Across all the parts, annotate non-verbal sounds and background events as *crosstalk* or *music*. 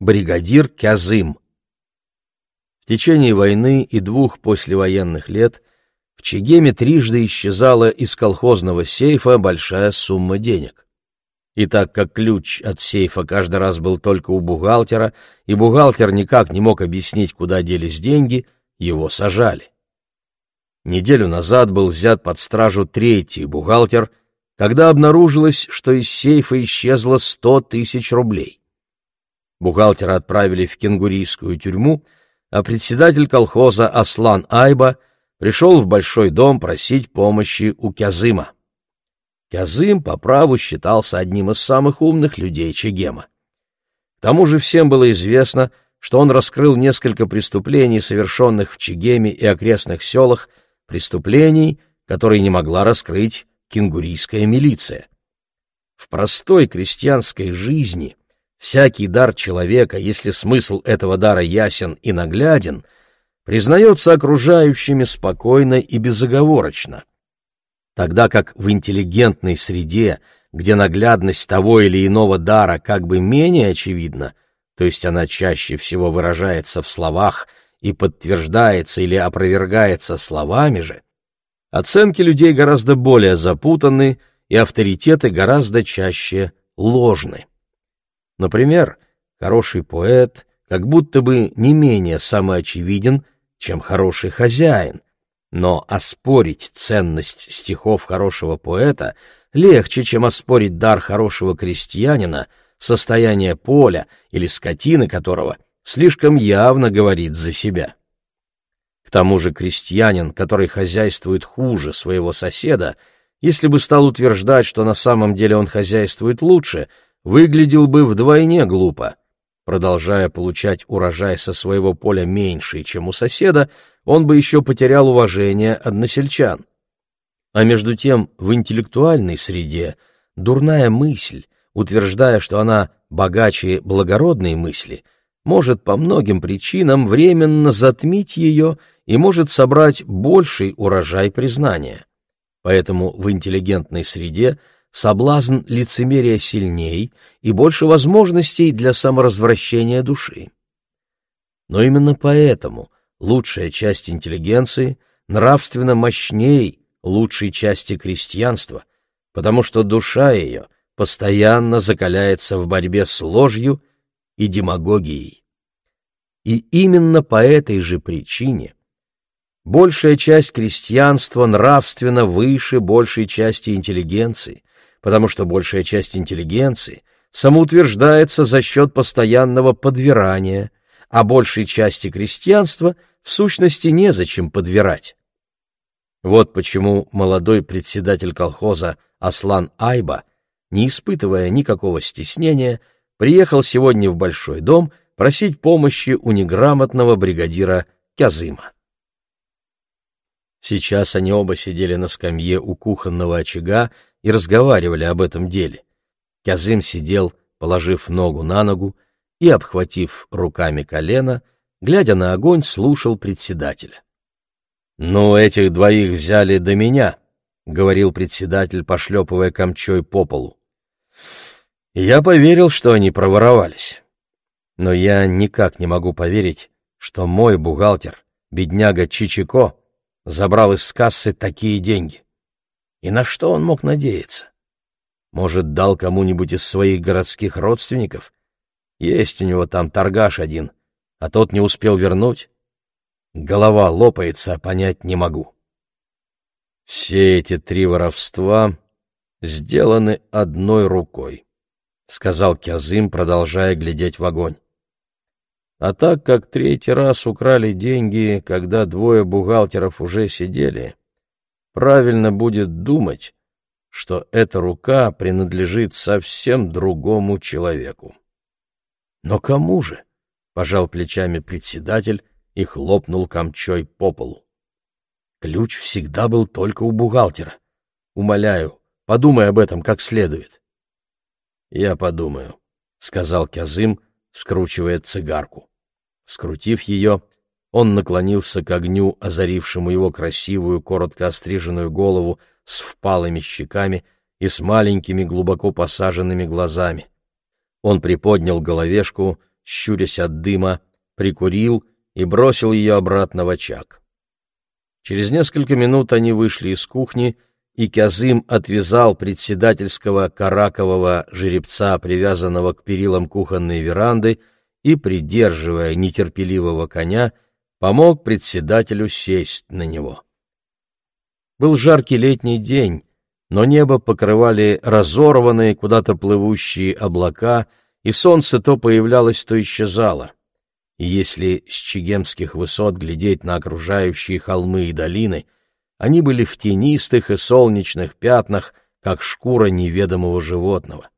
Бригадир Кязым. В течение войны и двух послевоенных лет в Чегеме трижды исчезала из колхозного сейфа большая сумма денег. И так как ключ от сейфа каждый раз был только у бухгалтера, и бухгалтер никак не мог объяснить, куда делись деньги, его сажали. Неделю назад был взят под стражу третий бухгалтер, когда обнаружилось, что из сейфа исчезло сто тысяч рублей. Бухгалтера отправили в кенгурийскую тюрьму, а председатель колхоза Аслан Айба пришел в большой дом просить помощи у Кязыма. Кязым по праву считался одним из самых умных людей Чегема. К тому же всем было известно, что он раскрыл несколько преступлений, совершенных в Чегеме и окрестных селах, преступлений, которые не могла раскрыть кенгурийская милиция. В простой крестьянской жизни Всякий дар человека, если смысл этого дара ясен и нагляден, признается окружающими спокойно и безоговорочно. Тогда как в интеллигентной среде, где наглядность того или иного дара как бы менее очевидна, то есть она чаще всего выражается в словах и подтверждается или опровергается словами же, оценки людей гораздо более запутаны и авторитеты гораздо чаще ложны. Например, хороший поэт как будто бы не менее самоочевиден, чем хороший хозяин, но оспорить ценность стихов хорошего поэта легче, чем оспорить дар хорошего крестьянина, состояние поля или скотины которого слишком явно говорит за себя. К тому же крестьянин, который хозяйствует хуже своего соседа, если бы стал утверждать, что на самом деле он хозяйствует лучше – выглядел бы вдвойне глупо. Продолжая получать урожай со своего поля меньше, чем у соседа, он бы еще потерял уважение односельчан. А между тем в интеллектуальной среде дурная мысль, утверждая, что она богаче благородной мысли, может по многим причинам временно затмить ее и может собрать больший урожай признания. Поэтому в интеллигентной среде соблазн лицемерия сильней и больше возможностей для саморазвращения души. Но именно поэтому лучшая часть интеллигенции нравственно мощней лучшей части крестьянства, потому что душа ее постоянно закаляется в борьбе с ложью и демагогией. И именно по этой же причине большая часть крестьянства нравственно выше большей части интеллигенции, потому что большая часть интеллигенции самоутверждается за счет постоянного подвирания, а большей части крестьянства в сущности незачем подвирать. Вот почему молодой председатель колхоза Аслан Айба, не испытывая никакого стеснения, приехал сегодня в большой дом просить помощи у неграмотного бригадира Кязыма. Сейчас они оба сидели на скамье у кухонного очага и разговаривали об этом деле. Кязым сидел, положив ногу на ногу и, обхватив руками колено, глядя на огонь, слушал председателя. «Ну, этих двоих взяли до меня», — говорил председатель, пошлепывая камчой по полу. я поверил, что они проворовались. Но я никак не могу поверить, что мой бухгалтер, бедняга Чичико, забрал из кассы такие деньги. И на что он мог надеяться? Может, дал кому-нибудь из своих городских родственников? Есть у него там торгаш один, а тот не успел вернуть. Голова лопается, а понять не могу. Все эти три воровства сделаны одной рукой, — сказал Кязым, продолжая глядеть в огонь. А так как третий раз украли деньги, когда двое бухгалтеров уже сидели, правильно будет думать, что эта рука принадлежит совсем другому человеку. Но кому же? пожал плечами председатель и хлопнул камчой по полу. Ключ всегда был только у бухгалтера. Умоляю, подумай об этом как следует. Я подумаю, сказал Кязым, скручивая цигарку. Скрутив ее, он наклонился к огню, озарившему его красивую, коротко остриженную голову с впалыми щеками и с маленькими, глубоко посаженными глазами. Он приподнял головешку щурясь от дыма, прикурил и бросил ее обратно в очаг. Через несколько минут они вышли из кухни, и Кязым отвязал председательского каракового жеребца, привязанного к перилам кухонной веранды, и, придерживая нетерпеливого коня, помог председателю сесть на него. Был жаркий летний день, но небо покрывали разорванные, куда-то плывущие облака, и солнце то появлялось, то исчезало. И если с чегемских высот глядеть на окружающие холмы и долины, они были в тенистых и солнечных пятнах, как шкура неведомого животного.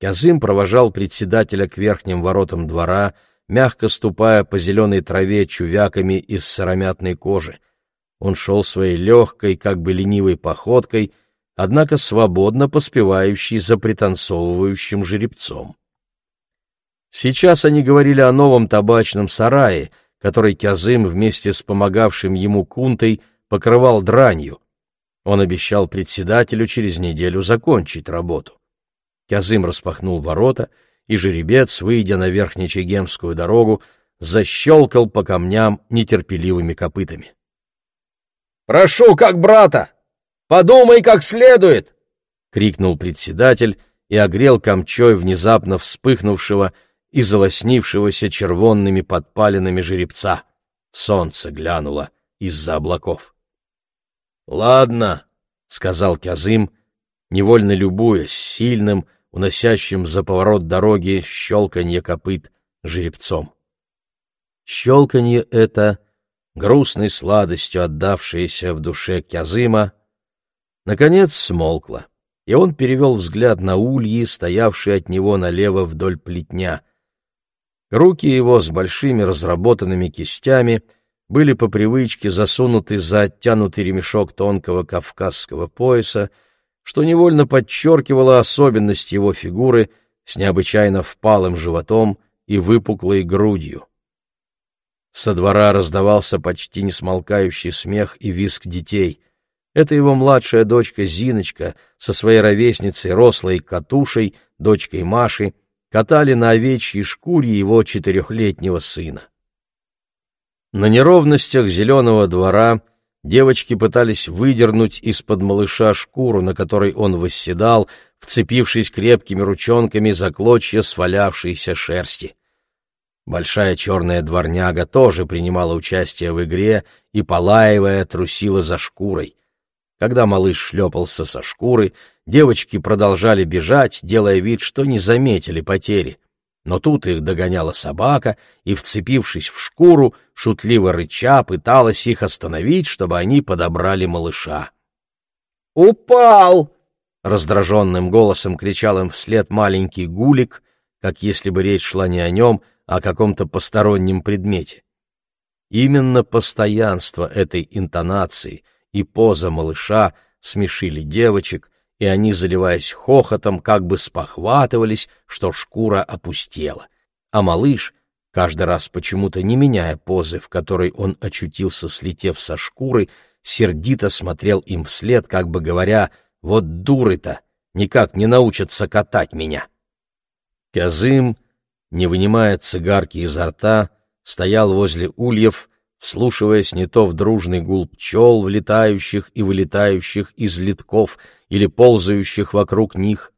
Казым провожал председателя к верхним воротам двора, мягко ступая по зеленой траве чувяками из сыромятной кожи. Он шел своей легкой, как бы ленивой походкой, однако свободно поспевающий за пританцовывающим жеребцом. Сейчас они говорили о новом табачном сарае, который Кязым вместе с помогавшим ему Кунтой покрывал дранью. Он обещал председателю через неделю закончить работу. Кязым распахнул ворота, и жеребец, выйдя на верхнечегемскую дорогу, защелкал по камням нетерпеливыми копытами. «Прошу, как брата! Подумай, как следует!» — крикнул председатель и огрел камчой внезапно вспыхнувшего и залоснившегося червонными подпалинами жеребца. Солнце глянуло из-за облаков. «Ладно», — сказал Кязым, невольно любуясь сильным, уносящим за поворот дороги щелканье копыт жеребцом. Щелканье это грустной сладостью отдавшаяся в душе Кязыма, наконец смолкла, и он перевел взгляд на ульи, стоявшие от него налево вдоль плетня. Руки его с большими разработанными кистями были по привычке засунуты за оттянутый ремешок тонкого кавказского пояса, что невольно подчеркивало особенность его фигуры с необычайно впалым животом и выпуклой грудью. Со двора раздавался почти несмолкающий смех и визг детей. Это его младшая дочка Зиночка со своей ровесницей рослой Катушей, дочкой Маши, катали на овечьей шкуре его четырехлетнего сына. На неровностях зеленого двора девочки пытались выдернуть из-под малыша шкуру, на которой он восседал, вцепившись крепкими ручонками за клочья свалявшейся шерсти. Большая черная дворняга тоже принимала участие в игре и, полаивая, трусила за шкурой. Когда малыш шлепался со шкуры, девочки продолжали бежать, делая вид, что не заметили потери. Но тут их догоняла собака и, вцепившись в шкуру, шутливо рыча, пыталась их остановить, чтобы они подобрали малыша. «Упал!» — раздраженным голосом кричал им вслед маленький гулик, как если бы речь шла не о нем, — о каком-то постороннем предмете. Именно постоянство этой интонации и поза малыша смешили девочек, и они, заливаясь хохотом, как бы спохватывались, что шкура опустела. А малыш, каждый раз почему-то не меняя позы, в которой он очутился, слетев со шкуры, сердито смотрел им вслед, как бы говоря, «Вот дуры-то, никак не научатся катать меня». Казым не вынимая цигарки изо рта, стоял возле ульев, вслушиваясь не то в дружный гул пчел, влетающих и вылетающих из литков или ползающих вокруг них,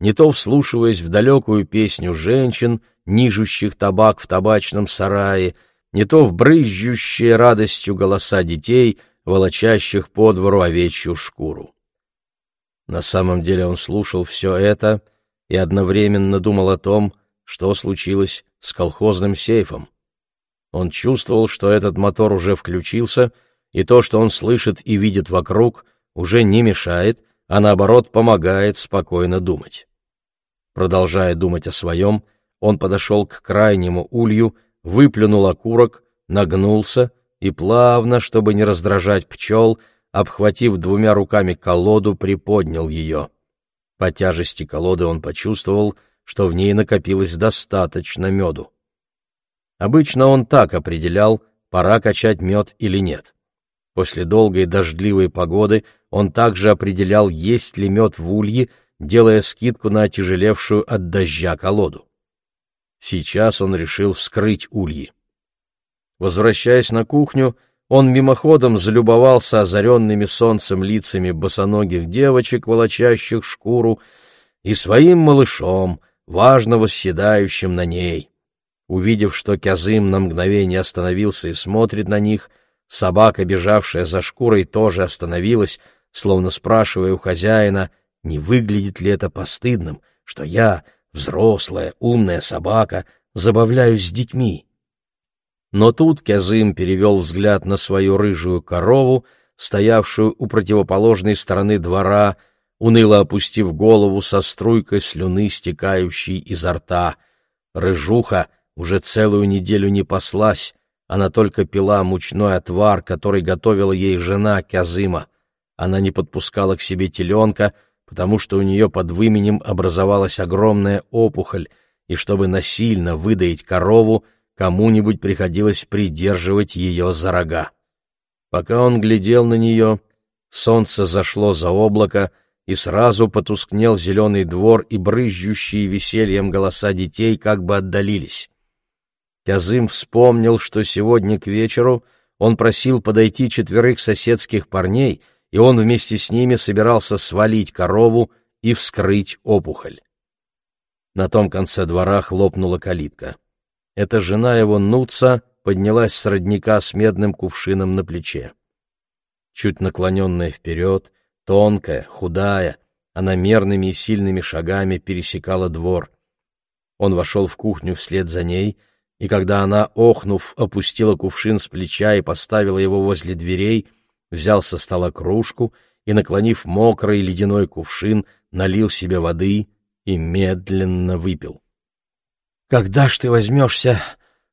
не то вслушиваясь в далекую песню женщин, нижущих табак в табачном сарае, не то в брызжущие радостью голоса детей, волочащих по двору овечью шкуру. На самом деле он слушал все это и одновременно думал о том, что случилось с колхозным сейфом. Он чувствовал, что этот мотор уже включился, и то, что он слышит и видит вокруг, уже не мешает, а наоборот помогает спокойно думать. Продолжая думать о своем, он подошел к крайнему улью, выплюнул окурок, нагнулся и плавно, чтобы не раздражать пчел, обхватив двумя руками колоду, приподнял ее. По тяжести колоды он почувствовал, что в ней накопилось достаточно меду. Обычно он так определял, пора качать мед или нет. После долгой дождливой погоды он также определял, есть ли мед в улье, делая скидку на отяжелевшую от дождя колоду. Сейчас он решил вскрыть ульи. Возвращаясь на кухню, он мимоходом залюбовался озаренными солнцем лицами босоногих девочек, волочащих шкуру, и своим малышом, важно восседающим на ней. Увидев, что Кязым на мгновение остановился и смотрит на них, собака, бежавшая за шкурой, тоже остановилась, словно спрашивая у хозяина, не выглядит ли это постыдным, что я, взрослая, умная собака, забавляюсь с детьми. Но тут Кязым перевел взгляд на свою рыжую корову, стоявшую у противоположной стороны двора, уныло опустив голову со струйкой слюны, стекающей изо рта. Рыжуха уже целую неделю не паслась, она только пила мучной отвар, который готовила ей жена Кязыма. Она не подпускала к себе теленка, потому что у нее под выменем образовалась огромная опухоль, и чтобы насильно выдаить корову, кому-нибудь приходилось придерживать ее за рога. Пока он глядел на нее, солнце зашло за облако, и сразу потускнел зеленый двор, и брызжущие весельем голоса детей как бы отдалились. Кязым вспомнил, что сегодня к вечеру он просил подойти четверых соседских парней, и он вместе с ними собирался свалить корову и вскрыть опухоль. На том конце двора хлопнула калитка. Эта жена его Нуца поднялась с родника с медным кувшином на плече. Чуть наклоненная вперед, тонкая, худая, она мерными и сильными шагами пересекала двор. Он вошел в кухню вслед за ней — и когда она, охнув, опустила кувшин с плеча и поставила его возле дверей, взял со стола кружку и, наклонив мокрый ледяной кувшин, налил себе воды и медленно выпил. — Когда ж ты возьмешься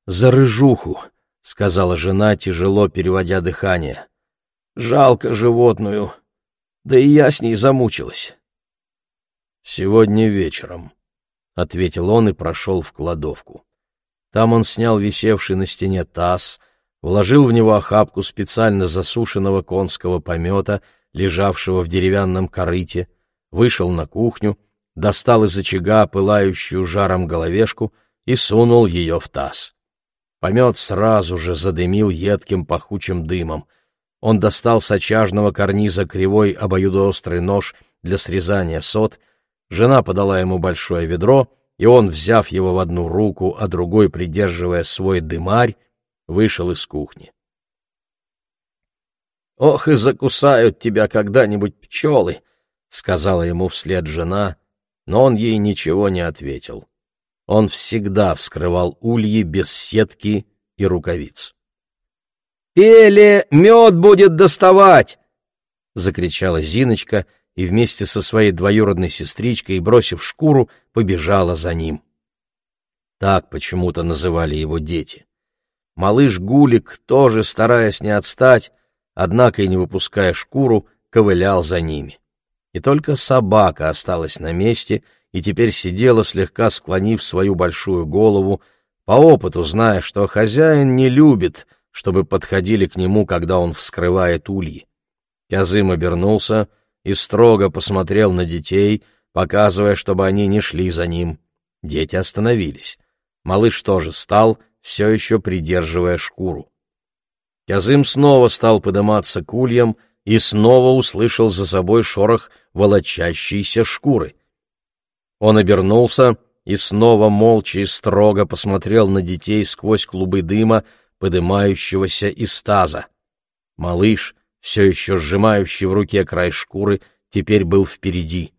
за рыжуху? — сказала жена, тяжело переводя дыхание. — Жалко животную, да и я с ней замучилась. — Сегодня вечером, — ответил он и прошел в кладовку. Там он снял висевший на стене таз, вложил в него охапку специально засушенного конского помета, лежавшего в деревянном корыте, вышел на кухню, достал из очага пылающую жаром головешку и сунул ее в таз. Помет сразу же задымил едким пахучим дымом. Он достал с очажного карниза кривой обоюдоострый нож для срезания сот, жена подала ему большое ведро — и он, взяв его в одну руку, а другой придерживая свой дымарь, вышел из кухни. «Ох, и закусают тебя когда-нибудь пчелы!» — сказала ему вслед жена, но он ей ничего не ответил. Он всегда вскрывал ульи без сетки и рукавиц. «Пеле мед будет доставать!» — закричала Зиночка — и вместе со своей двоюродной сестричкой, бросив шкуру, побежала за ним. Так почему-то называли его дети. Малыш Гулик, тоже стараясь не отстать, однако и не выпуская шкуру, ковылял за ними. И только собака осталась на месте и теперь сидела, слегка склонив свою большую голову, по опыту зная, что хозяин не любит, чтобы подходили к нему, когда он вскрывает ульи. Кязым обернулся — и строго посмотрел на детей, показывая, чтобы они не шли за ним. Дети остановились. Малыш тоже стал, все еще придерживая шкуру. Кязым снова стал подниматься к ульям и снова услышал за собой шорох волочащейся шкуры. Он обернулся и снова молча и строго посмотрел на детей сквозь клубы дыма, подымающегося из таза. Малыш, все еще сжимающий в руке край шкуры, теперь был впереди.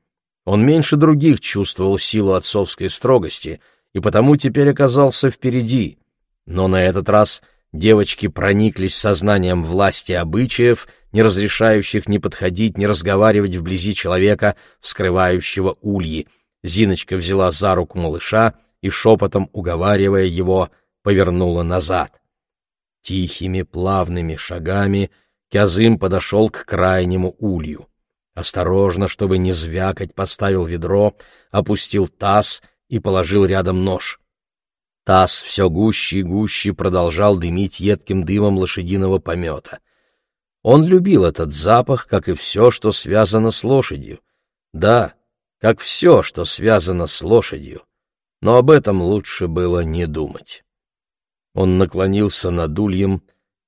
Он меньше других чувствовал силу отцовской строгости и потому теперь оказался впереди. Но на этот раз девочки прониклись сознанием власти обычаев, не разрешающих ни подходить, ни разговаривать вблизи человека, вскрывающего ульи. Зиночка взяла за руку малыша и, шепотом уговаривая его, повернула назад. Тихими плавными шагами — Кязым подошел к крайнему улью. Осторожно, чтобы не звякать, поставил ведро, опустил таз и положил рядом нож. Таз все гуще и гуще продолжал дымить едким дымом лошадиного помета. Он любил этот запах, как и все, что связано с лошадью. Да, как все, что связано с лошадью. но об этом лучше было не думать. Он наклонился над ульем,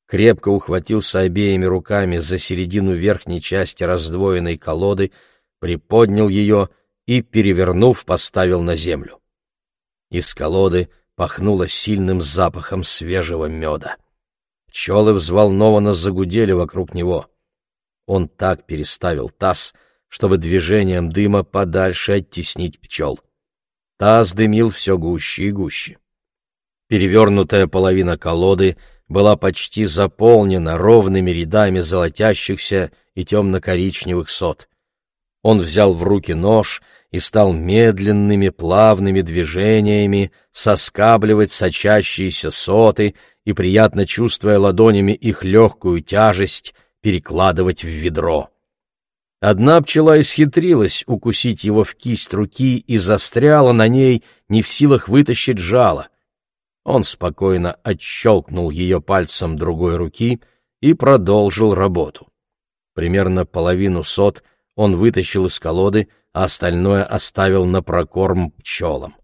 крепко ухватился обеими руками за середину верхней части раздвоенной колоды, приподнял ее и, перевернув, поставил на землю. Из колоды пахнуло сильным запахом свежего меда. Пчелы взволнованно загудели вокруг него. Он так переставил таз, чтобы движением дыма подальше оттеснить пчел. Таз дымил все гуще и гуще. Перевернутая половина колоды была почти заполнена ровными рядами золотящихся и темно-коричневых сот. Он взял в руки нож и стал медленными плавными движениями соскабливать сочащиеся соты и, приятно чувствуя ладонями их легкую тяжесть, перекладывать в ведро. Одна пчела исхитрилась укусить его в кисть руки и застряла на ней, не в силах вытащить жало. Он спокойно отщелкнул ее пальцем другой руки и продолжил работу. Примерно половину сот он вытащил из колоды, а остальное оставил на прокорм пчелам.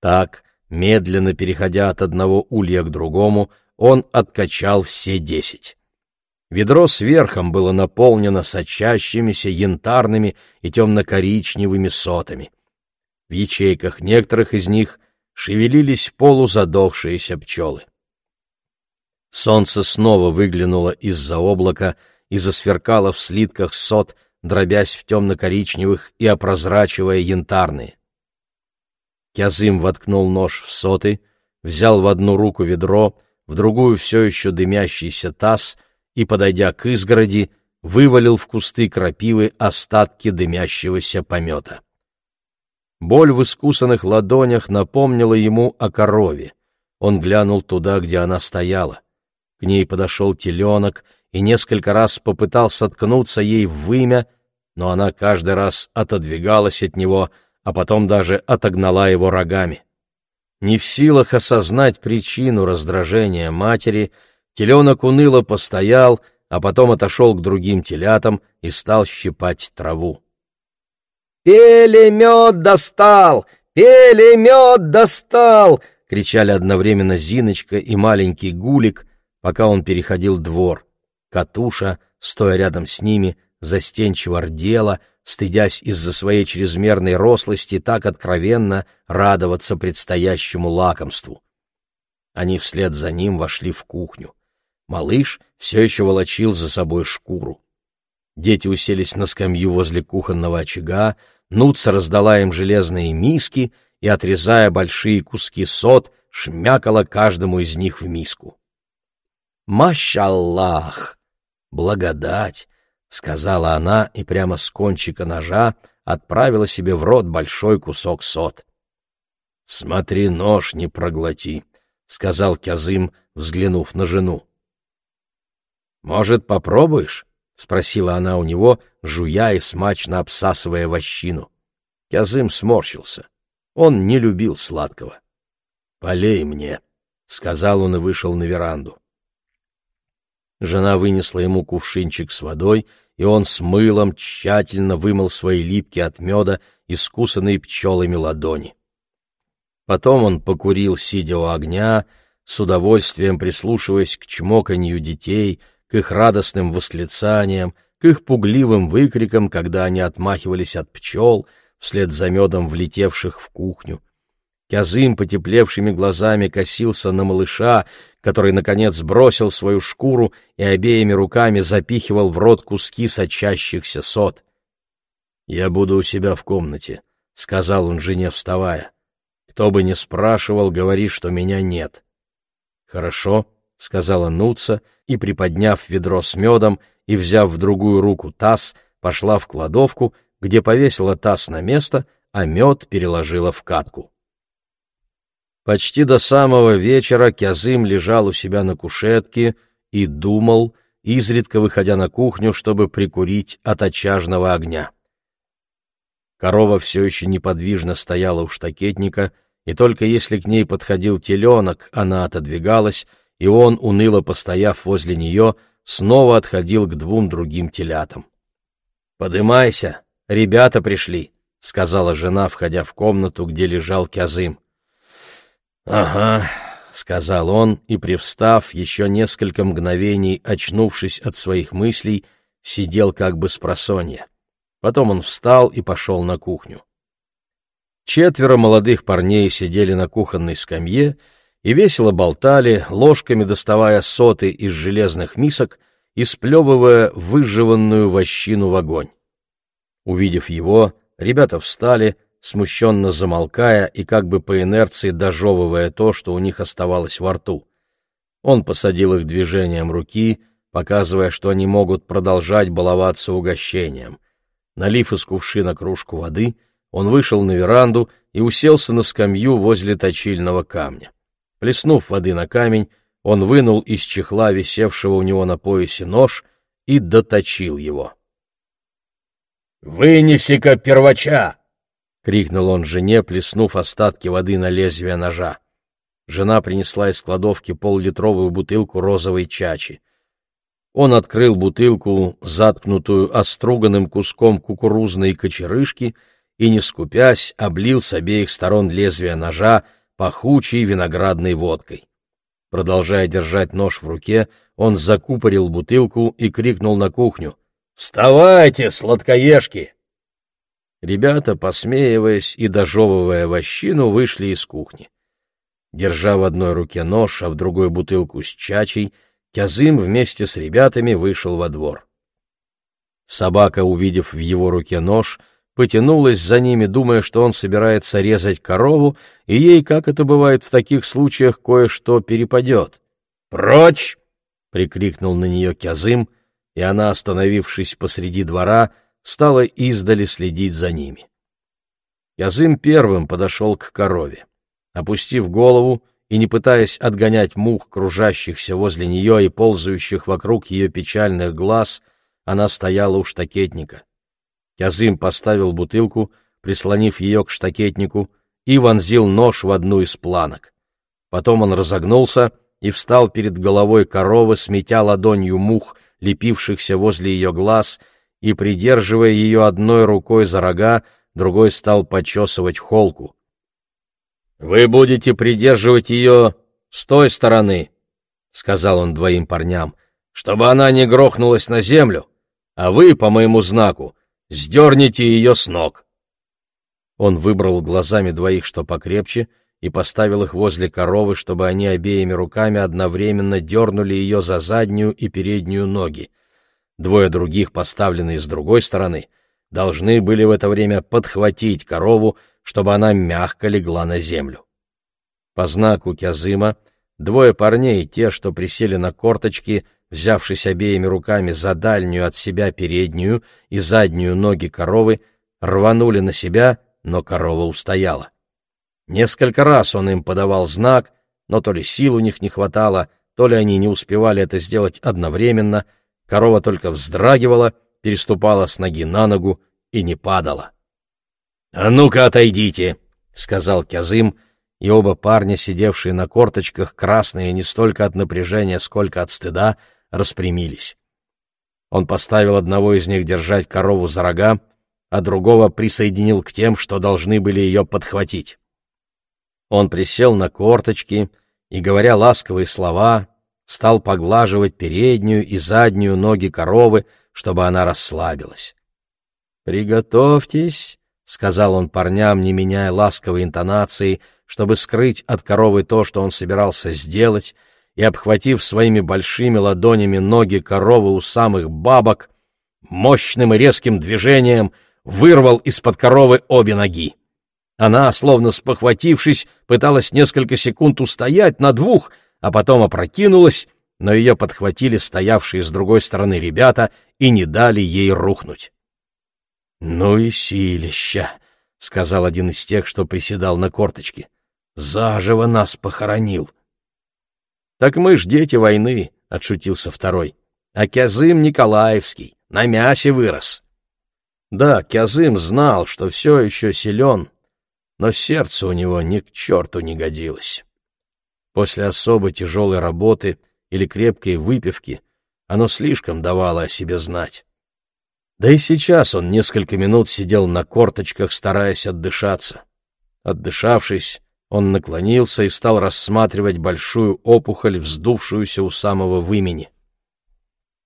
Так, медленно переходя от одного улья к другому, он откачал все десять. Ведро с верхом было наполнено сочащимися янтарными и темно-коричневыми сотами. В ячейках некоторых из них шевелились полузадохшиеся пчелы. Солнце снова выглянуло из-за облака и засверкало в слитках сот, дробясь в темно-коричневых и опрозрачивая янтарные. Кязым воткнул нож в соты, взял в одну руку ведро, в другую все еще дымящийся таз и, подойдя к изгороди, вывалил в кусты крапивы остатки дымящегося помета. Боль в искусанных ладонях напомнила ему о корове. Он глянул туда, где она стояла. К ней подошел теленок и несколько раз попытался ткнуться ей в вымя, но она каждый раз отодвигалась от него, а потом даже отогнала его рогами. Не в силах осознать причину раздражения матери, теленок уныло постоял, а потом отошел к другим телятам и стал щипать траву. «Пелемет достал! Пелемет достал!» — кричали одновременно Зиночка и маленький Гулик, пока он переходил двор. Катуша, стоя рядом с ними, застенчиво рдела, стыдясь из-за своей чрезмерной рослости так откровенно радоваться предстоящему лакомству. Они вслед за ним вошли в кухню. Малыш все еще волочил за собой шкуру. Дети уселись на скамью возле кухонного очага, Нуца раздала им железные миски и, отрезая большие куски сот, шмякала каждому из них в миску. «Машаллах! Благодать!» — сказала она и прямо с кончика ножа отправила себе в рот большой кусок сот. «Смотри, нож не проглоти», — сказал Кязым, взглянув на жену. «Может, попробуешь?» — спросила она у него, жуя и смачно обсасывая вощину. Кязым сморщился. Он не любил сладкого. «Полей мне», — сказал он и вышел на веранду. Жена вынесла ему кувшинчик с водой, и он с мылом тщательно вымыл свои липкие от меда, искусанные пчелами ладони. Потом он покурил, сидя у огня, с удовольствием прислушиваясь к чмоканью детей — к их радостным восклицаниям, к их пугливым выкрикам, когда они отмахивались от пчел, вслед за медом влетевших в кухню. Кязым потеплевшими глазами косился на малыша, который, наконец, бросил свою шкуру и обеими руками запихивал в рот куски сочащихся сот. «Я буду у себя в комнате», — сказал он жене, вставая. «Кто бы ни спрашивал, говори, что меня нет». «Хорошо», — сказала Нуца, и, приподняв ведро с медом и взяв в другую руку таз, пошла в кладовку, где повесила таз на место, а мед переложила в катку. Почти до самого вечера Кязым лежал у себя на кушетке и думал, изредка выходя на кухню, чтобы прикурить от очажного огня. Корова все еще неподвижно стояла у штакетника, и только если к ней подходил теленок, она отодвигалась, и он, уныло постояв возле нее, снова отходил к двум другим телятам. «Подымайся, ребята пришли», — сказала жена, входя в комнату, где лежал Кязым. «Ага», — сказал он, и, привстав, еще несколько мгновений, очнувшись от своих мыслей, сидел как бы с просонья. Потом он встал и пошел на кухню. Четверо молодых парней сидели на кухонной скамье и весело болтали, ложками доставая соты из железных мисок и сплевывая выжжеванную вощину в огонь. Увидев его, ребята встали, смущенно замолкая и как бы по инерции дожевывая то, что у них оставалось во рту. Он посадил их движением руки, показывая, что они могут продолжать баловаться угощением. Налив из кувшина кружку воды, он вышел на веранду и уселся на скамью возле точильного камня. Плеснув воды на камень, он вынул из чехла, висевшего у него на поясе, нож и доточил его. «Вынеси-ка первача!» — крикнул он жене, плеснув остатки воды на лезвие ножа. Жена принесла из кладовки поллитровую бутылку розовой чачи. Он открыл бутылку, заткнутую оструганным куском кукурузной кочерышки, и, не скупясь, облил с обеих сторон лезвия ножа пахучей виноградной водкой. Продолжая держать нож в руке, он закупорил бутылку и крикнул на кухню. «Вставайте, сладкоежки!» Ребята, посмеиваясь и дожевывая вощину, вышли из кухни. Держа в одной руке нож, а в другой бутылку с чачей, Кязым вместе с ребятами вышел во двор. Собака, увидев в его руке нож, потянулась за ними, думая, что он собирается резать корову, и ей, как это бывает в таких случаях, кое-что перепадет. «Прочь!» — прикрикнул на нее Кязым, и она, остановившись посреди двора, — стала издали следить за ними. Язым первым подошел к корове. Опустив голову и не пытаясь отгонять мух, кружащихся возле нее и ползающих вокруг ее печальных глаз, она стояла у штакетника. Язым поставил бутылку, прислонив ее к штакетнику, и вонзил нож в одну из планок. Потом он разогнулся и встал перед головой коровы, сметя ладонью мух, лепившихся возле ее глаз — и, придерживая ее одной рукой за рога, другой стал почесывать холку. «Вы будете придерживать ее с той стороны», — сказал он двоим парням, — «чтобы она не грохнулась на землю, а вы, по моему знаку, сдерните ее с ног». Он выбрал глазами двоих, что покрепче, и поставил их возле коровы, чтобы они обеими руками одновременно дернули ее за заднюю и переднюю ноги. Двое других, поставленные с другой стороны, должны были в это время подхватить корову, чтобы она мягко легла на землю. По знаку Кязыма двое парней, те, что присели на корточки, взявшись обеими руками за дальнюю от себя переднюю и заднюю ноги коровы, рванули на себя, но корова устояла. Несколько раз он им подавал знак, но то ли сил у них не хватало, то ли они не успевали это сделать одновременно — Корова только вздрагивала, переступала с ноги на ногу и не падала. «А ну-ка, отойдите!» — сказал Кязым, и оба парня, сидевшие на корточках, красные не столько от напряжения, сколько от стыда, распрямились. Он поставил одного из них держать корову за рога, а другого присоединил к тем, что должны были ее подхватить. Он присел на корточки и, говоря ласковые слова, стал поглаживать переднюю и заднюю ноги коровы, чтобы она расслабилась. «Приготовьтесь», — сказал он парням, не меняя ласковой интонации, чтобы скрыть от коровы то, что он собирался сделать, и, обхватив своими большими ладонями ноги коровы у самых бабок, мощным и резким движением вырвал из-под коровы обе ноги. Она, словно спохватившись, пыталась несколько секунд устоять на двух — а потом опрокинулась, но ее подхватили стоявшие с другой стороны ребята и не дали ей рухнуть. «Ну и силища!» — сказал один из тех, что приседал на корточке. «Заживо нас похоронил!» «Так мы ж дети войны!» — отшутился второй. «А Кязым Николаевский, на мясе вырос!» Да, Кязым знал, что все еще силен, но сердце у него ни к черту не годилось. После особо тяжелой работы или крепкой выпивки оно слишком давало о себе знать. Да и сейчас он несколько минут сидел на корточках, стараясь отдышаться. Отдышавшись, Он наклонился и стал рассматривать большую опухоль, вздувшуюся у самого вымени.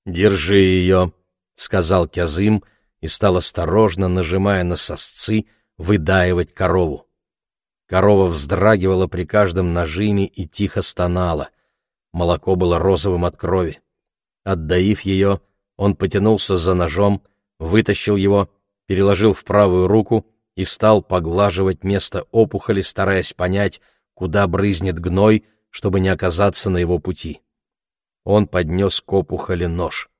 «Держи ее», — сказал Кязым и стал осторожно, нажимая на сосцы, выдаивать корову. Корова вздрагивала при каждом нажиме и тихо стонала. Молоко было розовым от крови. Отдаив ее, он потянулся за ножом, вытащил его, переложил в правую руку и стал поглаживать место опухоли, стараясь понять, куда брызнет гной, чтобы не оказаться на его пути. Он поднес к опухоли нож.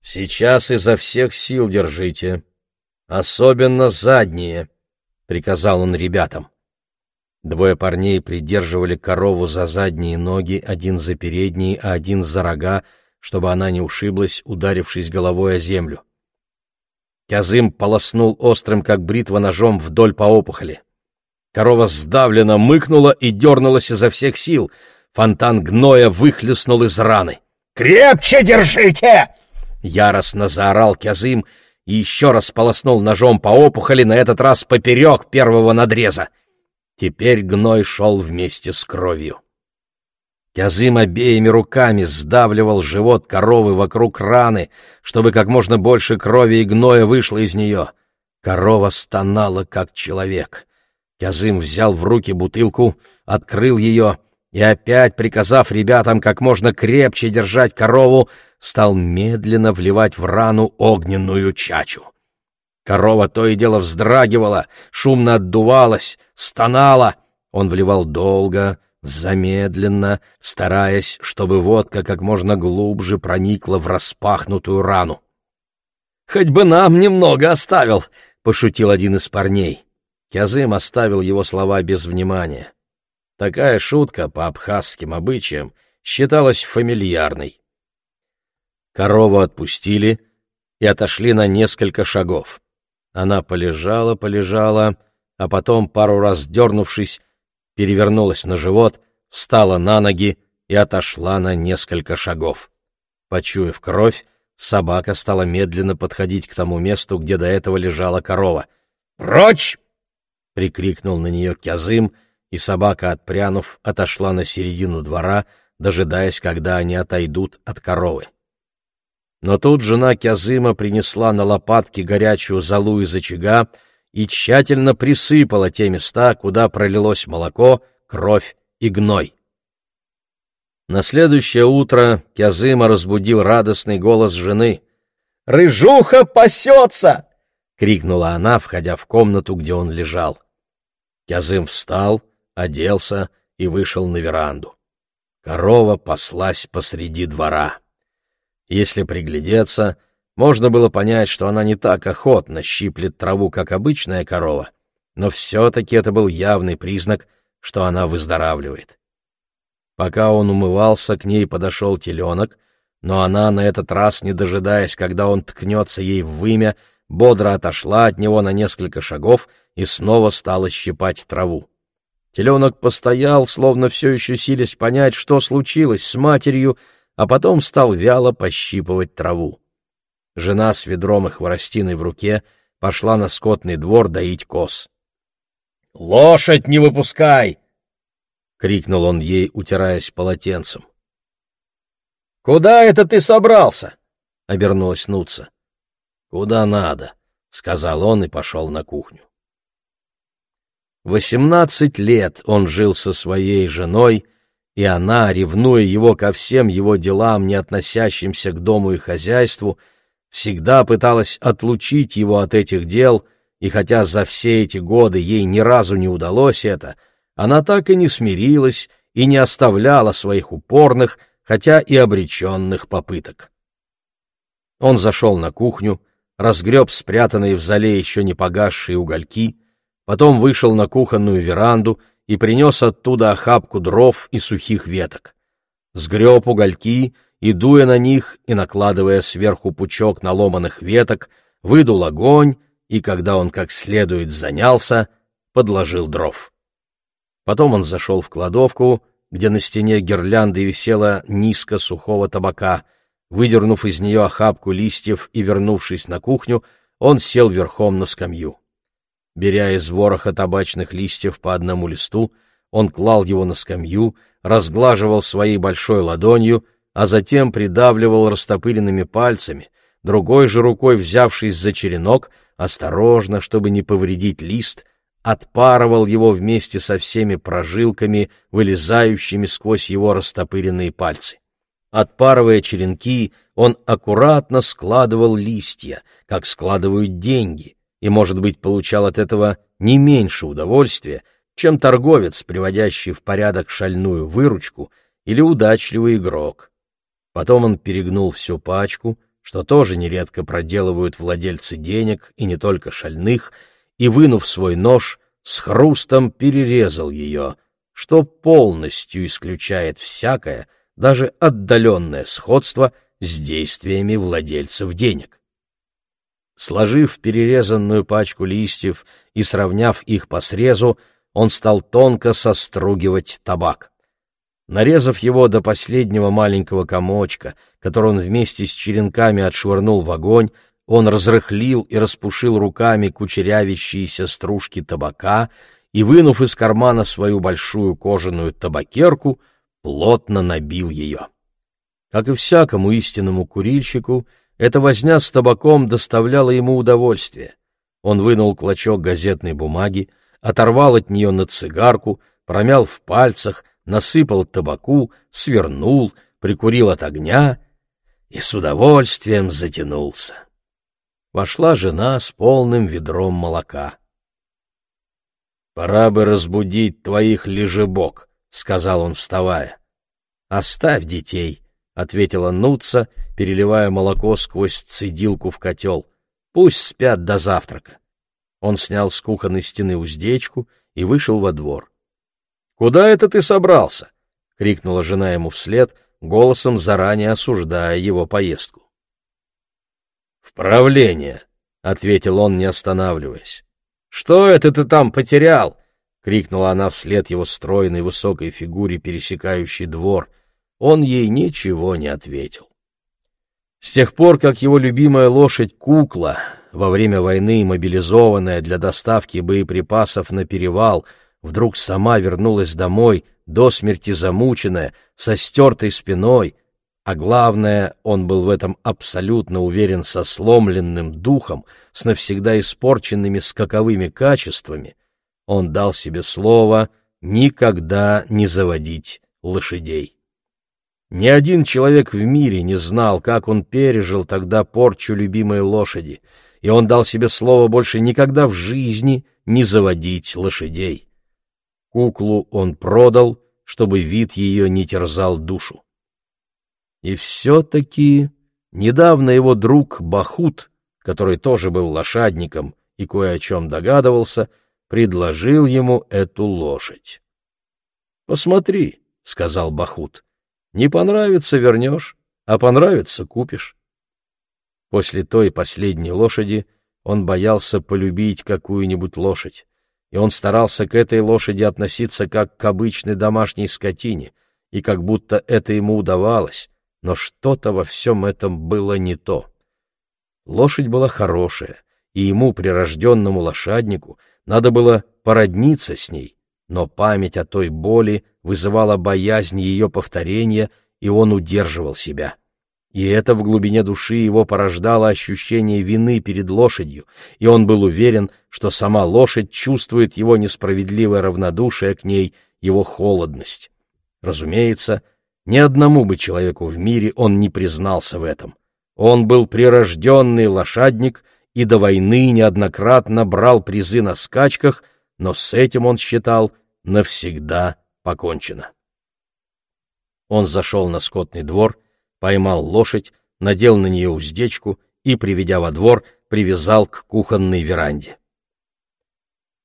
«Сейчас изо всех сил держите, особенно задние», — приказал он ребятам. Двое парней придерживали корову за задние ноги, один за передние, а один за рога, чтобы она не ушиблась, ударившись головой о землю. Кязым полоснул острым, как бритва, ножом вдоль по опухоли. Корова сдавленно мыкнула и дернулась изо всех сил. Фонтан гноя выхлестнул из раны. «Крепче держите!» Яростно заорал Кязым и еще раз полоснул ножом по опухоли, на этот раз поперек первого надреза. Теперь гной шел вместе с кровью. Кязым обеими руками сдавливал живот коровы вокруг раны, чтобы как можно больше крови и гноя вышло из нее. Корова стонала, как человек. Кязым взял в руки бутылку, открыл ее и опять, приказав ребятам как можно крепче держать корову, стал медленно вливать в рану огненную чачу. Корова то и дело вздрагивала, шумно отдувалась, стонала. Он вливал долго, замедленно, стараясь, чтобы водка как можно глубже проникла в распахнутую рану. «Хоть бы нам немного оставил!» — пошутил один из парней. Кязым оставил его слова без внимания. Такая шутка по абхазским обычаям считалась фамильярной. Корову отпустили и отошли на несколько шагов. Она полежала, полежала, а потом, пару раз дернувшись, перевернулась на живот, встала на ноги и отошла на несколько шагов. Почуяв кровь, собака стала медленно подходить к тому месту, где до этого лежала корова. «Прочь!» — прикрикнул на нее Кязым, и собака, отпрянув, отошла на середину двора, дожидаясь, когда они отойдут от коровы. Но тут жена Кязыма принесла на лопатки горячую золу из очага и тщательно присыпала те места, куда пролилось молоко, кровь и гной. На следующее утро Кязыма разбудил радостный голос жены. «Рыжуха пасется!» — крикнула она, входя в комнату, где он лежал. Кязым встал, оделся и вышел на веранду. Корова паслась посреди двора. Если приглядеться, можно было понять, что она не так охотно щиплет траву, как обычная корова, но все-таки это был явный признак, что она выздоравливает. Пока он умывался, к ней подошел теленок, но она, на этот раз, не дожидаясь, когда он ткнется ей в вымя, бодро отошла от него на несколько шагов и снова стала щипать траву. Теленок постоял, словно все еще силясь понять, что случилось с матерью, а потом стал вяло пощипывать траву. Жена с ведром и хворостиной в руке пошла на скотный двор доить коз. «Лошадь не выпускай!» — крикнул он ей, утираясь полотенцем. «Куда это ты собрался?» — обернулась Нуца. «Куда надо», — сказал он и пошел на кухню. Восемнадцать лет он жил со своей женой, и она, ревнуя его ко всем его делам, не относящимся к дому и хозяйству, всегда пыталась отлучить его от этих дел, и хотя за все эти годы ей ни разу не удалось это, она так и не смирилась и не оставляла своих упорных, хотя и обреченных попыток. Он зашел на кухню, разгреб спрятанные в зале еще не погасшие угольки, потом вышел на кухонную веранду и принес оттуда охапку дров и сухих веток. Сгреб угольки и, дуя на них и накладывая сверху пучок наломанных веток, выдул огонь и, когда он как следует занялся, подложил дров. Потом он зашел в кладовку, где на стене гирлянды висела низко сухого табака. Выдернув из нее охапку листьев и вернувшись на кухню, он сел верхом на скамью. Беря из вороха табачных листьев по одному листу, он клал его на скамью, разглаживал своей большой ладонью, а затем придавливал растопыренными пальцами, другой же рукой, взявшись за черенок, осторожно, чтобы не повредить лист, отпарывал его вместе со всеми прожилками, вылезающими сквозь его растопыренные пальцы. Отпарывая черенки, он аккуратно складывал листья, как складывают деньги, и, может быть, получал от этого не меньше удовольствия, чем торговец, приводящий в порядок шальную выручку, или удачливый игрок. Потом он перегнул всю пачку, что тоже нередко проделывают владельцы денег, и не только шальных, и, вынув свой нож, с хрустом перерезал ее, что полностью исключает всякое, даже отдаленное сходство с действиями владельцев денег. Сложив перерезанную пачку листьев и сравняв их по срезу, он стал тонко состругивать табак. Нарезав его до последнего маленького комочка, который он вместе с черенками отшвырнул в огонь, он разрыхлил и распушил руками кучерявящиеся стружки табака и, вынув из кармана свою большую кожаную табакерку, плотно набил ее. Как и всякому истинному курильщику, эта возня с табаком доставляла ему удовольствие. Он вынул клочок газетной бумаги, оторвал от нее на цигарку, промял в пальцах, насыпал табаку, свернул, прикурил от огня и с удовольствием затянулся. Вошла жена с полным ведром молока. «Пора бы разбудить твоих лежебок», — сказал он, вставая. «Оставь детей», — ответила Нутца, переливая молоко сквозь цедилку в котел. «Пусть спят до завтрака». Он снял с кухонной стены уздечку и вышел во двор. «Куда это ты собрался?» — крикнула жена ему вслед, голосом заранее осуждая его поездку. «В правление», — ответил он, не останавливаясь. «Что это ты там потерял?» — крикнула она вслед его стройной высокой фигуре, пересекающей двор. Он ей ничего не ответил. С тех пор, как его любимая лошадь Кукла, во время войны мобилизованная для доставки боеприпасов на перевал, вдруг сама вернулась домой, до смерти замученная, со стертой спиной, а главное, он был в этом абсолютно уверен со сломленным духом, с навсегда испорченными скаковыми качествами, он дал себе слово никогда не заводить лошадей. Ни один человек в мире не знал, как он пережил тогда порчу любимой лошади, и он дал себе слово больше никогда в жизни не заводить лошадей. Куклу он продал, чтобы вид ее не терзал душу. И все-таки недавно его друг Бахут, который тоже был лошадником и кое о чем догадывался, предложил ему эту лошадь. «Посмотри», — сказал Бахут, — «не понравится — вернешь, а понравится — купишь». После той последней лошади он боялся полюбить какую-нибудь лошадь, и он старался к этой лошади относиться как к обычной домашней скотине, и как будто это ему удавалось, но что-то во всем этом было не то. Лошадь была хорошая, и ему, прирожденному лошаднику, надо было породниться с ней, но память о той боли вызывала боязнь ее повторения, и он удерживал себя. И это в глубине души его порождало ощущение вины перед лошадью, и он был уверен, что сама лошадь чувствует его несправедливое равнодушие к ней, его холодность. Разумеется, ни одному бы человеку в мире он не признался в этом. Он был прирожденный лошадник и до войны неоднократно брал призы на скачках, но с этим он считал навсегда покончено. Он зашел на скотный двор поймал лошадь, надел на нее уздечку и, приведя во двор, привязал к кухонной веранде.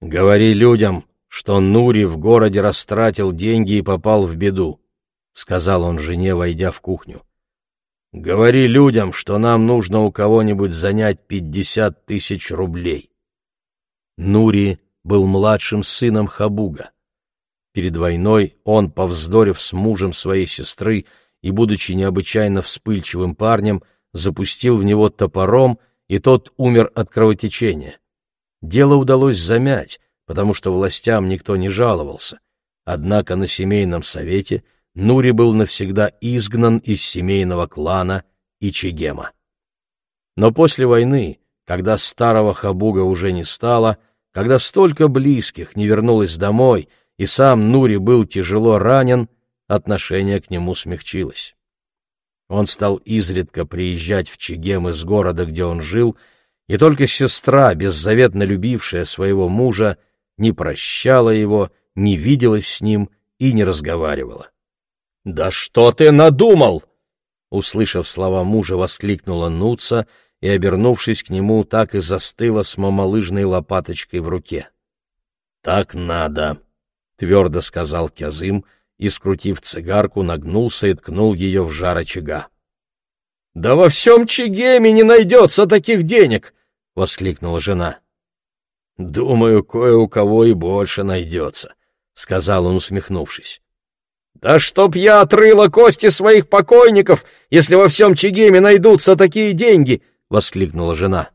«Говори людям, что Нури в городе растратил деньги и попал в беду», — сказал он жене, войдя в кухню. «Говори людям, что нам нужно у кого-нибудь занять пятьдесят тысяч рублей». Нури был младшим сыном Хабуга. Перед войной он, повздорив с мужем своей сестры, и, будучи необычайно вспыльчивым парнем, запустил в него топором, и тот умер от кровотечения. Дело удалось замять, потому что властям никто не жаловался. Однако на семейном совете Нури был навсегда изгнан из семейного клана Ичигема. Но после войны, когда старого Хабуга уже не стало, когда столько близких не вернулось домой, и сам Нури был тяжело ранен, отношение к нему смягчилось. Он стал изредка приезжать в Чигем из города, где он жил, и только сестра, беззаветно любившая своего мужа, не прощала его, не виделась с ним и не разговаривала. «Да что ты надумал!» Услышав слова мужа, воскликнула Нуца — и, обернувшись к нему, так и застыла с мамалыжной лопаточкой в руке. «Так надо», — твердо сказал Кязым и, скрутив цигарку, нагнулся и ткнул ее в жар очага. «Да во всем Чигеме не найдется таких денег!» — воскликнула жена. «Думаю, кое у кого и больше найдется», — сказал он, усмехнувшись. «Да чтоб я отрыла кости своих покойников, если во всем Чигеме найдутся такие деньги!» — воскликнула жена.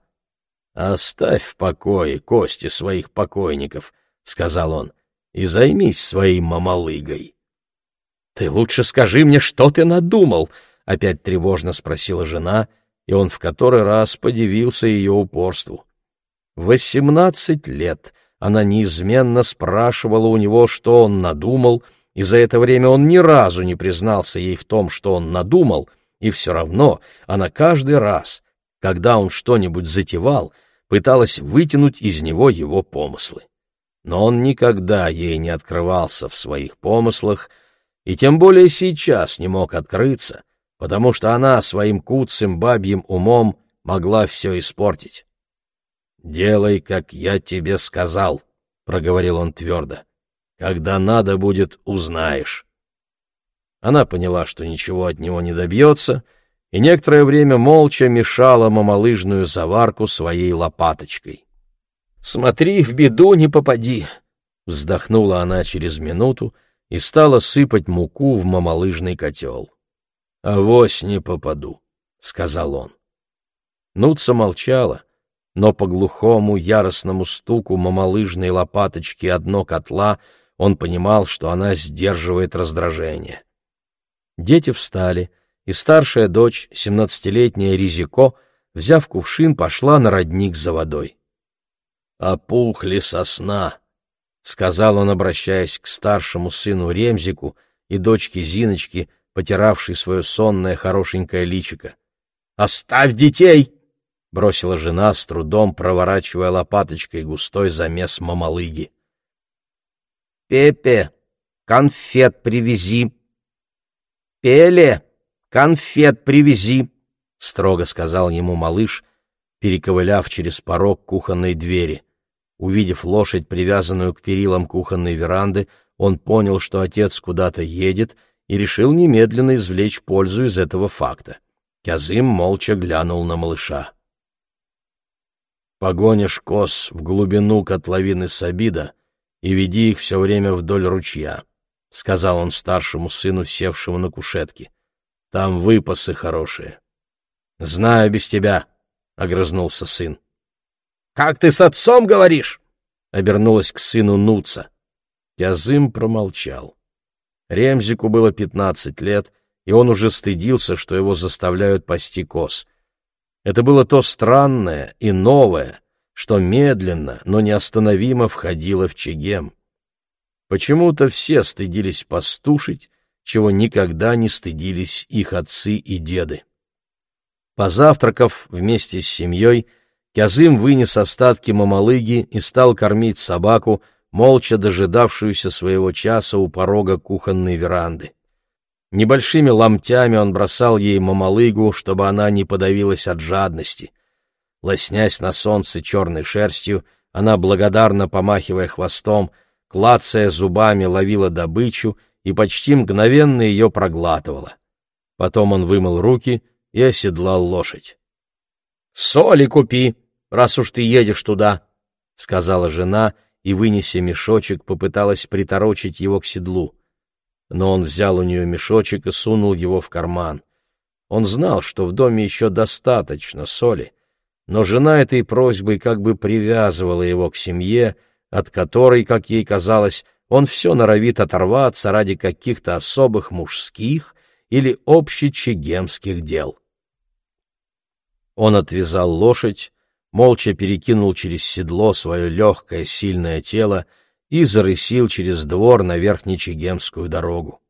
«Оставь в покое кости своих покойников», — сказал он, — «и займись своей мамалыгой». «Ты лучше скажи мне, что ты надумал?» — опять тревожно спросила жена, и он в который раз подивился ее упорству. Восемнадцать лет она неизменно спрашивала у него, что он надумал, и за это время он ни разу не признался ей в том, что он надумал, и все равно она каждый раз когда он что-нибудь затевал, пыталась вытянуть из него его помыслы. Но он никогда ей не открывался в своих помыслах, и тем более сейчас не мог открыться, потому что она своим куцым бабьим умом могла все испортить. «Делай, как я тебе сказал», — проговорил он твердо. «Когда надо будет, узнаешь». Она поняла, что ничего от него не добьется, — и некоторое время молча мешала мамалыжную заварку своей лопаточкой. «Смотри, в беду не попади!» Вздохнула она через минуту и стала сыпать муку в мамалыжный котел. «Авось не попаду», — сказал он. Нутса молчала, но по глухому яростному стуку мамалыжной лопаточки одно котла он понимал, что она сдерживает раздражение. Дети встали — и старшая дочь, семнадцатилетняя Ризико, взяв кувшин, пошла на родник за водой. «Опухли сосна», — сказал он, обращаясь к старшему сыну Ремзику и дочке Зиночке, потиравшей свое сонное хорошенькое личико. «Оставь детей!» — бросила жена, с трудом проворачивая лопаточкой густой замес мамалыги. «Пепе, конфет привези!» «Пеле!» «Конфет привези!» — строго сказал ему малыш, перековыляв через порог кухонной двери. Увидев лошадь, привязанную к перилам кухонной веранды, он понял, что отец куда-то едет, и решил немедленно извлечь пользу из этого факта. Кязым молча глянул на малыша. «Погонишь коз в глубину котловины Сабида и веди их все время вдоль ручья», — сказал он старшему сыну, севшему на кушетке. Там выпасы хорошие. Знаю без тебя, — огрызнулся сын. Как ты с отцом говоришь? — обернулась к сыну Нуца. Кязым промолчал. Ремзику было пятнадцать лет, и он уже стыдился, что его заставляют пасти коз. Это было то странное и новое, что медленно, но неостановимо входило в Чегем. Почему-то все стыдились пастушить, чего никогда не стыдились их отцы и деды. Позавтракав вместе с семьей, Кязым вынес остатки мамалыги и стал кормить собаку, молча дожидавшуюся своего часа у порога кухонной веранды. Небольшими ломтями он бросал ей мамалыгу, чтобы она не подавилась от жадности. Лоснясь на солнце черной шерстью, она, благодарно помахивая хвостом, клацая зубами, ловила добычу и почти мгновенно ее проглатывала. Потом он вымыл руки и оседлал лошадь. «Соли купи, раз уж ты едешь туда», — сказала жена и, вынеся мешочек, попыталась приторочить его к седлу. Но он взял у нее мешочек и сунул его в карман. Он знал, что в доме еще достаточно соли, но жена этой просьбой как бы привязывала его к семье, от которой, как ей казалось, он все норовит оторваться ради каких-то особых мужских или общечегемских дел. Он отвязал лошадь, молча перекинул через седло свое легкое, сильное тело и зарысил через двор на Верхнечегемскую дорогу.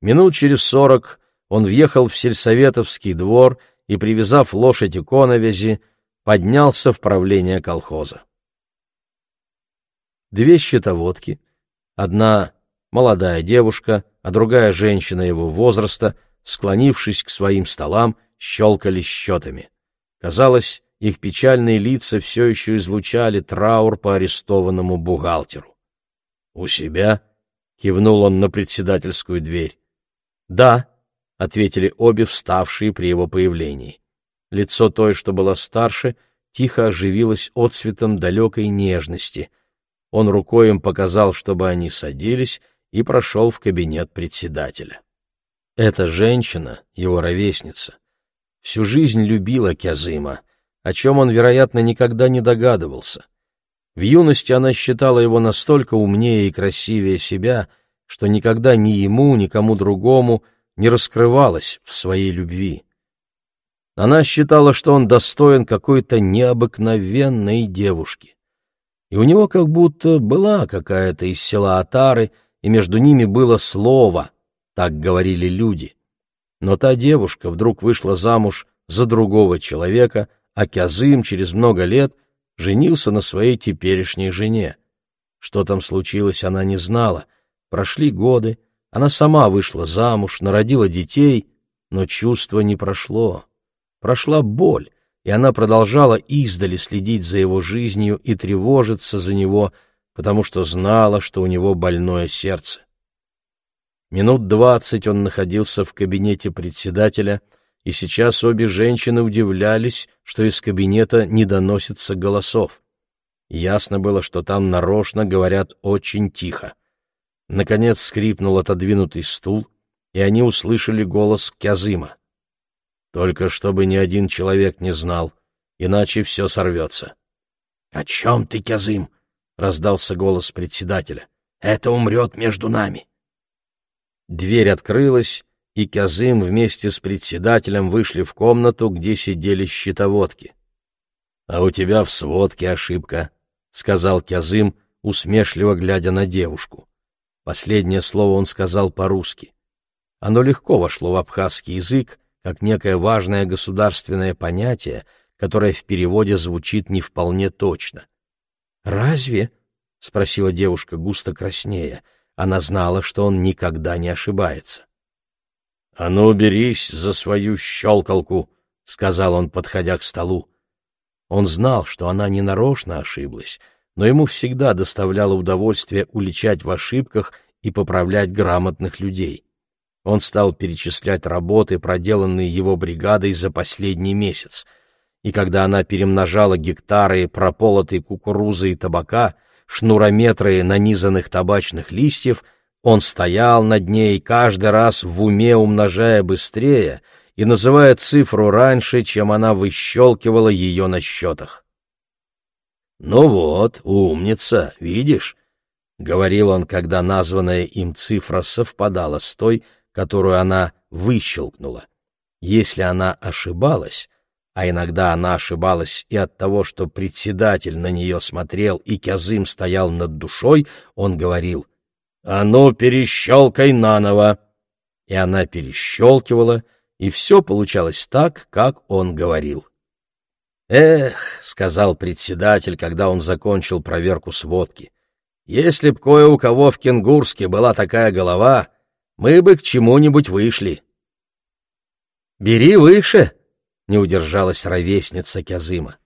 Минут через сорок он въехал в сельсоветовский двор и, привязав лошадь и коновязи, поднялся в правление колхоза. Две щитоводки, одна молодая девушка, а другая женщина его возраста, склонившись к своим столам, щелкали счетами. Казалось, их печальные лица все еще излучали траур по арестованному бухгалтеру. «У себя?» — кивнул он на председательскую дверь. «Да», — ответили обе вставшие при его появлении. Лицо той, что была старше, тихо оживилось отцветом далекой нежности. Он рукой им показал, чтобы они садились, и прошел в кабинет председателя. Эта женщина, его ровесница, всю жизнь любила Кязыма, о чем он, вероятно, никогда не догадывался. В юности она считала его настолько умнее и красивее себя, что никогда ни ему, ни кому другому не раскрывалась в своей любви. Она считала, что он достоин какой-то необыкновенной девушки. И у него как будто была какая-то из села Атары, и между ними было слово, так говорили люди. Но та девушка вдруг вышла замуж за другого человека, а Кязым через много лет женился на своей теперешней жене. Что там случилось, она не знала. Прошли годы, она сама вышла замуж, народила детей, но чувство не прошло. Прошла боль, и она продолжала издали следить за его жизнью и тревожиться за него, потому что знала, что у него больное сердце. Минут двадцать он находился в кабинете председателя, и сейчас обе женщины удивлялись, что из кабинета не доносится голосов. Ясно было, что там нарочно говорят очень тихо. Наконец скрипнул отодвинутый стул, и они услышали голос Кязыма. Только чтобы ни один человек не знал, иначе все сорвется. — О чем ты, Кязым? — раздался голос председателя. — Это умрет между нами. Дверь открылась, и Кязым вместе с председателем вышли в комнату, где сидели щитоводки. — А у тебя в сводке ошибка, — сказал Кязым, усмешливо глядя на девушку. Последнее слово он сказал по-русски. Оно легко вошло в абхазский язык, как некое важное государственное понятие, которое в переводе звучит не вполне точно. «Разве?» — спросила девушка густо краснея. Она знала, что он никогда не ошибается. «А ну, берись за свою щелкалку!» — сказал он, подходя к столу. Он знал, что она не нарочно ошиблась, но ему всегда доставляло удовольствие уличать в ошибках и поправлять грамотных людей. Он стал перечислять работы, проделанные его бригадой за последний месяц. И когда она перемножала гектары прополотой кукурузы и табака, шнурометры нанизанных табачных листьев, он стоял над ней, каждый раз в уме умножая быстрее и называя цифру раньше, чем она выщелкивала ее на счетах. «Ну вот, умница, видишь?» — говорил он, когда названная им цифра совпадала с той, которую она выщелкнула. Если она ошибалась, а иногда она ошибалась и от того, что председатель на нее смотрел и Кязым стоял над душой, он говорил «А ну, перещелкай наново!» И она перещелкивала, и все получалось так, как он говорил. «Эх», — сказал председатель, когда он закончил проверку сводки, — «если б кое у кого в Кенгурске была такая голова, мы бы к чему-нибудь вышли. «Бери выше!» — не удержалась ровесница Кязыма.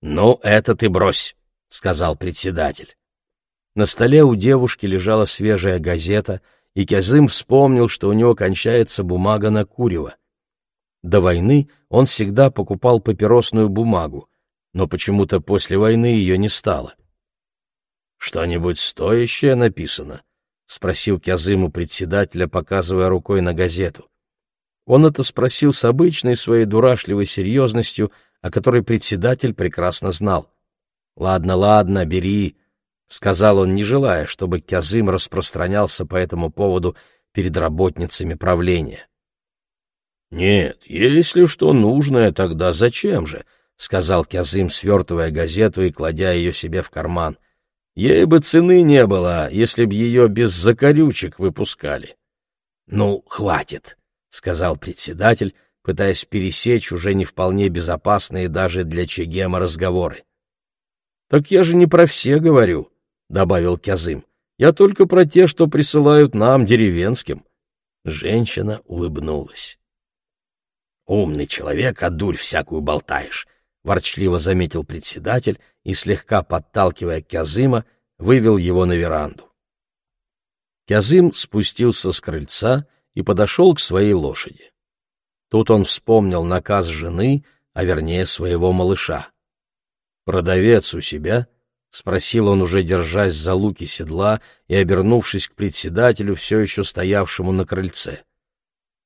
«Ну, это ты брось», — сказал председатель. На столе у девушки лежала свежая газета, и Кязым вспомнил, что у него кончается бумага на курево. До войны он всегда покупал папиросную бумагу, но почему-то после войны ее не стало. «Что-нибудь стоящее написано?» — спросил Кязыму председателя, показывая рукой на газету. Он это спросил с обычной своей дурашливой серьезностью, о которой председатель прекрасно знал. «Ладно, ладно, бери», — сказал он, не желая, чтобы Кязым распространялся по этому поводу перед работницами правления. «Нет, если что нужное, тогда зачем же?» — сказал Кязым, свертывая газету и кладя ее себе в карман. «Ей бы цены не было, если б ее без закорючек выпускали». «Ну, хватит», — сказал председатель, пытаясь пересечь уже не вполне безопасные даже для Чегема разговоры. «Так я же не про все говорю», — добавил Кязым. «Я только про те, что присылают нам, деревенским». Женщина улыбнулась. «Умный человек, а дурь всякую болтаешь», — ворчливо заметил председатель и, слегка подталкивая Кязыма, вывел его на веранду. Кязым спустился с крыльца и подошел к своей лошади. Тут он вспомнил наказ жены, а вернее своего малыша. «Продавец у себя?» — спросил он, уже держась за луки седла и обернувшись к председателю, все еще стоявшему на крыльце.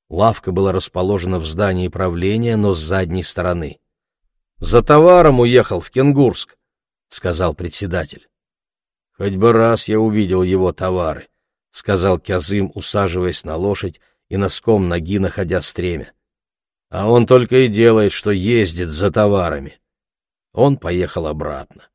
Лавка была расположена в здании правления, но с задней стороны. «За товаром уехал в Кенгурск», — сказал председатель. «Хоть бы раз я увидел его товары», — сказал Кязым, усаживаясь на лошадь и носком ноги находя стремя. «А он только и делает, что ездит за товарами». Он поехал обратно.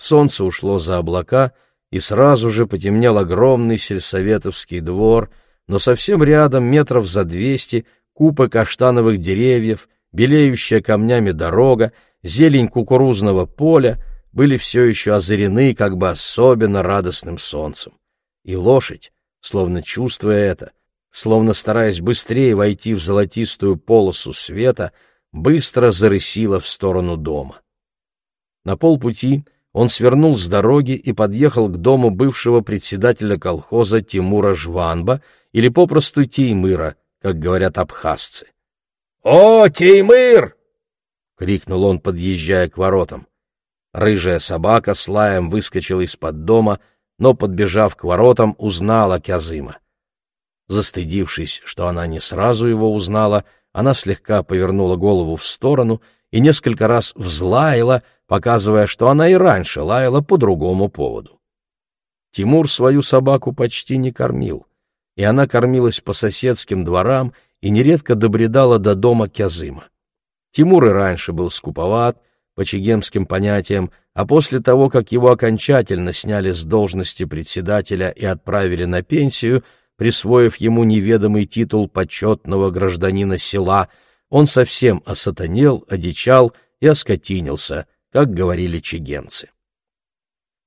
Солнце ушло за облака, и сразу же потемнел огромный сельсоветовский двор, но совсем рядом, метров за двести, купы каштановых деревьев, белеющая камнями дорога, зелень кукурузного поля были все еще озарены как бы особенно радостным солнцем и лошадь, словно чувствуя это, словно стараясь быстрее войти в золотистую полосу света, быстро зарысила в сторону дома. На полпути он свернул с дороги и подъехал к дому бывшего председателя колхоза Тимура Жванба или попросту Теймыра, как говорят абхазцы. «О, Теймыр!» — крикнул он, подъезжая к воротам. Рыжая собака с лаем выскочила из-под дома, но, подбежав к воротам, узнала Кязыма. Застыдившись, что она не сразу его узнала, она слегка повернула голову в сторону и несколько раз взлаяла, показывая, что она и раньше лаяла по другому поводу. Тимур свою собаку почти не кормил, и она кормилась по соседским дворам и нередко добредала до дома Кязыма. Тимур и раньше был скуповат, по чегемским понятиям, а после того, как его окончательно сняли с должности председателя и отправили на пенсию, присвоив ему неведомый титул почетного гражданина села, он совсем осатанел, одичал и оскотинился, как говорили чегемцы.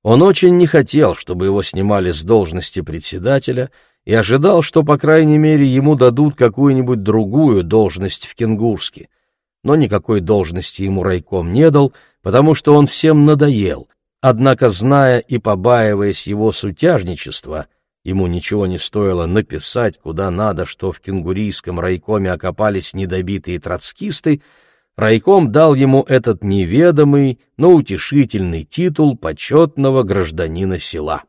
Он очень не хотел, чтобы его снимали с должности председателя, и ожидал, что, по крайней мере, ему дадут какую-нибудь другую должность в Кенгурске. Но никакой должности ему райком не дал, потому что он всем надоел, однако, зная и побаиваясь его сутяжничества, ему ничего не стоило написать, куда надо, что в кенгурийском райкоме окопались недобитые троцкисты, райком дал ему этот неведомый, но утешительный титул почетного гражданина села.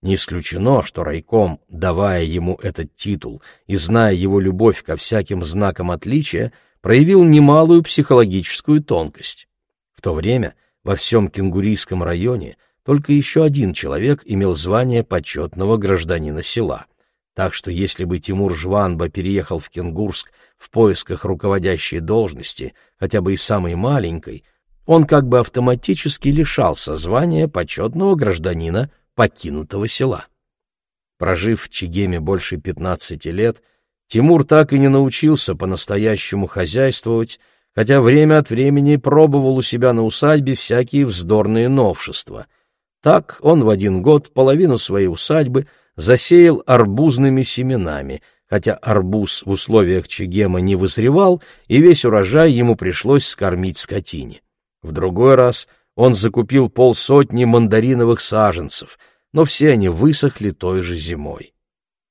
Не исключено, что райком, давая ему этот титул и зная его любовь ко всяким знакам отличия, проявил немалую психологическую тонкость. В то время во всем Кенгурийском районе только еще один человек имел звание почетного гражданина села. Так что если бы Тимур Жванба переехал в Кенгурск в поисках руководящей должности, хотя бы и самой маленькой, он как бы автоматически лишался звания почетного гражданина покинутого села. Прожив в Чигеме больше пятнадцати лет, Тимур так и не научился по-настоящему хозяйствовать, хотя время от времени пробовал у себя на усадьбе всякие вздорные новшества. Так он в один год половину своей усадьбы засеял арбузными семенами, хотя арбуз в условиях Чегема не вызревал, и весь урожай ему пришлось скормить скотине. В другой раз он закупил полсотни мандариновых саженцев, но все они высохли той же зимой.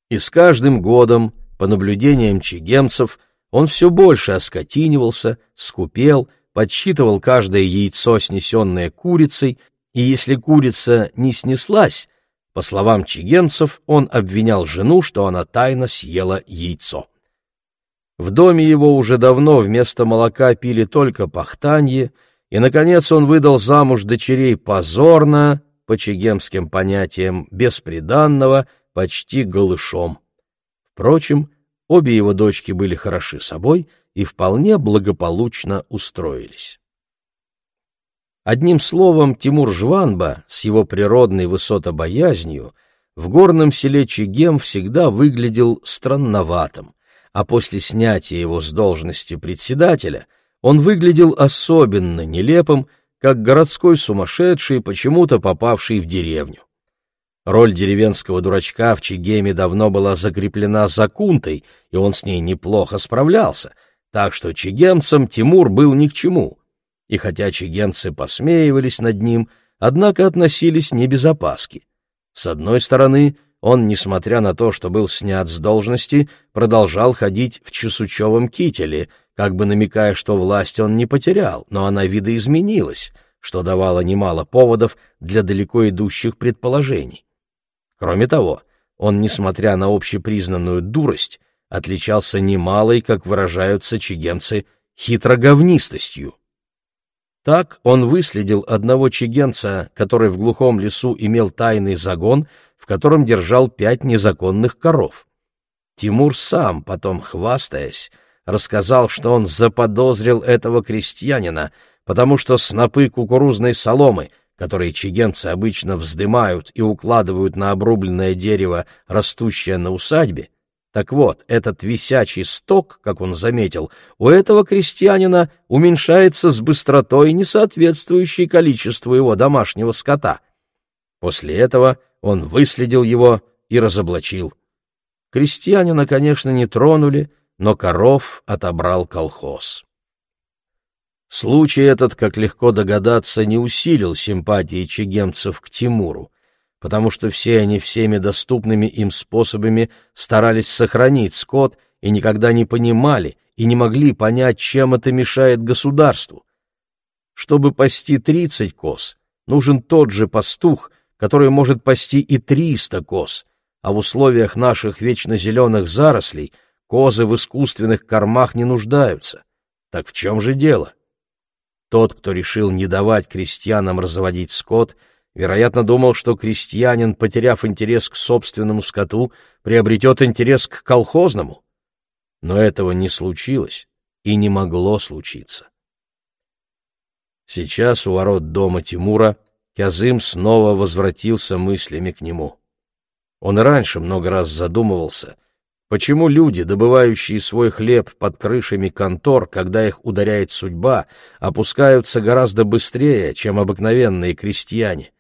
И с каждым годом, по наблюдениям чегемцев, он все больше оскотинивался, скупел, подсчитывал каждое яйцо, снесенное курицей, и если курица не снеслась, по словам чигенцев, он обвинял жену, что она тайно съела яйцо. В доме его уже давно вместо молока пили только пахтанье, и, наконец, он выдал замуж дочерей позорно, по чегемским понятиям, бесприданного, почти голышом. Впрочем, обе его дочки были хороши собой и вполне благополучно устроились. Одним словом, Тимур Жванба с его природной высотобоязнью в горном селе Чегем всегда выглядел странноватым, а после снятия его с должности председателя он выглядел особенно нелепым, как городской сумасшедший, почему-то попавший в деревню. Роль деревенского дурачка в Чегеме давно была закреплена Закунтой, и он с ней неплохо справлялся, так что чегемцам Тимур был ни к чему. И хотя чегемцы посмеивались над ним, однако относились не без опаски. С одной стороны, он, несмотря на то, что был снят с должности, продолжал ходить в чесучевом кителе, как бы намекая, что власть он не потерял, но она видоизменилась, что давало немало поводов для далеко идущих предположений. Кроме того, он, несмотря на общепризнанную дурость, отличался немалой, как выражаются чигенцы, хитроговнистостью. Так он выследил одного чигенца, который в глухом лесу имел тайный загон, в котором держал пять незаконных коров. Тимур сам, потом хвастаясь, рассказал, что он заподозрил этого крестьянина, потому что снопы кукурузной соломы, которые чигенцы обычно вздымают и укладывают на обрубленное дерево, растущее на усадьбе, так вот, этот висячий сток, как он заметил, у этого крестьянина уменьшается с быстротой, не соответствующей количеству его домашнего скота. После этого он выследил его и разоблачил. Крестьянина, конечно, не тронули, но коров отобрал колхоз. Случай этот, как легко догадаться, не усилил симпатии чегемцев к Тимуру, потому что все они всеми доступными им способами старались сохранить скот и никогда не понимали и не могли понять, чем это мешает государству. Чтобы пасти тридцать коз, нужен тот же пастух, который может пасти и триста коз, а в условиях наших вечно зеленых зарослей козы в искусственных кормах не нуждаются. Так в чем же дело? Тот, кто решил не давать крестьянам разводить скот, вероятно, думал, что крестьянин, потеряв интерес к собственному скоту, приобретет интерес к колхозному. Но этого не случилось и не могло случиться. Сейчас у ворот дома Тимура Кязым снова возвратился мыслями к нему. Он раньше много раз задумывался — Почему люди, добывающие свой хлеб под крышами контор, когда их ударяет судьба, опускаются гораздо быстрее, чем обыкновенные крестьяне?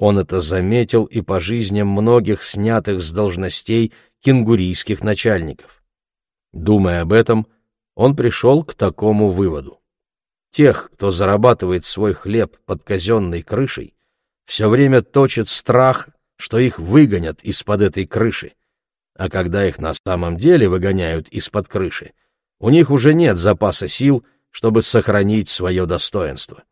Он это заметил и по жизням многих снятых с должностей кенгурийских начальников. Думая об этом, он пришел к такому выводу. Тех, кто зарабатывает свой хлеб под казенной крышей, все время точит страх, что их выгонят из-под этой крыши, а когда их на самом деле выгоняют из-под крыши, у них уже нет запаса сил, чтобы сохранить свое достоинство.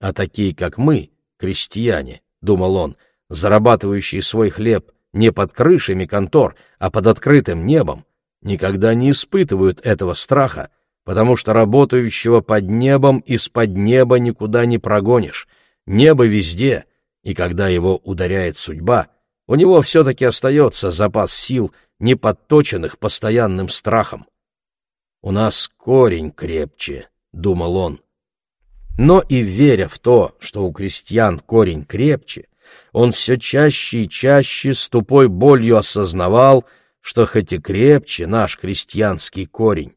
А такие, как мы, крестьяне, — думал он, зарабатывающие свой хлеб не под крышами контор, а под открытым небом, никогда не испытывают этого страха, потому что работающего под небом из-под неба никуда не прогонишь. Небо везде, и когда его ударяет судьба — у него все-таки остается запас сил, не подточенных постоянным страхом. «У нас корень крепче», — думал он. Но и веря в то, что у крестьян корень крепче, он все чаще и чаще с тупой болью осознавал, что хоть и крепче наш крестьянский корень,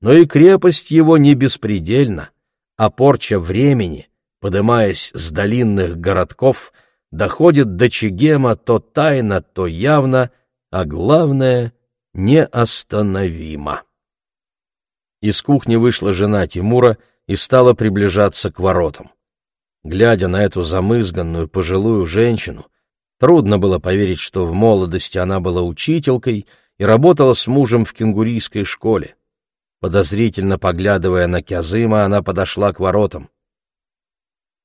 но и крепость его не беспредельна, а порча времени, подымаясь с долинных городков — доходит до Чегема то тайно, то явно, а главное — неостановимо. Из кухни вышла жена Тимура и стала приближаться к воротам. Глядя на эту замызганную пожилую женщину, трудно было поверить, что в молодости она была учителькой и работала с мужем в кенгурийской школе. Подозрительно поглядывая на Кязыма, она подошла к воротам.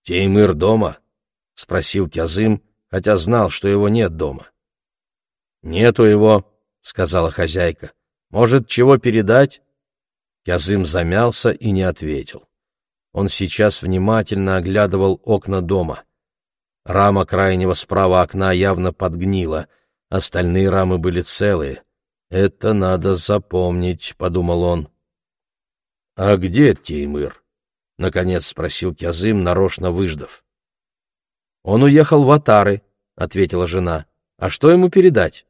«Теймыр дома?» — спросил Кязым, хотя знал, что его нет дома. «Нету его», — сказала хозяйка. «Может, чего передать?» Кязым замялся и не ответил. Он сейчас внимательно оглядывал окна дома. Рама крайнего справа окна явно подгнила, остальные рамы были целые. «Это надо запомнить», — подумал он. «А где Теймыр?» — наконец спросил Кязым, нарочно выждав. «Он уехал в Атары», — ответила жена. «А что ему передать?»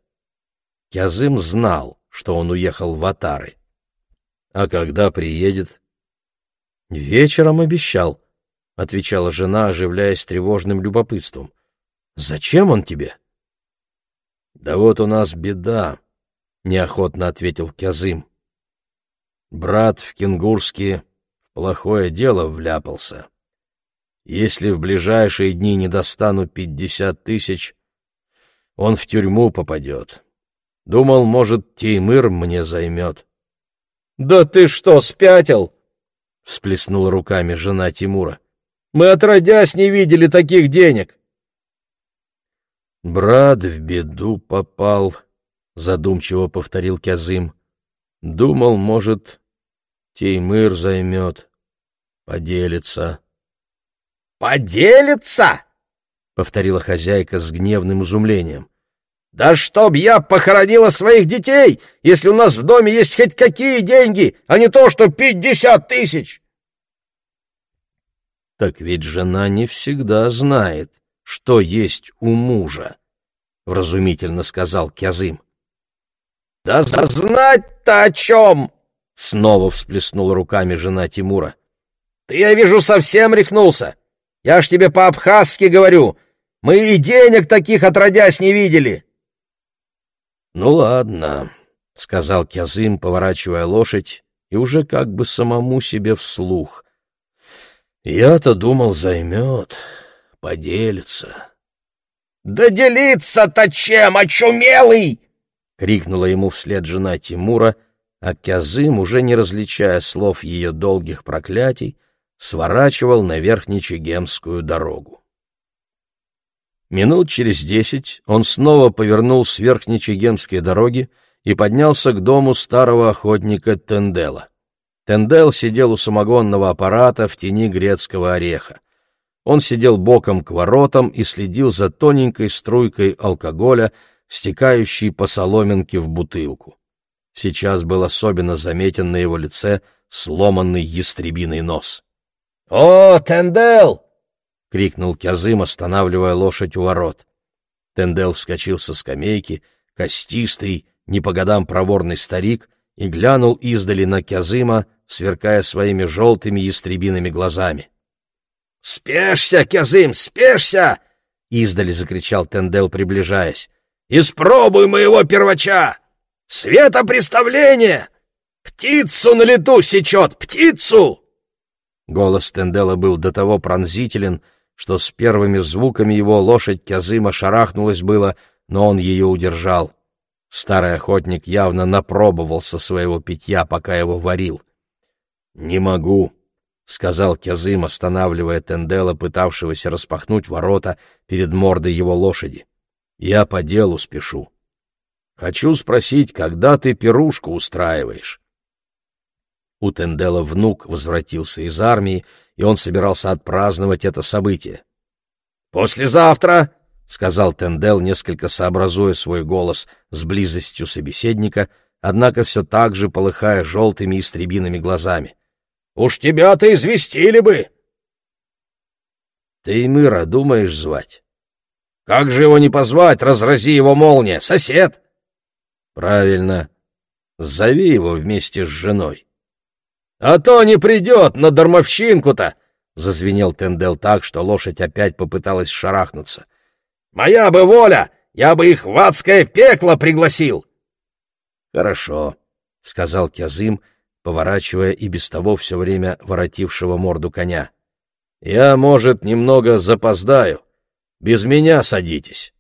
Кязым знал, что он уехал в Атары. «А когда приедет?» «Вечером обещал», — отвечала жена, оживляясь тревожным любопытством. «Зачем он тебе?» «Да вот у нас беда», — неохотно ответил Кязым. «Брат в Кенгурске в плохое дело вляпался. Если в ближайшие дни не достану пятьдесят тысяч, он в тюрьму попадет. Думал, может, Теймыр мне займет». «Да ты что, спятил?» — всплеснула руками жена Тимура. «Мы отродясь не видели таких денег!» «Брат в беду попал», — задумчиво повторил Кязым. «Думал, может, Теймыр займет, поделится». «Поделится?» — повторила хозяйка с гневным изумлением. «Да чтоб я похоронила своих детей, если у нас в доме есть хоть какие деньги, а не то, что пятьдесят тысяч!» «Так ведь жена не всегда знает, что есть у мужа», — вразумительно сказал Кязым. «Да знать-то о чем!» — снова всплеснула руками жена Тимура. «Ты, я вижу, совсем рехнулся. Я ж тебе по-абхазски говорю. Мы и денег таких отродясь не видели». «Ну ладно», — сказал Кязым, поворачивая лошадь, и уже как бы самому себе вслух. «Я-то думал, займет, поделится». «Да делиться-то чем, очумелый!» — крикнула ему вслед жена Тимура, а Кязым, уже не различая слов ее долгих проклятий, сворачивал на Верхнечегемскую дорогу. Минут через десять он снова повернул с Верхнечегемской дороги и поднялся к дому старого охотника Тендела. Тендел сидел у самогонного аппарата в тени грецкого ореха. Он сидел боком к воротам и следил за тоненькой струйкой алкоголя, стекающей по соломинке в бутылку. Сейчас был особенно заметен на его лице сломанный ястребиный нос. «О, Тендел!» — крикнул Кязым, останавливая лошадь у ворот. Тендел вскочил со скамейки, костистый, не по годам проворный старик, и глянул издали на Кязыма, сверкая своими желтыми ястребиными глазами. — Спешься, Кязым, спешься! — издали закричал Тендел, приближаясь. — Испробуй моего первача! Светопреставление! Птицу на лету сечет, птицу! Голос Тендела был до того пронзителен, что с первыми звуками его лошадь Кязыма шарахнулась было, но он ее удержал. Старый охотник явно напробовался своего питья, пока его варил. «Не могу», — сказал Кязым, останавливая Тендела, пытавшегося распахнуть ворота перед мордой его лошади. «Я по делу спешу. Хочу спросить, когда ты пирушку устраиваешь?» У Тендела внук возвратился из армии, и он собирался отпраздновать это событие. «Послезавтра!» — сказал Тендел, несколько сообразуя свой голос с близостью собеседника, однако все так же полыхая желтыми истребиными глазами. «Уж тебя-то известили бы!» «Ты и мыра думаешь звать?» «Как же его не позвать, разрази его молния, сосед!» «Правильно. Зови его вместе с женой». «А то не придет на дармовщинку-то!» — зазвенел Тендел так, что лошадь опять попыталась шарахнуться. «Моя бы воля! Я бы их в адское пекло пригласил!» «Хорошо», — сказал Кязым, поворачивая и без того все время воротившего морду коня. «Я, может, немного запоздаю. Без меня садитесь».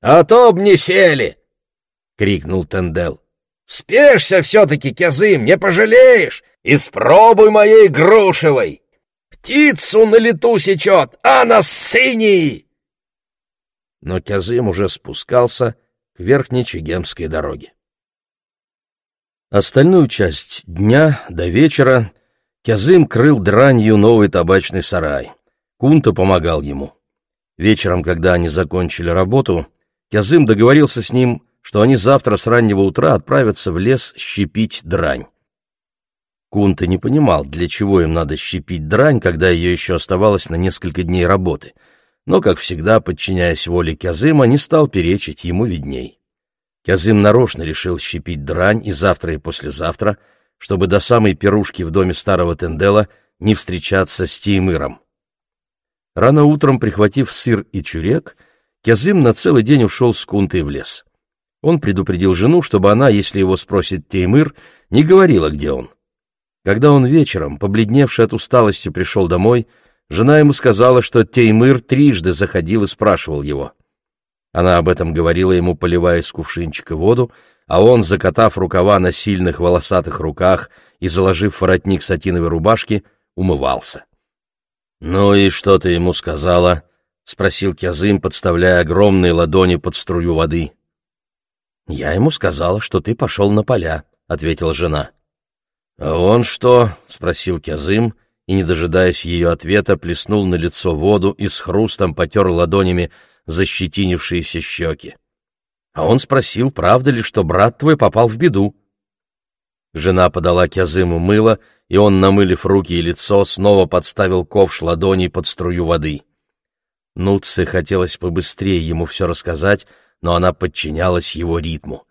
«А то б не сели!» — крикнул Тендел. «Спешься все-таки, Кязым, не пожалеешь! Испробуй моей грушевой! Птицу на лету сечет, а на синей!» Но Кязым уже спускался к верхней Чегемской дороге. Остальную часть дня до вечера Кязым крыл дранью новый табачный сарай. Кунта помогал ему. Вечером, когда они закончили работу, Кязым договорился с ним, что они завтра с раннего утра отправятся в лес щепить дрань. Кунта не понимал, для чего им надо щепить дрань, когда ее еще оставалось на несколько дней работы, но, как всегда, подчиняясь воле Кязыма, не стал перечить, ему видней. Кязым нарочно решил щепить дрань и завтра, и послезавтра, чтобы до самой пирушки в доме старого Тендела не встречаться с Теймыром. Рано утром, прихватив сыр и чурек, Кязым на целый день ушел с Кунтой в лес. Он предупредил жену, чтобы она, если его спросит Теймыр, не говорила, где он. Когда он вечером, побледневший от усталости, пришел домой, жена ему сказала, что Теймыр трижды заходил и спрашивал его. Она об этом говорила ему, поливая из кувшинчика воду, а он, закатав рукава на сильных волосатых руках и заложив воротник сатиновой рубашки, умывался. «Ну и что ты ему сказала?» — спросил Кязым, подставляя огромные ладони под струю воды. «Я ему сказала, что ты пошел на поля», — ответила жена. «А он что?» — спросил Кязым, и, не дожидаясь ее ответа, плеснул на лицо воду и с хрустом потер ладонями защетинившиеся щеки. А он спросил, правда ли, что брат твой попал в беду. Жена подала Кязыму мыло, и он, намылив руки и лицо, снова подставил ковш ладоней под струю воды. Нутце хотелось побыстрее ему все рассказать, но она подчинялась его ритму.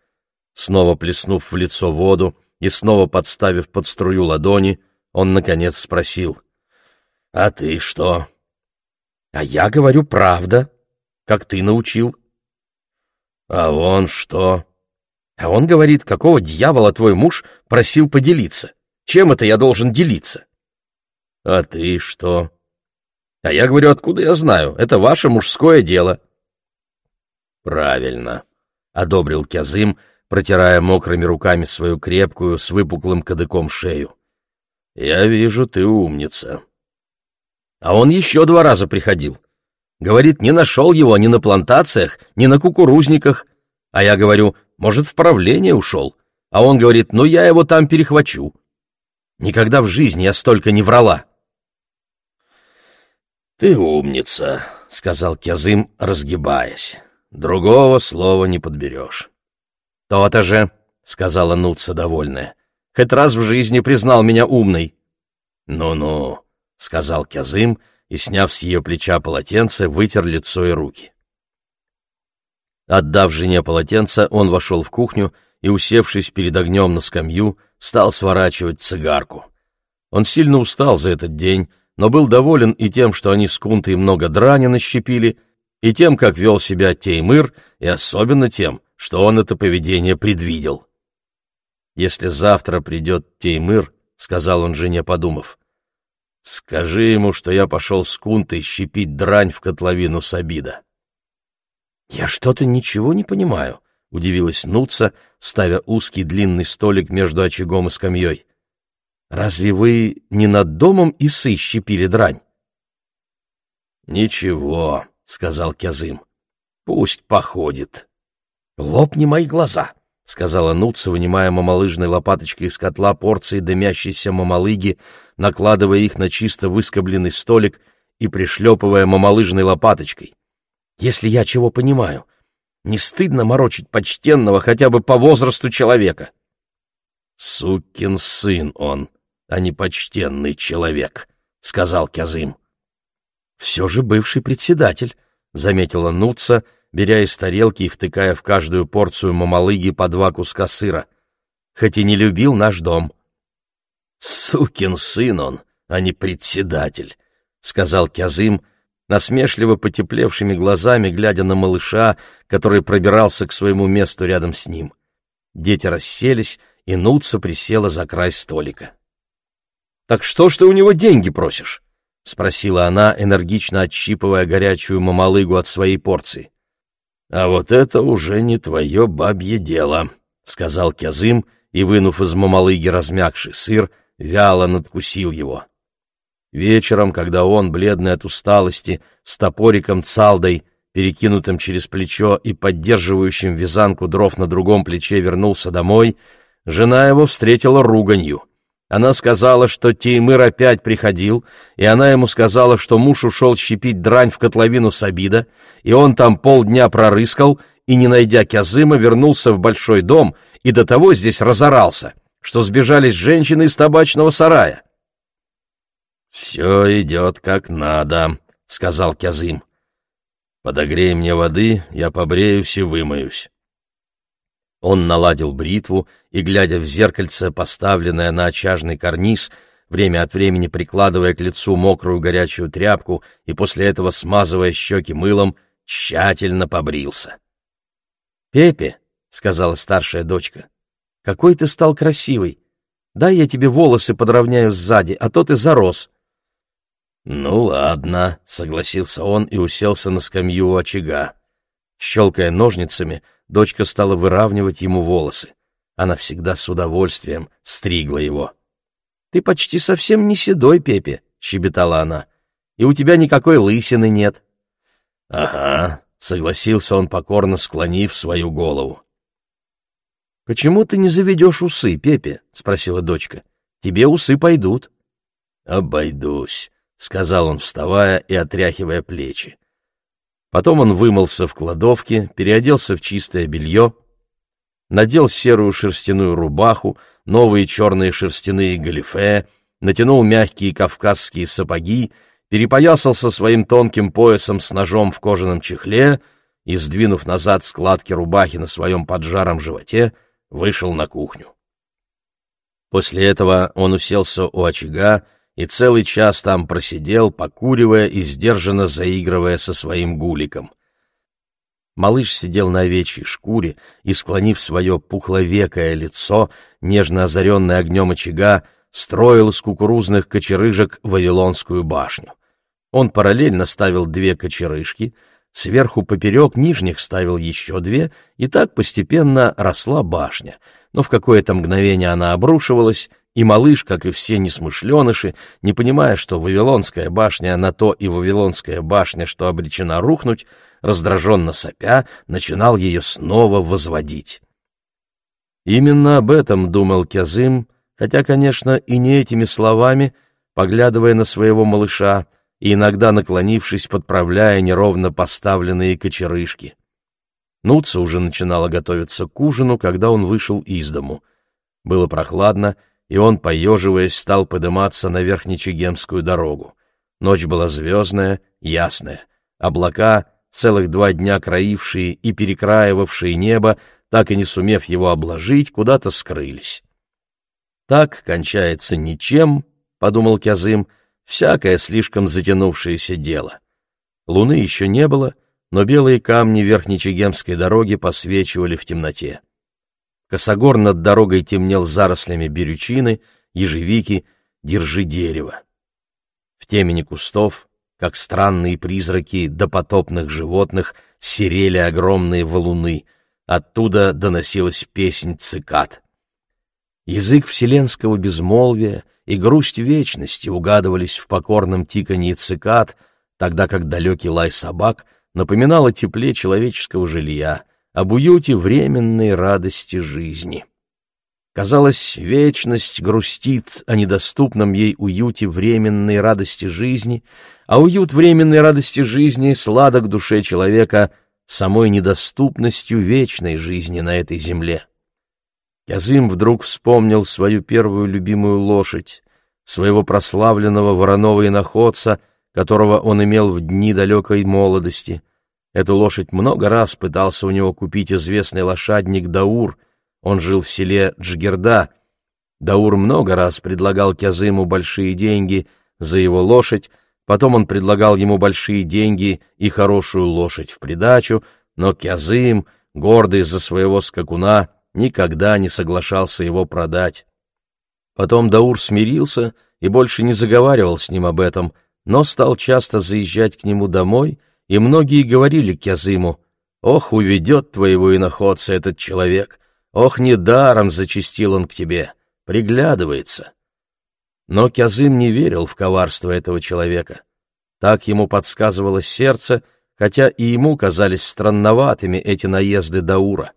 Снова плеснув в лицо воду и снова подставив под струю ладони, он, наконец, спросил. «А ты что?» «А я говорю правда, как ты научил». «А он что?» «А он говорит, какого дьявола твой муж просил поделиться? Чем это я должен делиться?» «А ты что?» «А я говорю, откуда я знаю? Это ваше мужское дело». «Правильно», — одобрил Кязым, протирая мокрыми руками свою крепкую, с выпуклым кадыком шею. «Я вижу, ты умница». А он еще два раза приходил. Говорит, не нашел его ни на плантациях, ни на кукурузниках. А я говорю, может, в правление ушел. А он говорит, ну я его там перехвачу. Никогда в жизни я столько не врала. «Ты умница», — сказал Кязым, разгибаясь. «Другого слова не подберешь». «То-то же», — сказала Нутса довольная. «Хоть раз в жизни признал меня умной». «Ну-ну», — сказал Кязым, — и, сняв с ее плеча полотенце, вытер лицо и руки. Отдав жене полотенце, он вошел в кухню и, усевшись перед огнем на скамью, стал сворачивать цигарку. Он сильно устал за этот день, но был доволен и тем, что они с Кунтой много драни нащепили, и тем, как вел себя Теймыр, и особенно тем, что он это поведение предвидел. «Если завтра придет Теймыр», — сказал он жене, подумав, Скажи ему, что я пошел с Кунтой щепить дрань в котловину Сабида. — Я что-то ничего не понимаю, — удивилась Нуца, ставя узкий длинный столик между очагом и скамьей. — Разве вы не над домом Исы щепили дрань? — Ничего, — сказал Кязым, — пусть походит. — Лопни мои глаза, — сказала Нутца, вынимая мамалыжной лопаточкой из котла порции дымящейся мамалыги, накладывая их на чисто выскобленный столик и пришлепывая мамалыжной лопаточкой. «Если я чего понимаю, не стыдно морочить почтенного хотя бы по возрасту человека?» «Сукин сын он, а не почтенный человек», — сказал Кязым. «Все же бывший председатель», — заметила Нутца, — беря из тарелки и втыкая в каждую порцию мамалыги по два куска сыра. Хоть и не любил наш дом. «Сукин сын он, а не председатель», — сказал Кязым, насмешливо потеплевшими глазами, глядя на малыша, который пробирался к своему месту рядом с ним. Дети расселись, и Нутса присела за край столика. «Так что ж ты у него деньги просишь?» — спросила она, энергично отщипывая горячую мамалыгу от своей порции. «А вот это уже не твое бабье дело», — сказал Кязым и, вынув из мамалыги размягший сыр, вяло надкусил его. Вечером, когда он, бледный от усталости, с топориком цалдой, перекинутым через плечо и поддерживающим вязанку дров на другом плече, вернулся домой, жена его встретила руганью. Она сказала, что Теймыр опять приходил, и она ему сказала, что муж ушел щепить дрань в котловину Сабида, и он там полдня прорыскал, и, не найдя Кязыма, вернулся в большой дом, и до того здесь разорался, что сбежались женщины из табачного сарая. «Все идет как надо», — сказал Кязым. «Подогрей мне воды, я побреюсь и вымоюсь». Он наладил бритву и, глядя в зеркальце, поставленное на очажный карниз, время от времени прикладывая к лицу мокрую горячую тряпку и после этого смазывая щеки мылом, тщательно побрился. «Пепе», — сказала старшая дочка, — «какой ты стал красивый! Дай я тебе волосы подровняю сзади, а то ты зарос». «Ну ладно», — согласился он и уселся на скамью у очага. Щелкая ножницами, дочка стала выравнивать ему волосы. Она всегда с удовольствием стригла его. «Ты почти совсем не седой, Пепе», — щебетала она, — «и у тебя никакой лысины нет». «Ага», — согласился он, покорно склонив свою голову. «Почему ты не заведешь усы, Пепе?» — спросила дочка. «Тебе усы пойдут». «Обойдусь», — сказал он, вставая и отряхивая плечи. Потом он вымылся в кладовке, переоделся в чистое белье, надел серую шерстяную рубаху, новые черные шерстяные галифе, натянул мягкие кавказские сапоги, перепоясался своим тонким поясом с ножом в кожаном чехле и, сдвинув назад складки рубахи на своем поджаром животе, вышел на кухню. После этого он уселся у очага, и целый час там просидел, покуривая и сдержанно заигрывая со своим гуликом. Малыш сидел на овечьей шкуре и, склонив свое пухловекое лицо, нежно озаренное огнем очага, строил из кукурузных кочерыжек Вавилонскую башню. Он параллельно ставил две кочерышки, сверху поперек нижних ставил еще две, и так постепенно росла башня, но в какое-то мгновение она обрушивалась, и малыш, как и все несмышленыши, не понимая, что Вавилонская башня на то и Вавилонская башня, что обречена рухнуть, раздраженно сопя, начинал ее снова возводить. Именно об этом думал Кязым, хотя, конечно, и не этими словами, поглядывая на своего малыша и иногда наклонившись, подправляя неровно поставленные кочерышки. Нуца уже начинала готовиться к ужину, когда он вышел из дому. Было прохладно, и он, поеживаясь, стал подниматься на Верхнечегемскую дорогу. Ночь была звездная, ясная. Облака, целых два дня краившие и перекраивавшие небо, так и не сумев его обложить, куда-то скрылись. «Так кончается ничем», — подумал Кязым, — «всякое слишком затянувшееся дело». Луны еще не было, но белые камни Верхнечегемской дороги посвечивали в темноте. Косогор над дорогой темнел зарослями берючины, ежевики, держи дерево. В темени кустов, как странные призраки допотопных животных, серели огромные валуны. Оттуда доносилась песнь цикад. Язык вселенского безмолвия и грусть вечности угадывались в покорном тиканье цикад, тогда как далекий лай собак напоминал о тепле человеческого жилья — об уюте временной радости жизни. Казалось, вечность грустит о недоступном ей уюте временной радости жизни, а уют временной радости жизни сладок душе человека самой недоступностью вечной жизни на этой земле. Язым вдруг вспомнил свою первую любимую лошадь, своего прославленного вороного иноходца, которого он имел в дни далекой молодости — Эту лошадь много раз пытался у него купить известный лошадник Даур, он жил в селе Джгерда. Даур много раз предлагал Кязыму большие деньги за его лошадь, потом он предлагал ему большие деньги и хорошую лошадь в придачу, но Кязым, гордый за своего скакуна, никогда не соглашался его продать. Потом Даур смирился и больше не заговаривал с ним об этом, но стал часто заезжать к нему домой — и многие говорили Кязыму, «Ох, уведет твоего иноходца этот человек! Ох, недаром зачистил он к тебе! Приглядывается!» Но Кязым не верил в коварство этого человека. Так ему подсказывало сердце, хотя и ему казались странноватыми эти наезды Даура.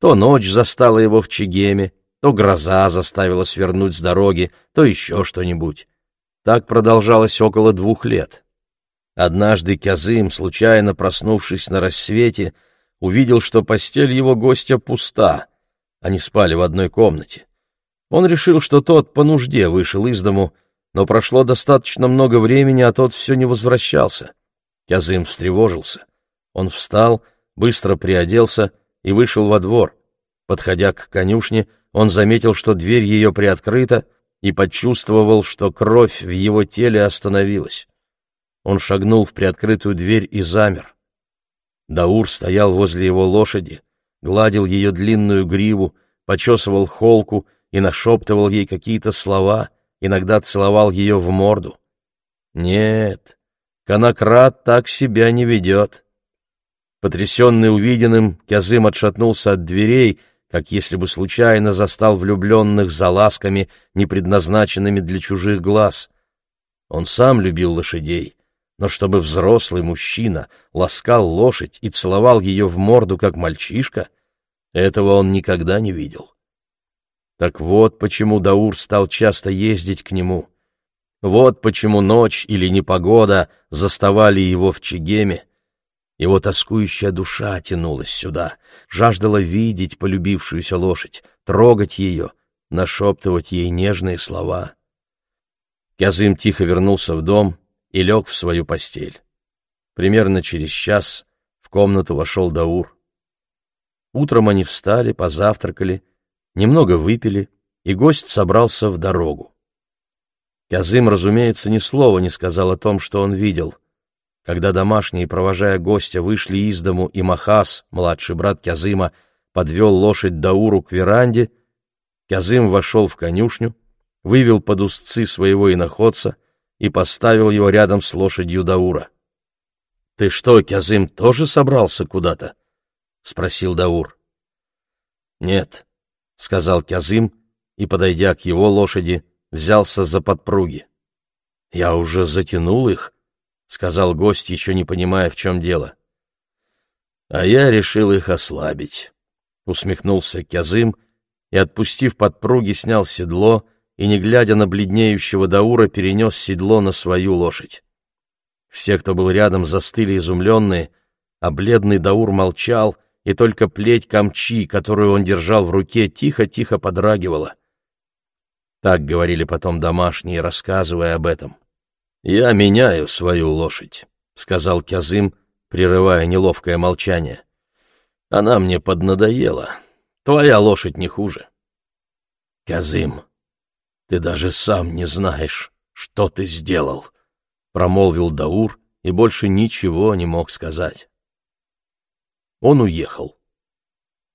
То ночь застала его в Чегеме, то гроза заставила свернуть с дороги, то еще что-нибудь. Так продолжалось около двух лет. Однажды Кязым, случайно проснувшись на рассвете, увидел, что постель его гостя пуста. Они спали в одной комнате. Он решил, что тот по нужде вышел из дому, но прошло достаточно много времени, а тот все не возвращался. Кязым встревожился. Он встал, быстро приоделся и вышел во двор. Подходя к конюшне, он заметил, что дверь ее приоткрыта, и почувствовал, что кровь в его теле остановилась. Он шагнул в приоткрытую дверь и замер. Даур стоял возле его лошади, гладил ее длинную гриву, почесывал холку и нашептывал ей какие-то слова, иногда целовал ее в морду. Нет, Конократ так себя не ведет. Потрясенный увиденным, Кязым отшатнулся от дверей, как если бы случайно застал влюбленных за ласками, не предназначенными для чужих глаз. Он сам любил лошадей, но чтобы взрослый мужчина ласкал лошадь и целовал ее в морду, как мальчишка, этого он никогда не видел. Так вот почему Даур стал часто ездить к нему. Вот почему ночь или непогода заставали его в Чегеме, его тоскующая душа тянулась сюда, жаждала видеть полюбившуюся лошадь, трогать ее, нашептывать ей нежные слова. Кязым тихо вернулся в дом и лег в свою постель. Примерно через час в комнату вошел Даур. Утром они встали, позавтракали, немного выпили, и гость собрался в дорогу. Кязым, разумеется, ни слова не сказал о том, что он видел — когда домашние, провожая гостя, вышли из дому, и Махас, младший брат Кязыма, подвел лошадь Дауру к веранде, Кязым вошел в конюшню, вывел под узцы своего иноходца и поставил его рядом с лошадью Даура. — Ты что, Кязым, тоже собрался куда-то? — спросил Даур. — Нет, — сказал Кязым и, подойдя к его лошади, взялся за подпруги. — Я уже затянул их, — сказал гость, еще не понимая, в чем дело. «А я решил их ослабить», — усмехнулся Кязым и, отпустив подпруги, снял седло и, не глядя на бледнеющего Даура, перенес седло на свою лошадь. Все, кто был рядом, застыли изумленные, а бледный Даур молчал, и только плеть камчи, которую он держал в руке, тихо-тихо подрагивала. Так говорили потом домашние, рассказывая об этом. «Я меняю свою лошадь», — сказал Кязым, прерывая неловкое молчание. «Она мне поднадоела. Твоя лошадь не хуже». «Кязым, ты даже сам не знаешь, что ты сделал», — промолвил Даур и больше ничего не мог сказать. Он уехал.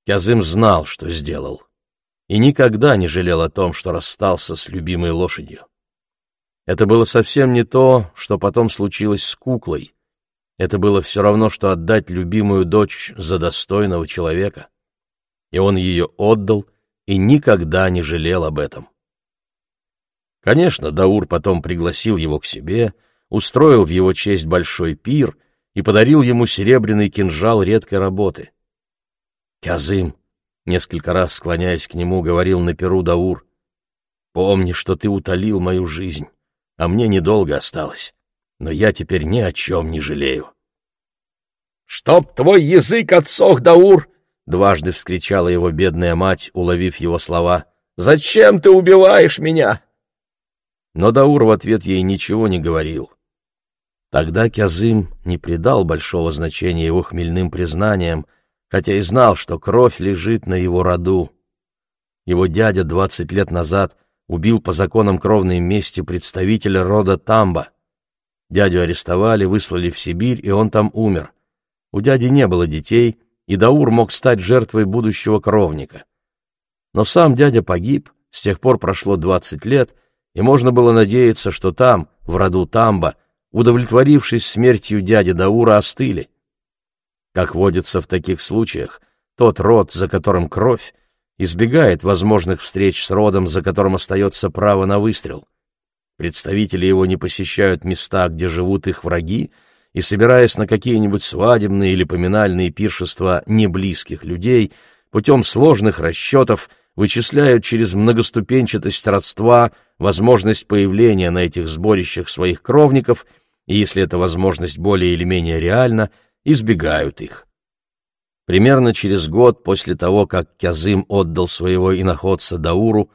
Кязым знал, что сделал, и никогда не жалел о том, что расстался с любимой лошадью. Это было совсем не то, что потом случилось с куклой. Это было все равно, что отдать любимую дочь за достойного человека. И он ее отдал и никогда не жалел об этом. Конечно, Даур потом пригласил его к себе, устроил в его честь большой пир и подарил ему серебряный кинжал редкой работы. «Кязым», несколько раз склоняясь к нему, говорил на перу Даур, «помни, что ты утолил мою жизнь а мне недолго осталось. Но я теперь ни о чем не жалею. «Чтоб твой язык отсох, Даур!» — дважды вскричала его бедная мать, уловив его слова. «Зачем ты убиваешь меня?» Но Даур в ответ ей ничего не говорил. Тогда Кязым не придал большого значения его хмельным признаниям, хотя и знал, что кровь лежит на его роду. Его дядя двадцать лет назад — убил по законам кровной мести представителя рода Тамба. Дядю арестовали, выслали в Сибирь, и он там умер. У дяди не было детей, и Даур мог стать жертвой будущего кровника. Но сам дядя погиб, с тех пор прошло двадцать лет, и можно было надеяться, что там, в роду Тамба, удовлетворившись смертью дяди Даура, остыли. Как водится в таких случаях, тот род, за которым кровь, избегает возможных встреч с родом, за которым остается право на выстрел. Представители его не посещают места, где живут их враги, и, собираясь на какие-нибудь свадебные или поминальные пиршества неблизких людей, путем сложных расчетов вычисляют через многоступенчатость родства возможность появления на этих сборищах своих кровников и, если эта возможность более или менее реальна, избегают их. Примерно через год после того, как Кязым отдал своего иноходца Дауру,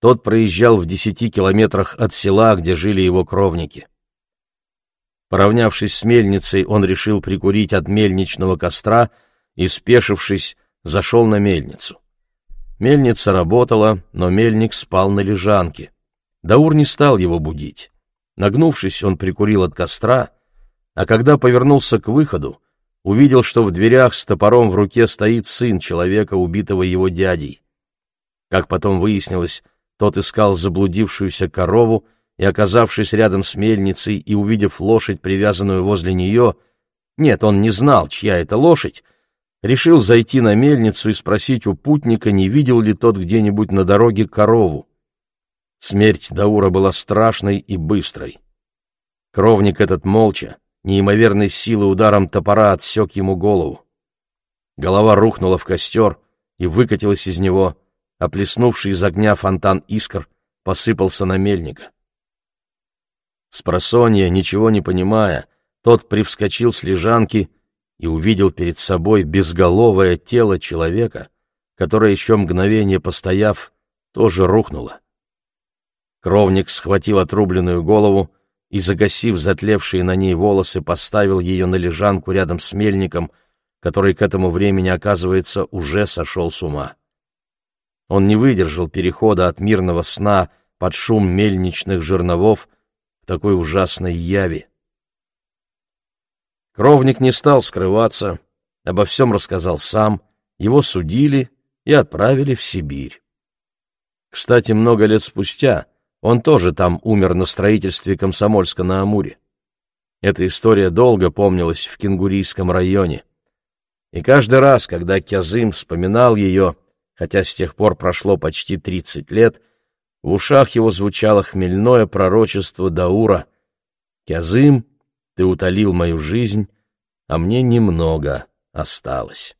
тот проезжал в десяти километрах от села, где жили его кровники. Поравнявшись с мельницей, он решил прикурить от мельничного костра и, спешившись, зашел на мельницу. Мельница работала, но мельник спал на лежанке. Даур не стал его будить. Нагнувшись, он прикурил от костра, а когда повернулся к выходу, увидел, что в дверях с топором в руке стоит сын человека, убитого его дядей. Как потом выяснилось, тот искал заблудившуюся корову и, оказавшись рядом с мельницей и увидев лошадь, привязанную возле нее, нет, он не знал, чья это лошадь, решил зайти на мельницу и спросить у путника, не видел ли тот где-нибудь на дороге корову. Смерть Даура была страшной и быстрой. Кровник этот молча, неимоверной силы ударом топора отсек ему голову. Голова рухнула в костер и выкатилась из него, а плеснувший из огня фонтан искр посыпался на мельника. Спросонья, ничего не понимая, тот привскочил с лежанки и увидел перед собой безголовое тело человека, которое еще мгновение постояв, тоже рухнуло. Кровник схватил отрубленную голову, и, загасив затлевшие на ней волосы, поставил ее на лежанку рядом с мельником, который к этому времени, оказывается, уже сошел с ума. Он не выдержал перехода от мирного сна под шум мельничных жерновов к такой ужасной яви. Кровник не стал скрываться, обо всем рассказал сам, его судили и отправили в Сибирь. Кстати, много лет спустя он тоже там умер на строительстве Комсомольска на Амуре. Эта история долго помнилась в Кенгурийском районе. И каждый раз, когда Кязым вспоминал ее, хотя с тех пор прошло почти 30 лет, в ушах его звучало хмельное пророчество Даура. «Кязым, ты утолил мою жизнь, а мне немного осталось».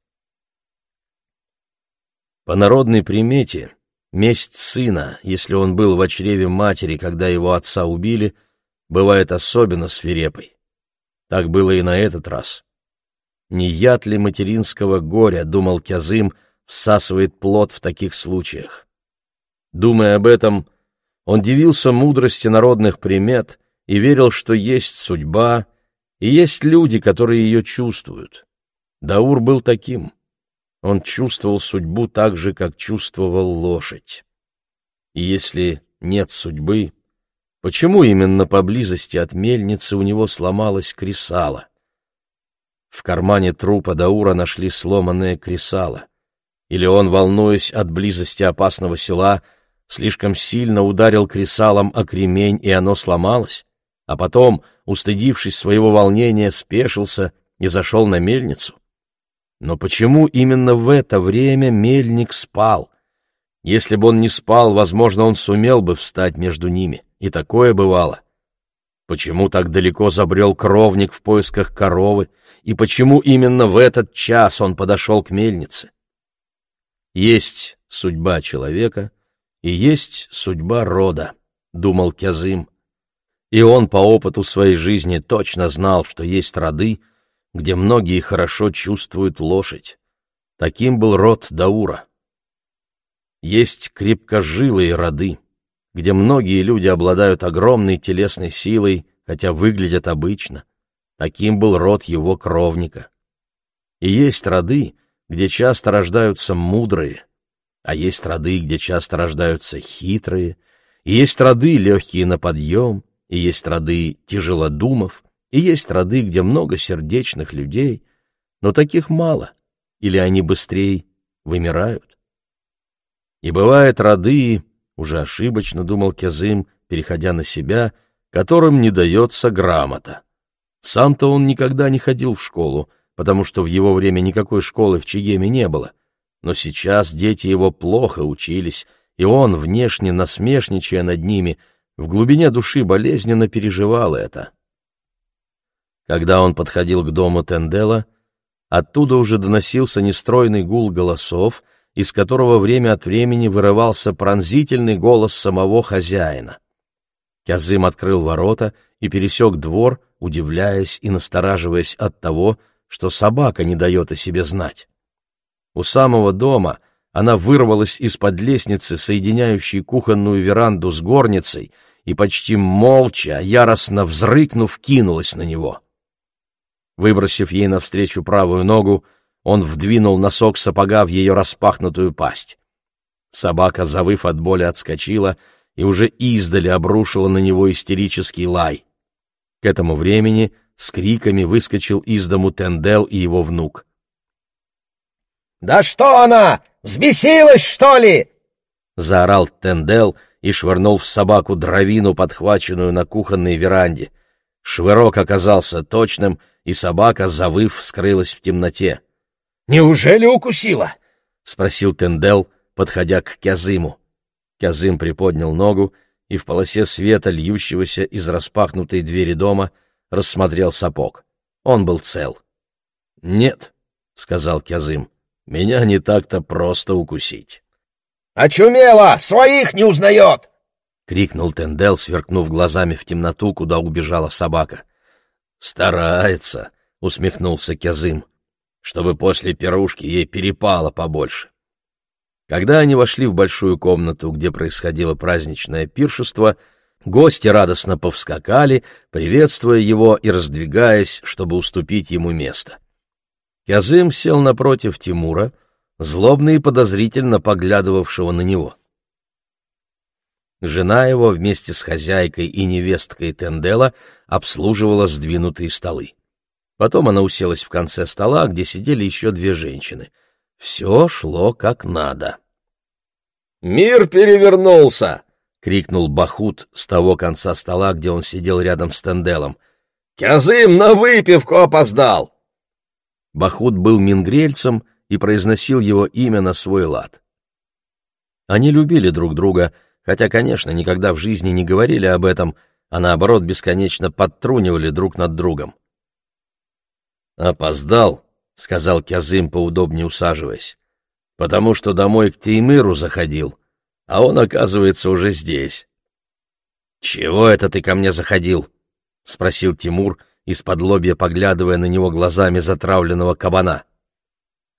По народной примете Месть сына, если он был в чреве матери, когда его отца убили, бывает особенно свирепой. Так было и на этот раз. Не яд ли материнского горя, думал Кязым, всасывает плод в таких случаях. Думая об этом, он дивился мудрости народных примет и верил, что есть судьба и есть люди, которые ее чувствуют. Даур был таким. Он чувствовал судьбу так же, как чувствовал лошадь. И если нет судьбы, почему именно поблизости от мельницы у него сломалось кресало? В кармане трупа Даура нашли сломанное кресало. Или он, волнуясь от близости опасного села, слишком сильно ударил кресалом о кремень, и оно сломалось, а потом, устыдившись своего волнения, спешился и зашел на мельницу? Но почему именно в это время мельник спал? Если бы он не спал, возможно, он сумел бы встать между ними, и такое бывало. Почему так далеко забрел кровник в поисках коровы, и почему именно в этот час он подошел к мельнице? Есть судьба человека и есть судьба рода, — думал Кязым. И он по опыту своей жизни точно знал, что есть роды, где многие хорошо чувствуют лошадь. Таким был род Даура. Есть крепкожилые роды, где многие люди обладают огромной телесной силой, хотя выглядят обычно. Таким был род его кровника. И есть роды, где часто рождаются мудрые, а есть роды, где часто рождаются хитрые, и есть роды, легкие на подъем, и есть роды тяжелодумов, и есть роды, где много сердечных людей, но таких мало, или они быстрее вымирают. И бывает роды, уже ошибочно думал Кезым, переходя на себя, которым не дается грамота. Сам-то он никогда не ходил в школу, потому что в его время никакой школы в Чигеме не было. Но сейчас дети его плохо учились, и он, внешне насмешничая над ними, в глубине души болезненно переживал это. Когда он подходил к дому Тендела, оттуда уже доносился нестройный гул голосов, из которого время от времени вырывался пронзительный голос самого хозяина. Кязым открыл ворота и пересек двор, удивляясь и настораживаясь от того, что собака не дает о себе знать. У самого дома она вырвалась из-под лестницы, соединяющей кухонную веранду с горницей, и почти молча, яростно взрыкнув, кинулась на него. Выбросив ей навстречу правую ногу, он вдвинул носок сапога в ее распахнутую пасть. Собака, завыв от боли, отскочила и уже издали обрушила на него истерический лай. К этому времени с криками выскочил из дому Тендел и его внук. «Да что она? Взбесилась, что ли?» — заорал Тендел и швырнул в собаку дровину, подхваченную на кухонной веранде. Швырок оказался точным, и собака, завыв, скрылась в темноте. «Неужели укусила?» — спросил Тендел, подходя к Кязыму. Кязым приподнял ногу и в полосе света, льющегося из распахнутой двери дома, рассмотрел сапог. Он был цел. «Нет», — сказал Кязым, — «меня не так-то просто укусить». «Очумела! Своих не узнает!» — крикнул Тендел, сверкнув глазами в темноту, куда убежала собака. «Старается», — усмехнулся Кязым чтобы после пирушки ей перепало побольше. Когда они вошли в большую комнату, где происходило праздничное пиршество, гости радостно повскакали, приветствуя его и раздвигаясь, чтобы уступить ему место. Кязым сел напротив Тимура, злобно и подозрительно поглядывавшего на него. Жена его вместе с хозяйкой и невесткой Тендела обслуживала сдвинутые столы. Потом она уселась в конце стола, где сидели еще две женщины. Все шло как надо. «Мир перевернулся!» — крикнул Бахут с того конца стола, где он сидел рядом с Тенделом. «Кязым на выпивку опоздал!» Бахут был мингрельцем и произносил его имя на свой лад. Они любили друг друга, хотя, конечно, никогда в жизни не говорили об этом, а наоборот бесконечно подтрунивали друг над другом. «Опоздал», — сказал Кязым, поудобнее усаживаясь, «потому что домой к Теймыру заходил, а он, оказывается, уже здесь». «Чего это ты ко мне заходил?» — спросил Тимур, из-под лобья поглядывая на него глазами затравленного кабана.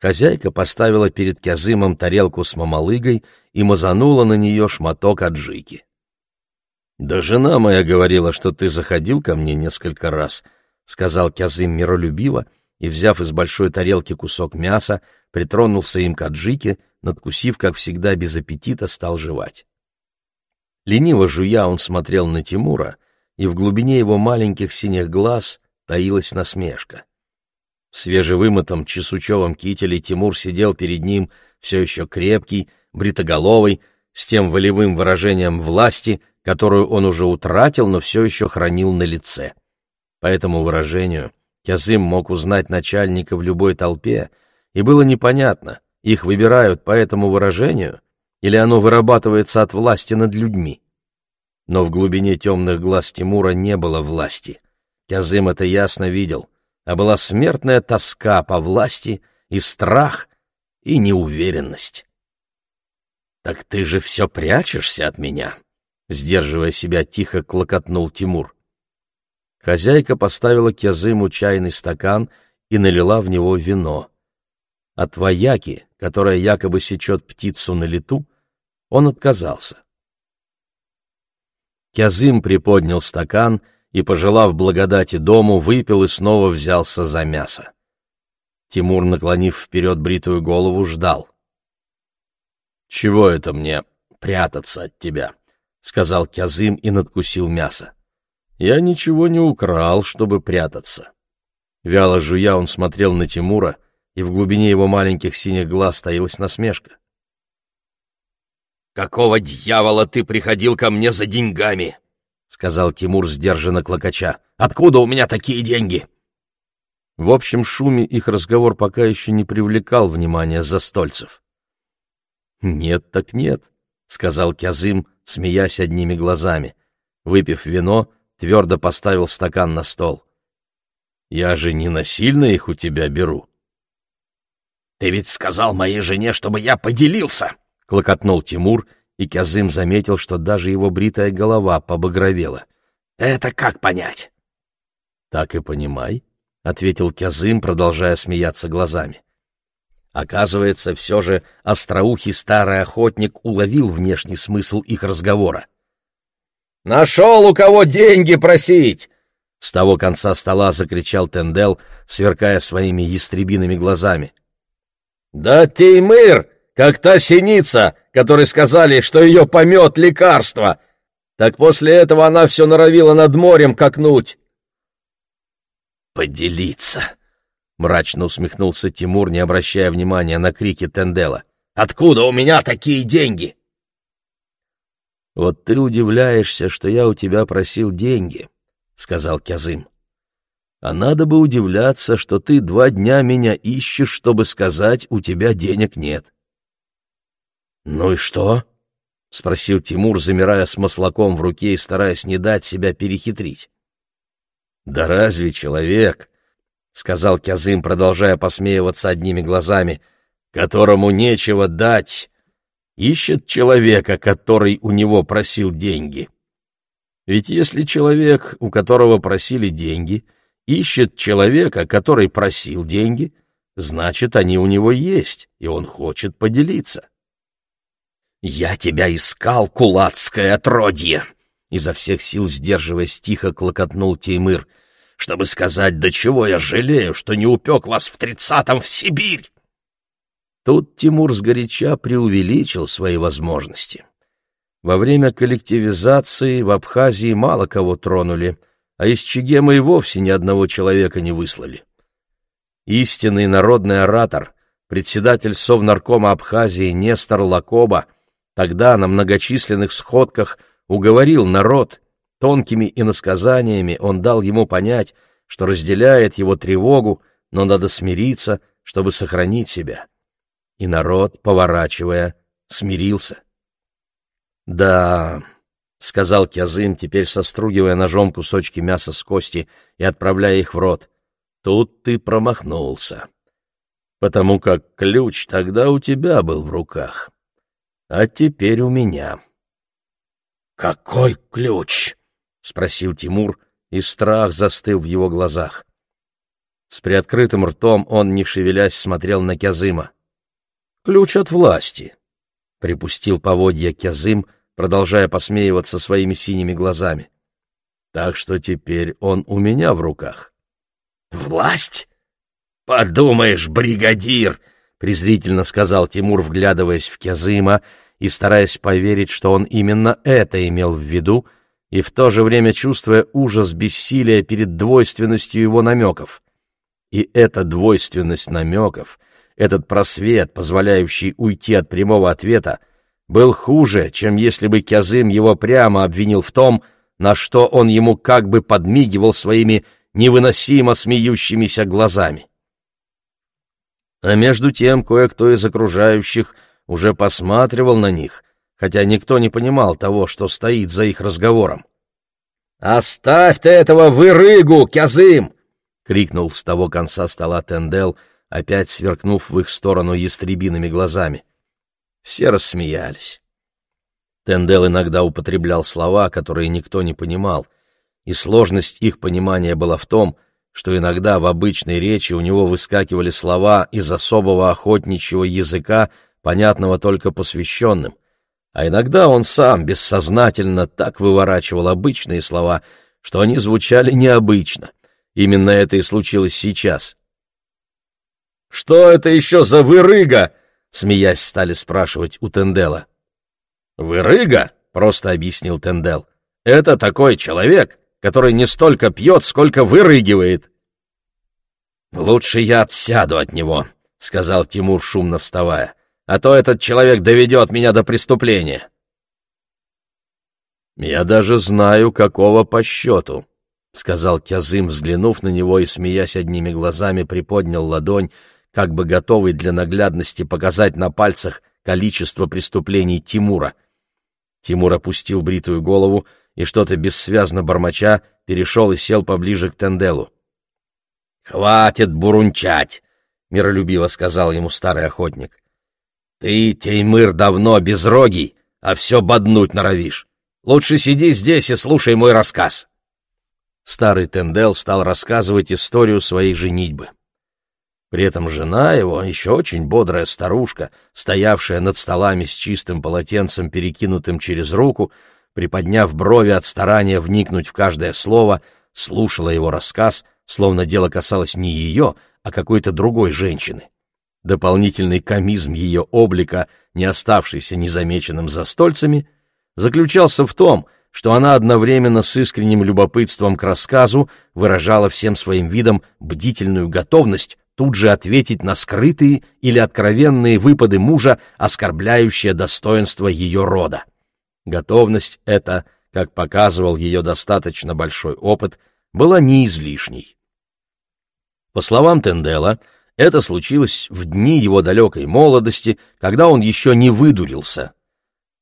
Хозяйка поставила перед Кязымом тарелку с мамалыгой и мазанула на нее шматок аджики. «Да жена моя говорила, что ты заходил ко мне несколько раз», — сказал Кязым миролюбиво, и, взяв из большой тарелки кусок мяса, притронулся им к аджике, надкусив, как всегда, без аппетита, стал жевать. Лениво жуя, он смотрел на Тимура, и в глубине его маленьких синих глаз таилась насмешка. В свежевымытом чесучевом кителе Тимур сидел перед ним, все еще крепкий, бритоголовый, с тем волевым выражением власти, которую он уже утратил, но все еще хранил на лице. По этому выражению Кязым мог узнать начальника в любой толпе, и было непонятно, их выбирают по этому выражению или оно вырабатывается от власти над людьми. Но в глубине темных глаз Тимура не было власти. Кязым это ясно видел, а была смертная тоска по власти и страх, и неуверенность. «Так ты же все прячешься от меня?» Сдерживая себя, тихо клокотнул Тимур. Хозяйка поставила Кязыму чайный стакан и налила в него вино. От вояки, которая якобы сечет птицу на лету, он отказался. Кязым приподнял стакан и, пожелав благодати дому, выпил и снова взялся за мясо. Тимур, наклонив вперед бритую голову, ждал. «Чего это мне прятаться от тебя?» — сказал Кязым и надкусил мясо. Я ничего не украл, чтобы прятаться. Вяло жуя, он смотрел на Тимура, и в глубине его маленьких синих глаз стоялась насмешка. «Какого дьявола ты приходил ко мне за деньгами?» — сказал Тимур, сдержанно клокоча. «Откуда у меня такие деньги?» В общем шуме их разговор пока еще не привлекал внимания застольцев. «Нет так нет», — сказал Кязым, смеясь одними глазами. Выпив вино, твердо поставил стакан на стол. «Я же не насильно их у тебя беру». Ты ведь сказал моей жене, чтобы я поделился!» — клокотнул Тимур, и Кязым заметил, что даже его бритая голова побагровела. «Это как понять?» «Так и понимай», — ответил Кязым, продолжая смеяться глазами. Оказывается, все же остроухий старый охотник уловил внешний смысл их разговора. «Нашел у кого деньги просить!» С того конца стола закричал Тендел, сверкая своими ястребиными глазами. «Да Теймыр, как та синица, которой сказали, что ее помет лекарство! Так после этого она все норовила над морем какнуть!» «Поделиться!» — мрачно усмехнулся Тимур, не обращая внимания на крики Тендела. «Откуда у меня такие деньги?» «Вот ты удивляешься, что я у тебя просил деньги», — сказал Кязым. «А надо бы удивляться, что ты два дня меня ищешь, чтобы сказать, у тебя денег нет». «Ну и что?» — спросил Тимур, замирая с маслаком в руке и стараясь не дать себя перехитрить. «Да разве человек?» — сказал Кязым, продолжая посмеиваться одними глазами, — «которому нечего дать, ищет человека, который у него просил деньги. Ведь если человек, у которого просили деньги, ищет человека, который просил деньги, значит, они у него есть, и он хочет поделиться. «Я тебя искал, кулацкое отродье!» Изо всех сил сдерживаясь, тихо клокотнул Теймыр, чтобы сказать, до чего я жалею, что не упек вас в тридцатом в Сибирь. Тут Тимур сгоряча преувеличил свои возможности. Во время коллективизации в Абхазии мало кого тронули, а из Чегема и вовсе ни одного человека не выслали. Истинный народный оратор, председатель Совнаркома Абхазии Нестор Лакоба, тогда на многочисленных сходках уговорил народ, тонкими иносказаниями он дал ему понять, что разделяет его тревогу, но надо смириться, чтобы сохранить себя. И народ, поворачивая, смирился. «Да», — сказал Кязым, теперь состругивая ножом кусочки мяса с кости и отправляя их в рот, — «тут ты промахнулся, потому как ключ тогда у тебя был в руках, а теперь у меня». «Какой ключ?» — спросил Тимур, и страх застыл в его глазах. С приоткрытым ртом он, не шевелясь, смотрел на Кязыма. Ключ от власти, — припустил поводья Кязым, продолжая посмеиваться своими синими глазами. Так что теперь он у меня в руках. «Власть? Подумаешь, бригадир!» — презрительно сказал Тимур, вглядываясь в Кязыма и стараясь поверить, что он именно это имел в виду, и в то же время чувствуя ужас бессилия перед двойственностью его намеков. И эта двойственность намеков — этот просвет, позволяющий уйти от прямого ответа, был хуже, чем если бы Кязым его прямо обвинил в том, на что он ему как бы подмигивал своими невыносимо смеющимися глазами. А между тем кое-кто из окружающих уже посматривал на них, хотя никто не понимал того, что стоит за их разговором. «Оставь ты этого вырыгу, Кязым!» — крикнул с того конца стола Тендел — опять сверкнув в их сторону ястребиными глазами. Все рассмеялись. Тендел иногда употреблял слова, которые никто не понимал, и сложность их понимания была в том, что иногда в обычной речи у него выскакивали слова из особого охотничьего языка, понятного только посвященным, а иногда он сам бессознательно так выворачивал обычные слова, что они звучали необычно. Именно это и случилось сейчас. «Что это еще за вырыга?» — смеясь стали спрашивать у Тендела. «Вырыга?» — просто объяснил Тендел. «Это такой человек, который не столько пьет, сколько вырыгивает». «Лучше я отсяду от него», — сказал Тимур, шумно вставая. «А то этот человек доведет меня до преступления». «Я даже знаю, какого по счету», — сказал Кязым, взглянув на него и, смеясь одними глазами, приподнял ладонь, как бы готовый для наглядности показать на пальцах количество преступлений Тимура. Тимур опустил бритую голову и что-то бессвязно бормоча перешел и сел поближе к Тенделу. «Хватит бурунчать! миролюбиво сказал ему старый охотник. Ты, Теймыр, давно безрогий, а все боднуть норовишь. Лучше сиди здесь и слушай мой рассказ. Старый Тендел стал рассказывать историю своей женитьбы. При этом жена его, еще очень бодрая старушка, стоявшая над столами с чистым полотенцем, перекинутым через руку, приподняв брови от старания вникнуть в каждое слово, слушала его рассказ, словно дело касалось не ее, а какой-то другой женщины. Дополнительный комизм ее облика, не оставшийся незамеченным за стольцами, заключался в том, что она одновременно с искренним любопытством к рассказу выражала всем своим видом бдительную готовность тут же ответить на скрытые или откровенные выпады мужа, оскорбляющие достоинство ее рода. Готовность эта, как показывал ее достаточно большой опыт, была не излишней. По словам Тендела, это случилось в дни его далекой молодости, когда он еще не выдурился.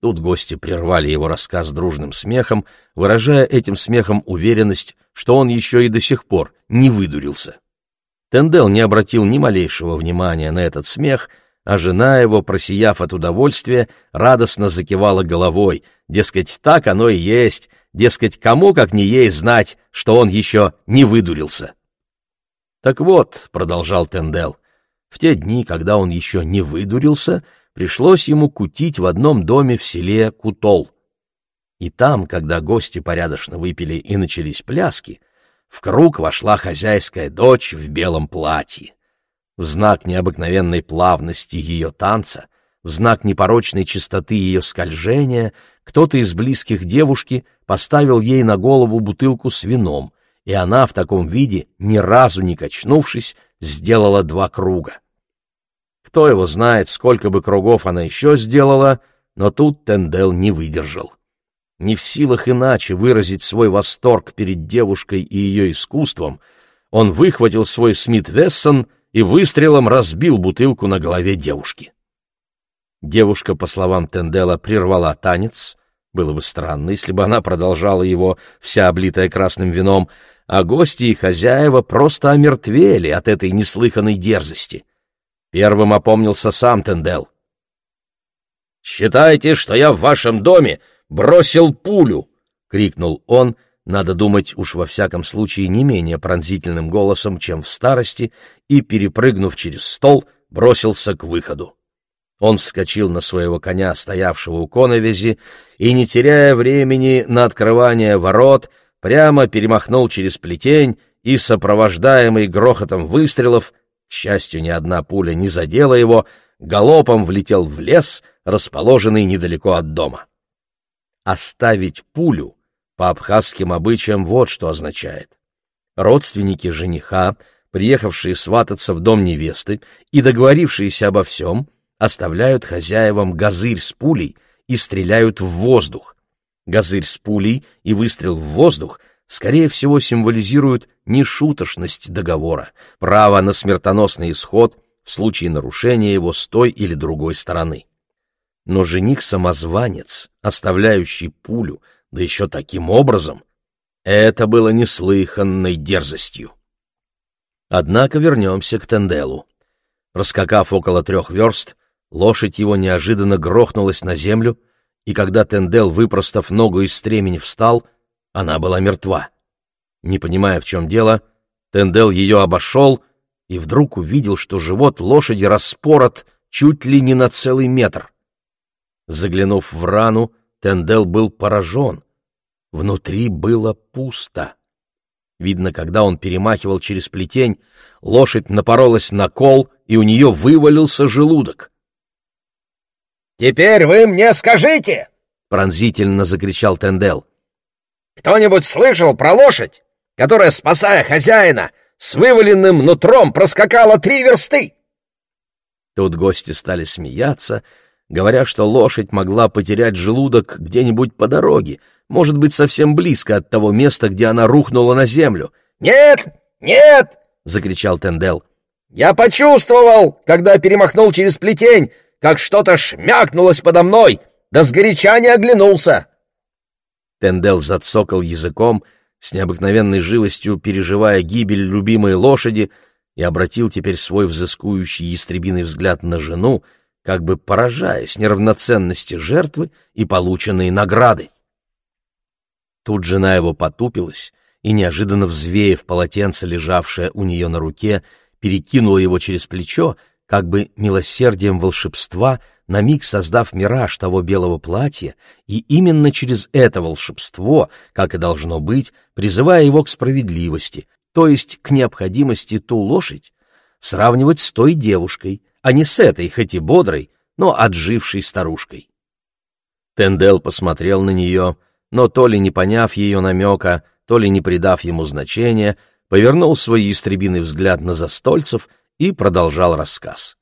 Тут гости прервали его рассказ дружным смехом, выражая этим смехом уверенность, что он еще и до сих пор не выдурился. Тендел не обратил ни малейшего внимания на этот смех, а жена его, просияв от удовольствия, радостно закивала головой, дескать, так оно и есть, дескать, кому, как не ей, знать, что он еще не выдурился. «Так вот», — продолжал Тендел, — «в те дни, когда он еще не выдурился, пришлось ему кутить в одном доме в селе Кутол. И там, когда гости порядочно выпили и начались пляски, в круг вошла хозяйская дочь в белом платье. В знак необыкновенной плавности ее танца, в знак непорочной чистоты ее скольжения, кто-то из близких девушки поставил ей на голову бутылку с вином, и она в таком виде, ни разу не качнувшись, сделала два круга. Кто его знает, сколько бы кругов она еще сделала, но тут Тендел не выдержал не в силах иначе выразить свой восторг перед девушкой и ее искусством, он выхватил свой Смит-Вессон и выстрелом разбил бутылку на голове девушки. Девушка, по словам Тендела, прервала танец. Было бы странно, если бы она продолжала его, вся облитая красным вином, а гости и хозяева просто омертвели от этой неслыханной дерзости. Первым опомнился сам Тендел. «Считайте, что я в вашем доме бросил пулю!» — крикнул он, надо думать уж во всяком случае не менее пронзительным голосом, чем в старости, и, перепрыгнув через стол, бросился к выходу. Он вскочил на своего коня, стоявшего у коновизи, и, не теряя времени на открывание ворот, прямо перемахнул через плетень и, сопровождаемый грохотом выстрелов, к счастью, ни одна пуля не задела его, галопом влетел в лес, расположенный недалеко от дома. Оставить пулю по абхазским обычаям вот что означает. Родственники жениха, приехавшие свататься в дом невесты и договорившиеся обо всем, оставляют хозяевам газырь с пулей и стреляют в воздух. Газырь с пулей и выстрел в воздух скорее всего символизируют нешуточность договора, право на смертоносный исход в случае нарушения его с той или другой стороны но жених-самозванец, оставляющий пулю, да еще таким образом, это было неслыханной дерзостью. Однако вернемся к Тенделу. Раскакав около трех верст, лошадь его неожиданно грохнулась на землю, и когда Тендел, выпростав ногу из стремени, встал, она была мертва. Не понимая, в чем дело, Тендел ее обошел и вдруг увидел, что живот лошади распорот чуть ли не на целый метр. Заглянув в рану, Тендел был поражен. Внутри было пусто. Видно, когда он перемахивал через плетень, лошадь напоролась на кол, и у нее вывалился желудок. «Теперь вы мне скажите!» — пронзительно закричал Тендел. «Кто-нибудь слышал про лошадь, которая, спасая хозяина, с вываленным нутром проскакала три версты?» Тут гости стали смеяться, — говоря, что лошадь могла потерять желудок где-нибудь по дороге, может быть, совсем близко от того места, где она рухнула на землю. «Нет! Нет!» — закричал Тендел. «Я почувствовал, когда перемахнул через плетень, как что-то шмякнулось подо мной, да сгоряча не оглянулся!» Тендел зацокал языком, с необыкновенной живостью переживая гибель любимой лошади, и обратил теперь свой взыскующий ястребиный взгляд на жену, как бы поражаясь неравноценности жертвы и полученной награды. Тут жена его потупилась и, неожиданно взвеяв полотенце, лежавшее у нее на руке, перекинула его через плечо, как бы милосердием волшебства, на миг создав мираж того белого платья, и именно через это волшебство, как и должно быть, призывая его к справедливости, то есть к необходимости ту лошадь сравнивать с той девушкой, а не с этой, хоть и бодрой, но отжившей старушкой. Тендел посмотрел на нее, но то ли не поняв ее намека, то ли не придав ему значения, повернул свой истребиный взгляд на застольцев и продолжал рассказ.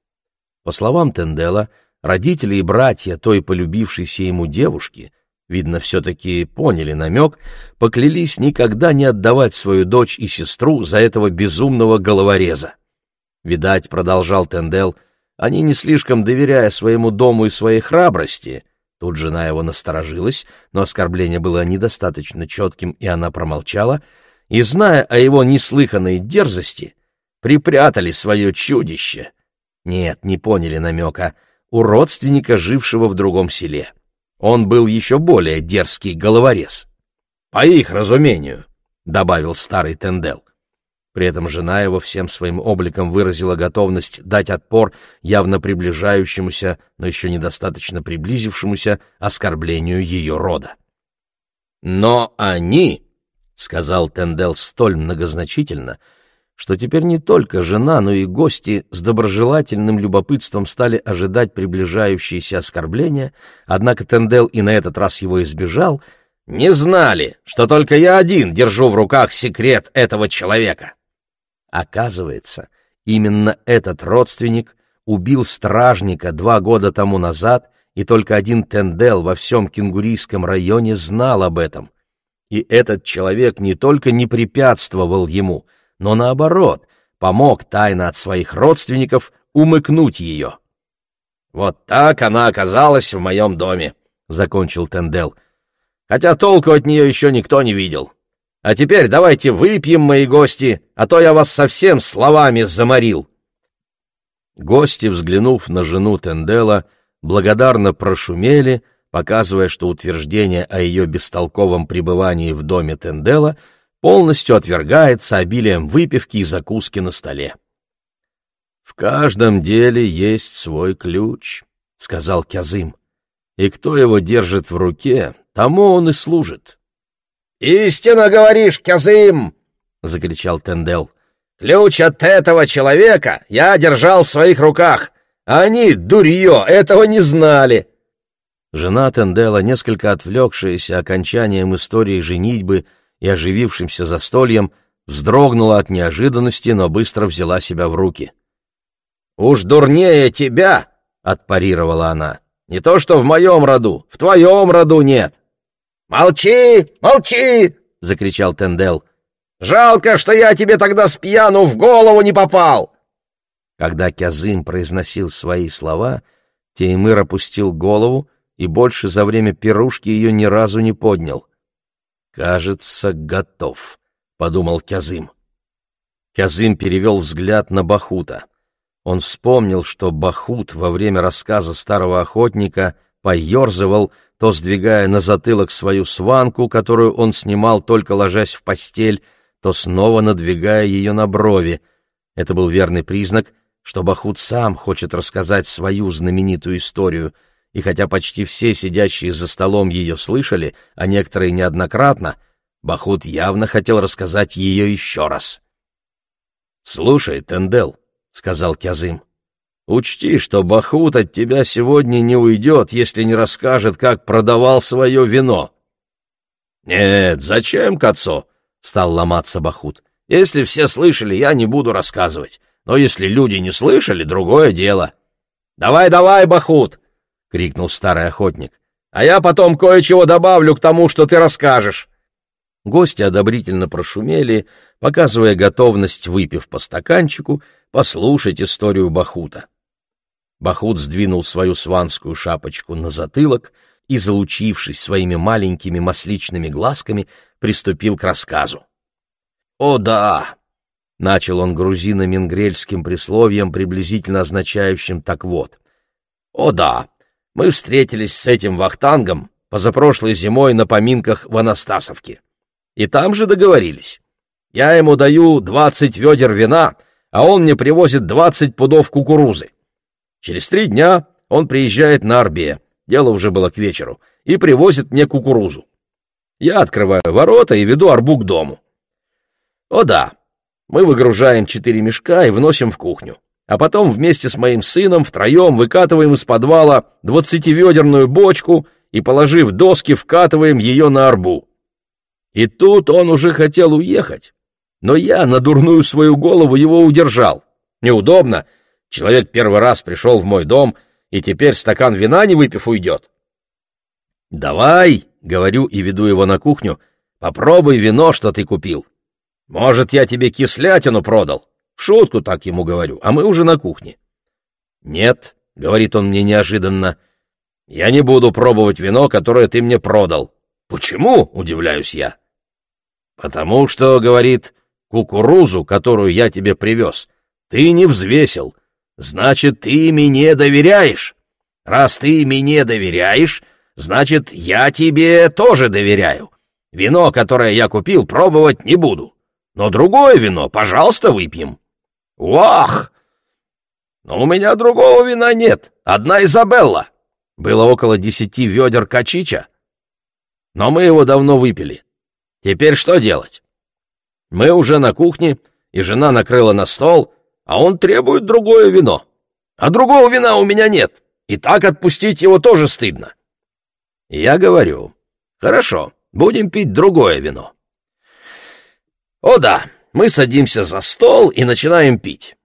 По словам Тендела, родители и братья той полюбившейся ему девушки, видно, все-таки поняли намек, поклялись никогда не отдавать свою дочь и сестру за этого безумного головореза. Видать, продолжал Тендел, они не слишком доверяя своему дому и своей храбрости, Тут жена его насторожилась, но оскорбление было недостаточно четким, и она промолчала, и, зная о его неслыханной дерзости, припрятали свое чудище. Нет, не поняли намека. У родственника, жившего в другом селе. Он был еще более дерзкий головорез. «По их разумению», — добавил старый Тендел. При этом жена его всем своим обликом выразила готовность дать отпор явно приближающемуся, но еще недостаточно приблизившемуся оскорблению ее рода. «Но они», — сказал Тендел столь многозначительно, что теперь не только жена, но и гости с доброжелательным любопытством стали ожидать приближающиеся оскорбления, однако Тендел и на этот раз его избежал, не знали, что только я один держу в руках секрет этого человека. Оказывается, именно этот родственник убил стражника два года тому назад, и только один Тендел во всем кенгурийском районе знал об этом. И этот человек не только не препятствовал ему, но наоборот, помог тайно от своих родственников умыкнуть ее. «Вот так она оказалась в моем доме», — закончил Тендел. «Хотя толку от нее еще никто не видел. А теперь давайте выпьем, мои гости, а то я вас совсем словами заморил. Гости, взглянув на жену Тендела, благодарно прошумели, показывая, что утверждение о ее бестолковом пребывании в доме Тендела полностью отвергается обилием выпивки и закуски на столе. «В каждом деле есть свой ключ», — сказал Кязым, — «и кто его держит в руке, тому он и служит». «Истинно говоришь, Кязым!» — закричал Тендел. «Ключ от этого человека я держал в своих руках. Они, дурье, этого не знали!» Жена Тендела, несколько отвлекшаяся окончанием истории женитьбы и оживившимся застольем, вздрогнула от неожиданности, но быстро взяла себя в руки. «Уж дурнее тебя!» — отпарировала она. «Не то что в моем роду, в твоем роду нет!» «Молчи! Молчи!» — закричал Тендел. «Жалко, что я тебе тогда с пьяну в голову не попал!» Когда Кязым произносил свои слова, Теймыр опустил голову и больше за время пирушки ее ни разу не поднял. «Кажется, готов», — подумал Кязым. Кязым перевел взгляд на Бахута. Он вспомнил, что Бахут во время рассказа старого охотника поерзывал, то сдвигая на затылок свою сванку, которую он снимал, только ложась в постель, то снова надвигая ее на брови. Это был верный признак, что Бахут сам хочет рассказать свою знаменитую историю, и хотя почти все сидящие за столом ее слышали, а некоторые неоднократно, Бахут явно хотел рассказать ее еще раз. «Слушай, Тендел», — сказал Кязым, Учти, что Бахут от тебя сегодня не уйдет, если не расскажет, как продавал свое вино. — Нет, зачем к стал ломаться Бахут. — Если все слышали, я не буду рассказывать. Но если люди не слышали, другое дело. — Давай, давай, Бахут! — крикнул старый охотник. — А я потом кое-чего добавлю к тому, что ты расскажешь. Гости одобрительно прошумели, показывая готовность, выпив по стаканчику, послушать историю Бахута. Бахут сдвинул свою сванскую шапочку на затылок и, залучившись своими маленькими масличными глазками, приступил к рассказу. «О да! Начал он грузино-мингрельским присловием, приблизительно означающим «так вот». «О да, мы встретились с этим вахтангом позапрошлой зимой на поминках в Анастасовке. И там же договорились. Я ему даю двадцать ведер вина, а он мне привозит двадцать пудов кукурузы. Через три дня он приезжает на Арбе, дело уже было к вечеру, и привозит мне кукурузу. Я открываю ворота и веду Арбу к дому. О да, мы выгружаем четыре мешка и вносим в кухню. А потом вместе с моим сыном втроем выкатываем из подвала двадцативедерную бочку и, положив доски, вкатываем ее на арбу. И тут он уже хотел уехать, но я на дурную свою голову его удержал. Неудобно. Человек первый раз пришел в мой дом, и теперь стакан вина не выпив уйдет. «Давай», — говорю и веду его на кухню, — «попробуй вино, что ты купил. Может, я тебе кислятину продал?» В шутку так ему говорю, а мы уже на кухне. «Нет», — говорит он мне неожиданно, — «я не буду пробовать вино, которое ты мне продал». «Почему?» — удивляюсь я. «Потому что, — говорит, — кукурузу, которую я тебе привез, ты не взвесил. Значит, ты мне доверяешь. Раз ты мне доверяешь, значит, я тебе тоже доверяю. Вино, которое я купил, пробовать не буду. Но другое вино, пожалуйста, выпьем». «Вах! Но у меня другого вина нет. Одна Изабелла. Было около десяти ведер качича. Но мы его давно выпили. Теперь что делать? Мы уже на кухне, и жена накрыла на стол, а он требует другое вино. А другого вина у меня нет, и так отпустить его тоже стыдно. Я говорю, хорошо, будем пить другое вино. О да, мы садимся за стол и начинаем пить.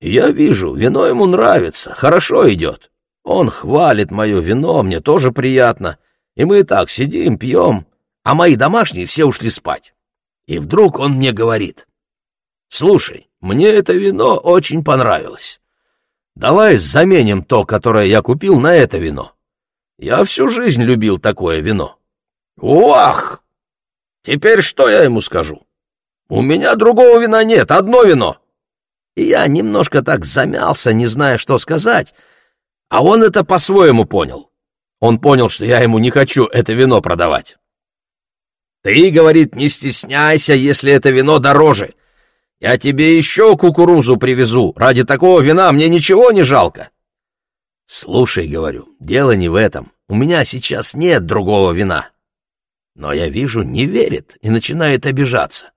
я вижу, вино ему нравится, хорошо идет. Он хвалит мое вино, мне тоже приятно. И мы так сидим, пьем, а мои домашние все ушли спать. И вдруг он мне говорит, «Слушай, мне это вино очень понравилось. Давай заменим то, которое я купил, на это вино. Я всю жизнь любил такое вино». «Уах! Теперь что я ему скажу?» У меня другого вина нет, одно вино. И я немножко так замялся, не зная, что сказать, а он это по-своему понял. Он понял, что я ему не хочу это вино продавать. Ты, говорит, не стесняйся, если это вино дороже. Я тебе еще кукурузу привезу. Ради такого вина мне ничего не жалко. Слушай, говорю, дело не в этом. У меня сейчас нет другого вина. Но я вижу, не верит и начинает обижаться.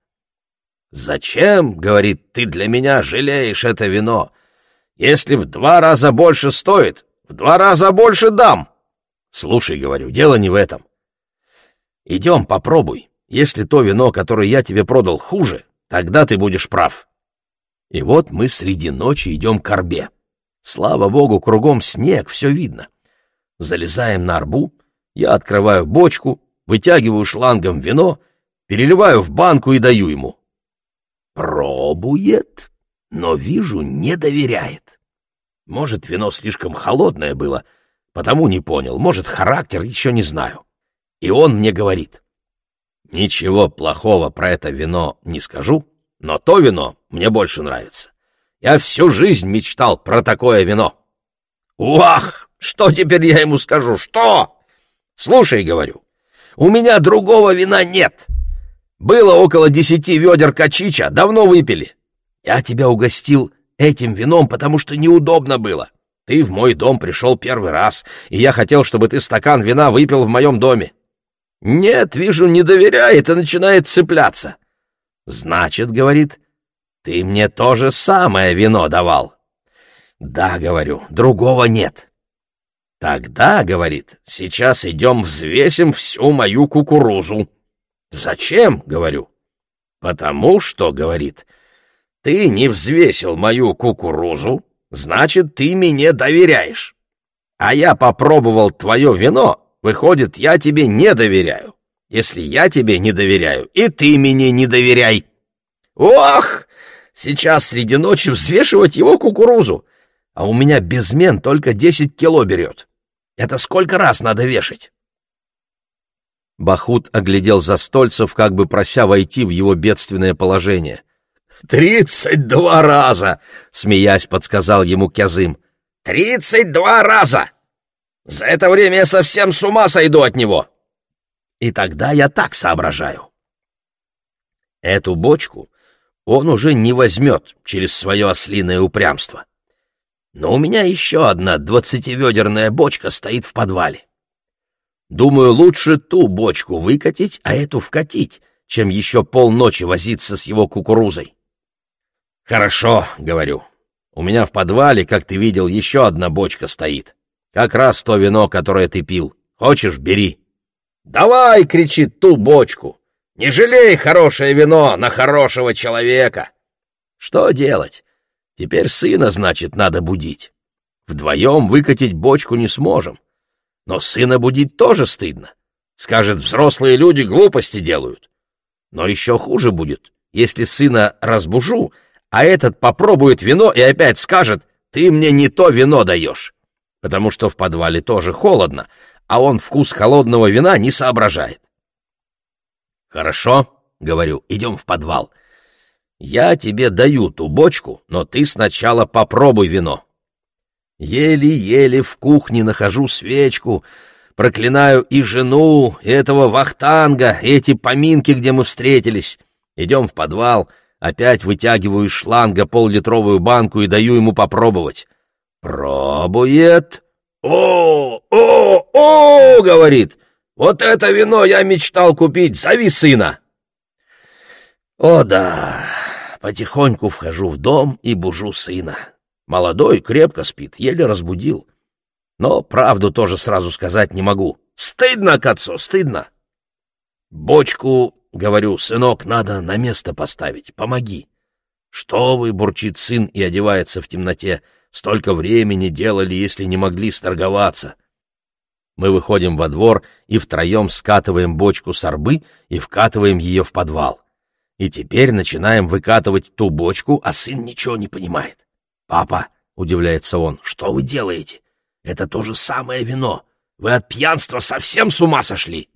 «Зачем, — говорит, — ты для меня жалеешь это вино? Если в два раза больше стоит, в два раза больше дам!» «Слушай, — говорю, — дело не в этом. Идем, попробуй. Если то вино, которое я тебе продал, хуже, тогда ты будешь прав». И вот мы среди ночи идем к арбе. Слава богу, кругом снег, все видно. Залезаем на арбу, я открываю бочку, вытягиваю шлангом вино, переливаю в банку и даю ему. Пробует, но, вижу, не доверяет. Может, вино слишком холодное было, потому не понял. Может, характер, еще не знаю. И он мне говорит. Ничего плохого про это вино не скажу, но то вино мне больше нравится. Я всю жизнь мечтал про такое вино. Уах! Что теперь я ему скажу? Что? Слушай, говорю, у меня другого вина нет. Было около десяти ведер качича, давно выпили. Я тебя угостил этим вином, потому что неудобно было. Ты в мой дом пришел первый раз, и я хотел, чтобы ты стакан вина выпил в моем доме. Нет, вижу, не доверяет и начинает цепляться. Значит, говорит, ты мне то же самое вино давал. Да, говорю, другого нет. Тогда, говорит, сейчас идем взвесим всю мою кукурузу. «Зачем?» — говорю. «Потому что, — говорит, — ты не взвесил мою кукурузу, значит, ты мне доверяешь. А я попробовал твое вино, выходит, я тебе не доверяю. Если я тебе не доверяю, и ты мне не доверяй. Ох, сейчас среди ночи взвешивать его кукурузу, а у меня безмен только десять кило берет. Это сколько раз надо вешать?» Бахут оглядел Застольцев, как бы прося войти в его бедственное положение. «Тридцать два раза!» — смеясь подсказал ему Кязым. «Тридцать два раза! За это время я совсем с ума сойду от него!» И тогда я так соображаю. Эту бочку он уже не возьмет через свое ослиное упрямство. Но у меня еще одна двадцативедерная бочка стоит в подвале. Думаю, лучше ту бочку выкатить, а эту вкатить, чем еще полночи возиться с его кукурузой. «Хорошо», — говорю. «У меня в подвале, как ты видел, еще одна бочка стоит. Как раз то вино, которое ты пил. Хочешь — бери». «Давай!» — кричит ту бочку. «Не жалей хорошее вино на хорошего человека!» Что делать? Теперь сына, значит, надо будить. Вдвоем выкатить бочку не сможем. Но сына будить тоже стыдно. Скажет, взрослые люди глупости делают. Но еще хуже будет, если сына разбужу, а этот попробует вино и опять скажет, ты мне не то вино даешь. Потому что в подвале тоже холодно, а он вкус холодного вина не соображает. «Хорошо», — говорю, — «идем в подвал. Я тебе даю ту бочку, но ты сначала попробуй вино». Еле-еле в кухне нахожу свечку, проклинаю и жену, и этого вахтанга, и эти поминки, где мы встретились. Идем в подвал, опять вытягиваю из шланга поллитровую банку и даю ему попробовать. Пробует. «О, о, о!» — говорит. «Вот это вино я мечтал купить! Зови сына!» О да, потихоньку вхожу в дом и бужу сына. Молодой, крепко спит, еле разбудил. Но правду тоже сразу сказать не могу. Стыдно, к отцу, стыдно. Бочку, говорю, сынок, надо на место поставить, помоги. Что вы, бурчит сын и одевается в темноте, столько времени делали, если не могли сторговаться. Мы выходим во двор и втроем скатываем бочку с арбы и вкатываем ее в подвал. И теперь начинаем выкатывать ту бочку, а сын ничего не понимает. «Папа», — удивляется он, — «что вы делаете? Это то же самое вино. Вы от пьянства совсем с ума сошли!»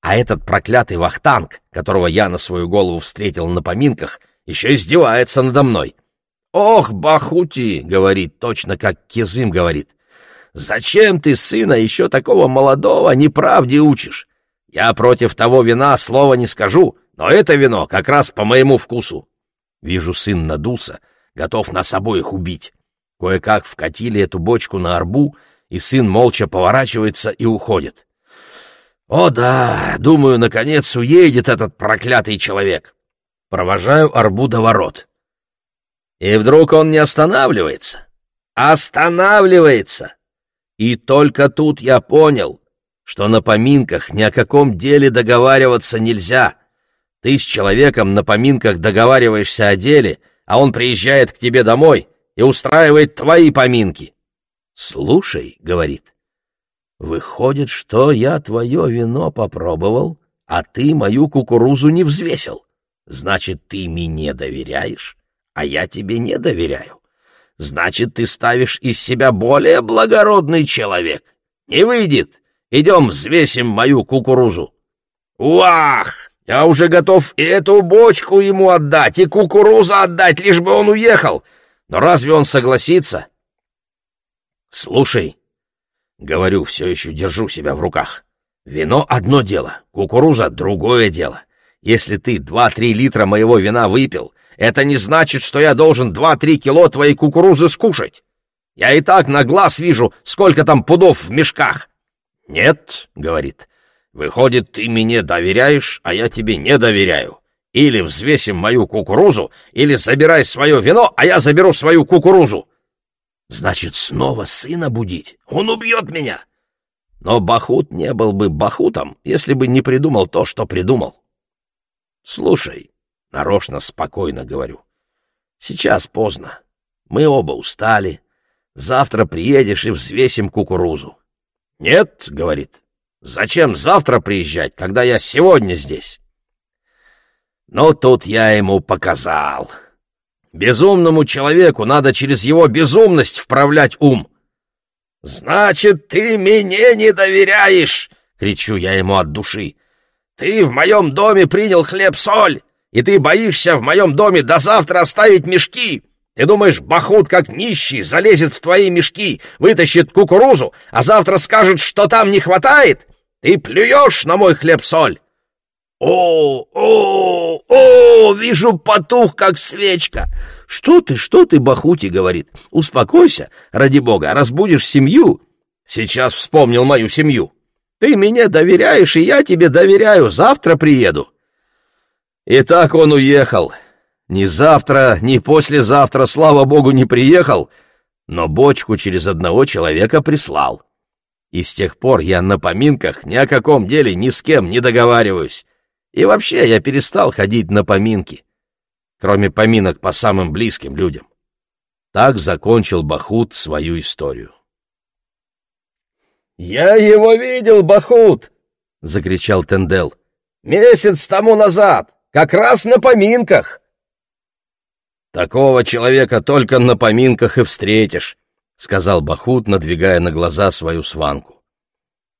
А этот проклятый вахтанг, которого я на свою голову встретил на поминках, еще издевается надо мной. «Ох, Бахути!» — говорит, точно как Кизым говорит. Зачем ты сына еще такого молодого неправде учишь? Я против того вина слова не скажу, но это вино как раз по моему вкусу. Вижу, сын надулся, готов нас обоих убить. Кое-как вкатили эту бочку на арбу, и сын молча поворачивается и уходит. О да, думаю, наконец уедет этот проклятый человек. Провожаю арбу до ворот. И вдруг он не останавливается. Останавливается! И только тут я понял, что на поминках ни о каком деле договариваться нельзя. Ты с человеком на поминках договариваешься о деле, а он приезжает к тебе домой и устраивает твои поминки. «Слушай», — говорит, — «выходит, что я твое вино попробовал, а ты мою кукурузу не взвесил. Значит, ты мне доверяешь, а я тебе не доверяю. Значит, ты ставишь из себя более благородный человек. Не выйдет. Идем взвесим мою кукурузу. Уах! Я уже готов и эту бочку ему отдать, и кукурузу отдать, лишь бы он уехал. Но разве он согласится? Слушай, говорю, все еще держу себя в руках. Вино — одно дело, кукуруза — другое дело. Если ты два-три литра моего вина выпил, это не значит, что я должен два-три кило твоей кукурузы скушать. Я и так на глаз вижу, сколько там пудов в мешках. Нет, — говорит, — выходит, ты мне доверяешь, а я тебе не доверяю. Или взвесим мою кукурузу, или забирай свое вино, а я заберу свою кукурузу. Значит, снова сына будить? Он убьет меня. Но Бахут не был бы Бахутом, если бы не придумал то, что придумал. Слушай, Нарочно спокойно говорю. Сейчас поздно. Мы оба устали. Завтра приедешь и взвесим кукурузу. Нет, говорит. Зачем завтра приезжать, когда я сегодня здесь? Но тут я ему показал. Безумному человеку надо через его безумность вправлять ум. «Значит, ты мне не доверяешь!» — кричу я ему от души. «Ты в моем доме принял хлеб-соль, и ты боишься в моем доме до завтра оставить мешки. Ты думаешь, Бахут, как нищий, залезет в твои мешки, вытащит кукурузу, а завтра скажет, что там не хватает? Ты плюешь на мой хлеб-соль? О, о, о, вижу, потух, как свечка. Что ты, что ты, Бахути, говорит. Успокойся, ради бога, разбудишь семью. Сейчас вспомнил мою семью. Ты мне доверяешь, и я тебе доверяю. Завтра приеду. И так он уехал. Ни завтра, ни послезавтра, слава богу, не приехал, но бочку через одного человека прислал. И с тех пор я на поминках ни о каком деле ни с кем не договариваюсь. И вообще я перестал ходить на поминки, кроме поминок по самым близким людям. Так закончил Бахут свою историю. «Я его видел, Бахут!» — закричал Тендел. «Месяц тому назад, как раз на поминках!» «Такого человека только на поминках и встретишь», — сказал Бахут, надвигая на глаза свою сванку.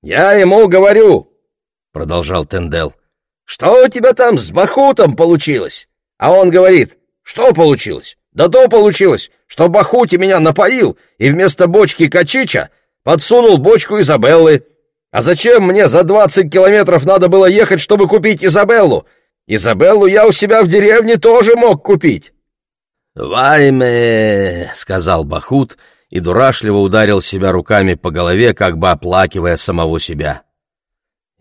«Я ему говорю», — продолжал Тендел, — «что у тебя там с Бахутом получилось?» А он говорит, «Что получилось? Да то получилось, что Бахути меня напоил и вместо бочки качича подсунул бочку Изабеллы. А зачем мне за двадцать километров надо было ехать, чтобы купить Изабеллу? Изабеллу я у себя в деревне тоже мог купить». «Вайме!» — сказал Бахут и дурашливо ударил себя руками по голове, как бы оплакивая самого себя.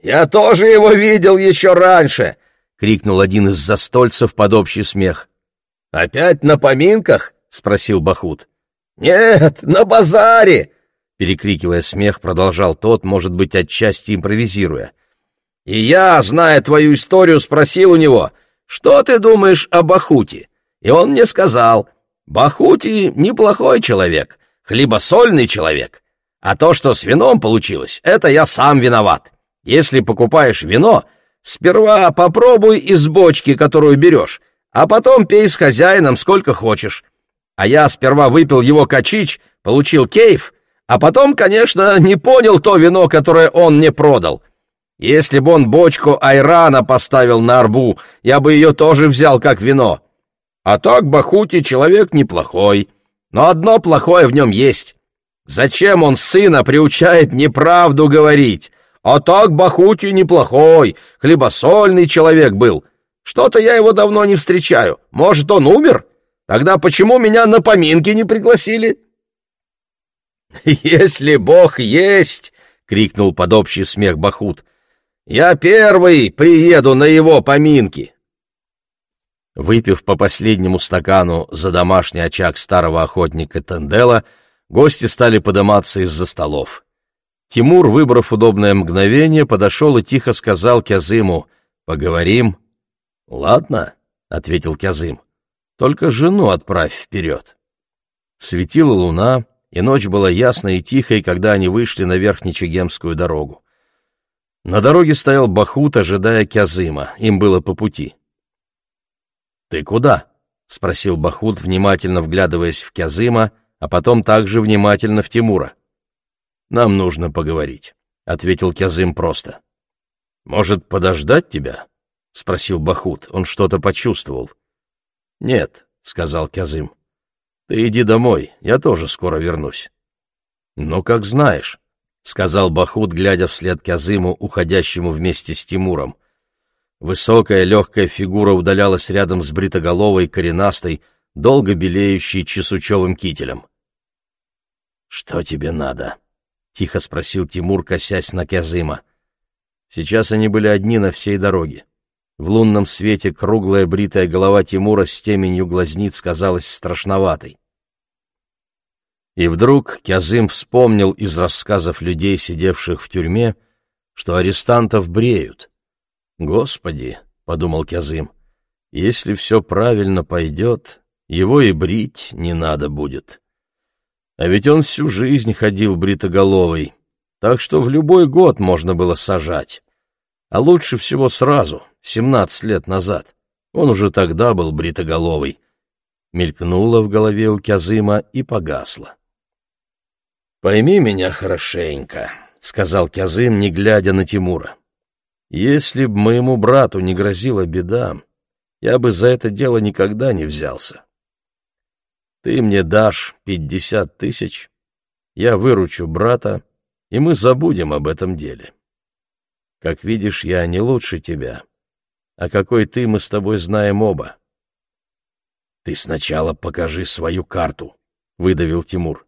«Я тоже его видел еще раньше!» — крикнул один из застольцев под общий смех. «Опять на поминках?» — спросил Бахут. «Нет, на базаре!» — перекрикивая смех, продолжал тот, может быть, отчасти импровизируя. «И я, зная твою историю, спросил у него, что ты думаешь о Бахуте?» И он мне сказал, Бахути неплохой человек, хлебосольный человек. А то, что с вином получилось, это я сам виноват. Если покупаешь вино, сперва попробуй из бочки, которую берешь, а потом пей с хозяином сколько хочешь. А я сперва выпил его качич, получил кейф, а потом, конечно, не понял то вино, которое он мне продал. Если бы он бочку айрана поставил на арбу, я бы ее тоже взял как вино. А так Бахути человек неплохой, но одно плохое в нем есть. Зачем он сына приучает неправду говорить? А так Бахути неплохой, хлебосольный человек был. Что-то я его давно не встречаю. Может, он умер? Тогда почему меня на поминки не пригласили?» «Если Бог есть!» — крикнул под общий смех Бахут. «Я первый приеду на его поминки!» Выпив по последнему стакану за домашний очаг старого охотника Тендела, гости стали подыматься из-за столов. Тимур, выбрав удобное мгновение, подошел и тихо сказал Кязыму «Поговорим». «Ладно», — ответил Кязым, — «только жену отправь вперед». Светила луна, и ночь была ясной и тихой, когда они вышли на Верхнечегемскую дорогу. На дороге стоял Бахут, ожидая Кязыма, им было по пути. «Ты куда?» — спросил Бахут, внимательно вглядываясь в Кязыма, а потом также внимательно в Тимура. «Нам нужно поговорить», — ответил Кязым просто. «Может, подождать тебя?» — спросил Бахут. Он что-то почувствовал. «Нет», — сказал Кязым. «Ты иди домой, я тоже скоро вернусь». «Ну, как знаешь», — сказал Бахут, глядя вслед Кязыму, уходящему вместе с Тимуром. Высокая легкая фигура удалялась рядом с бритоголовой, коренастой, долго белеющей чесучевым кителем. «Что тебе надо?» — тихо спросил Тимур, косясь на Кязыма. Сейчас они были одни на всей дороге. В лунном свете круглая бритая голова Тимура с теменью глазниц казалась страшноватой. И вдруг Кязым вспомнил из рассказов людей, сидевших в тюрьме, что арестантов бреют — «Господи!» — подумал Кязым, — «если все правильно пойдет, его и брить не надо будет. А ведь он всю жизнь ходил бритоголовый, так что в любой год можно было сажать. А лучше всего сразу, семнадцать лет назад. Он уже тогда был бритоголовый. Мелькнуло в голове у Кязыма и погасло. «Пойми меня хорошенько», — сказал Кязым, не глядя на Тимура. Если б моему брату не грозила беда, я бы за это дело никогда не взялся. Ты мне дашь пятьдесят тысяч, я выручу брата, и мы забудем об этом деле. Как видишь, я не лучше тебя, а какой ты мы с тобой знаем оба. Ты сначала покажи свою карту, выдавил Тимур.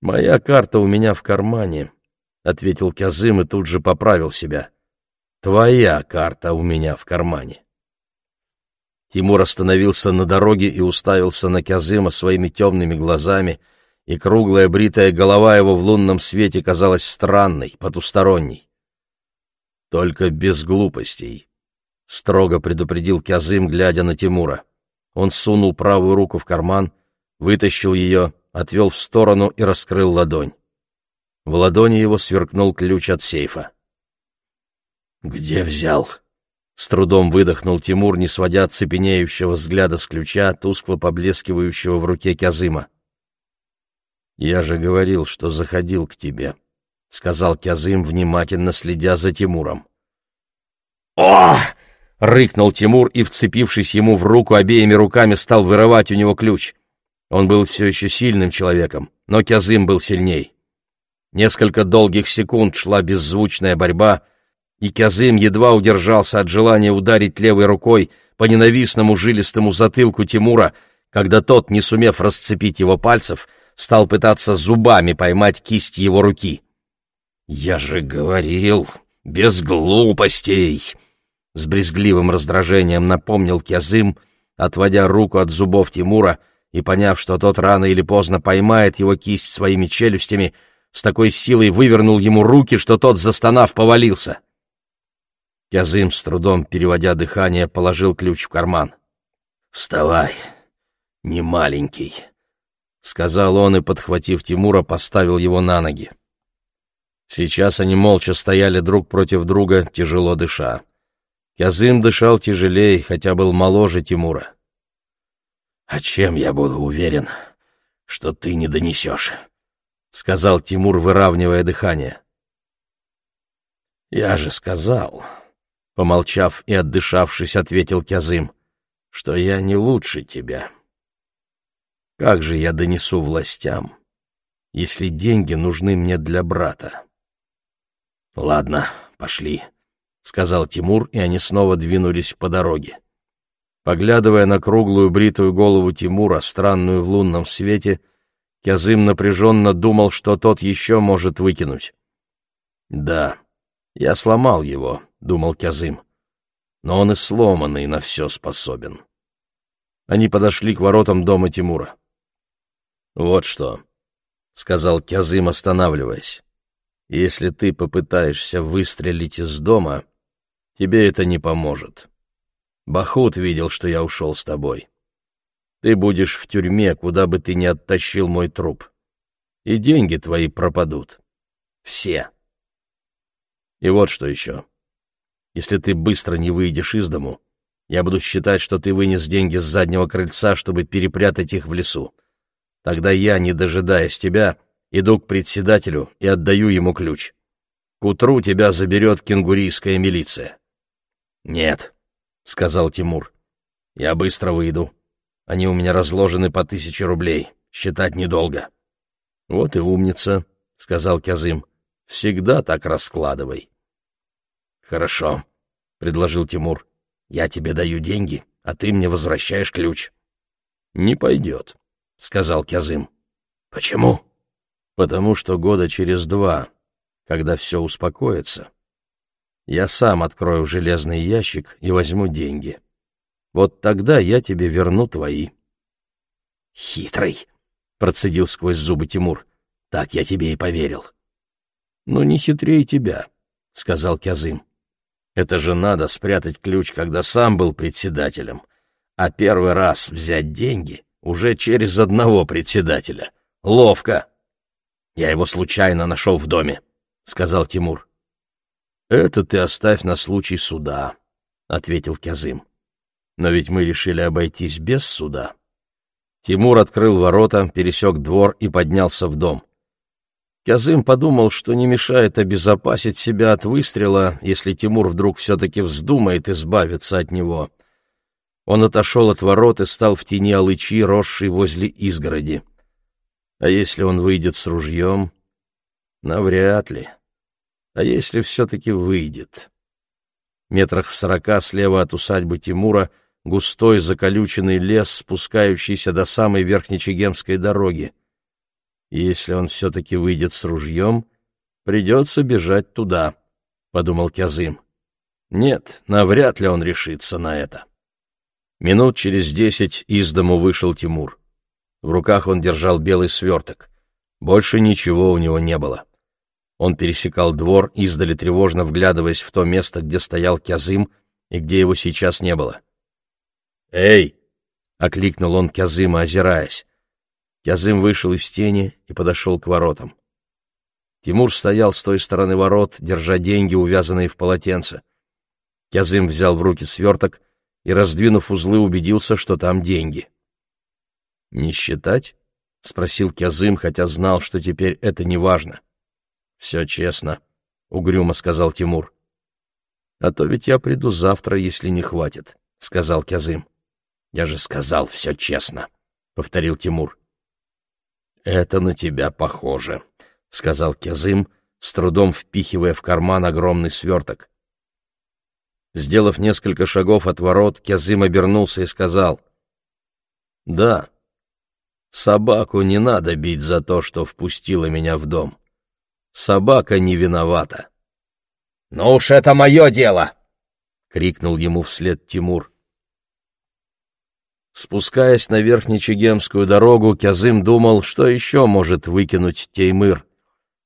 Моя карта у меня в кармане, ответил Кязым и тут же поправил себя. Твоя карта у меня в кармане. Тимур остановился на дороге и уставился на Кязыма своими темными глазами, и круглая бритая голова его в лунном свете казалась странной, потусторонней. «Только без глупостей», — строго предупредил Кязым, глядя на Тимура. Он сунул правую руку в карман, вытащил ее, отвел в сторону и раскрыл ладонь. В ладони его сверкнул ключ от сейфа. «Где взял?» С трудом выдохнул Тимур, не сводя цепенеющего взгляда с ключа, тускло поблескивающего в руке Кязыма. «Я же говорил, что заходил к тебе», — сказал Кязым, внимательно следя за Тимуром. «О!» — рыкнул Тимур и, вцепившись ему в руку обеими руками, стал вырывать у него ключ. Он был все еще сильным человеком, но Кязым был сильней. Несколько долгих секунд шла беззвучная борьба — и Кязым едва удержался от желания ударить левой рукой по ненавистному жилистому затылку Тимура, когда тот, не сумев расцепить его пальцев, стал пытаться зубами поймать кисть его руки. «Я же говорил, без глупостей!» С брезгливым раздражением напомнил Кязым, отводя руку от зубов Тимура и, поняв, что тот рано или поздно поймает его кисть своими челюстями, с такой силой вывернул ему руки, что тот, застонав, повалился. Кязым, с трудом переводя дыхание, положил ключ в карман. «Вставай, не маленький», — сказал он и, подхватив Тимура, поставил его на ноги. Сейчас они молча стояли друг против друга, тяжело дыша. Кязым дышал тяжелее, хотя был моложе Тимура. «А чем я буду уверен, что ты не донесешь?» — сказал Тимур, выравнивая дыхание. «Я же сказал, Помолчав и отдышавшись, ответил Кязым, что я не лучше тебя. Как же я донесу властям, если деньги нужны мне для брата? Ладно, пошли, сказал Тимур, и они снова двинулись по дороге. Поглядывая на круглую бритую голову Тимура, странную в лунном свете, Кязым напряженно думал, что тот еще может выкинуть. Да, я сломал его, — думал Кязым. «Но он и сломанный на все способен». Они подошли к воротам дома Тимура. «Вот что», — сказал Кязым, останавливаясь. «Если ты попытаешься выстрелить из дома, тебе это не поможет. Бахут видел, что я ушел с тобой. Ты будешь в тюрьме, куда бы ты ни оттащил мой труп. И деньги твои пропадут. Все. И вот что еще. Если ты быстро не выйдешь из дому, я буду считать, что ты вынес деньги с заднего крыльца, чтобы перепрятать их в лесу. Тогда я, не дожидаясь тебя, иду к председателю и отдаю ему ключ. К утру тебя заберет кенгурийская милиция. — Нет, — сказал Тимур, — я быстро выйду. Они у меня разложены по тысяче рублей, считать недолго. — Вот и умница, — сказал Кязым, — всегда так раскладывай. — Хорошо, — предложил Тимур. «Я тебе даю деньги, а ты мне возвращаешь ключ». «Не пойдет», — сказал Кязым. «Почему?» «Потому что года через два, когда все успокоится, я сам открою железный ящик и возьму деньги. Вот тогда я тебе верну твои». «Хитрый», — процедил сквозь зубы Тимур. «Так я тебе и поверил». «Ну, не хитрее тебя», — сказал Кязым. Это же надо спрятать ключ, когда сам был председателем. А первый раз взять деньги уже через одного председателя. Ловко. Я его случайно нашел в доме, — сказал Тимур. Это ты оставь на случай суда, — ответил Кязым. Но ведь мы решили обойтись без суда. Тимур открыл ворота, пересек двор и поднялся в дом. Кязым подумал, что не мешает обезопасить себя от выстрела, если Тимур вдруг все-таки вздумает избавиться от него. Он отошел от ворот и стал в тени алычи, росшей возле изгороди. А если он выйдет с ружьем? Навряд ли. А если все-таки выйдет? Метрах в сорока слева от усадьбы Тимура густой заколюченный лес, спускающийся до самой Верхнечегемской дороги. Если он все-таки выйдет с ружьем, придется бежать туда, — подумал Кязым. Нет, навряд ли он решится на это. Минут через десять из дому вышел Тимур. В руках он держал белый сверток. Больше ничего у него не было. Он пересекал двор, издали тревожно вглядываясь в то место, где стоял Кязым и где его сейчас не было. «Эй!» — окликнул он Кязыма, озираясь. Кязым вышел из тени и подошел к воротам. Тимур стоял с той стороны ворот, держа деньги, увязанные в полотенце. Кязым взял в руки сверток и, раздвинув узлы, убедился, что там деньги. «Не считать?» — спросил Кязым, хотя знал, что теперь это не важно. «Все честно», — угрюмо сказал Тимур. «А то ведь я приду завтра, если не хватит», — сказал Кязым. «Я же сказал, все честно», — повторил Тимур. «Это на тебя похоже», — сказал Кязым, с трудом впихивая в карман огромный сверток. Сделав несколько шагов от ворот, Кязым обернулся и сказал, «Да, собаку не надо бить за то, что впустила меня в дом. Собака не виновата». «Ну уж это мое дело!» — крикнул ему вслед Тимур. Спускаясь на Верхнечегемскую дорогу, Кязым думал, что еще может выкинуть Теймыр.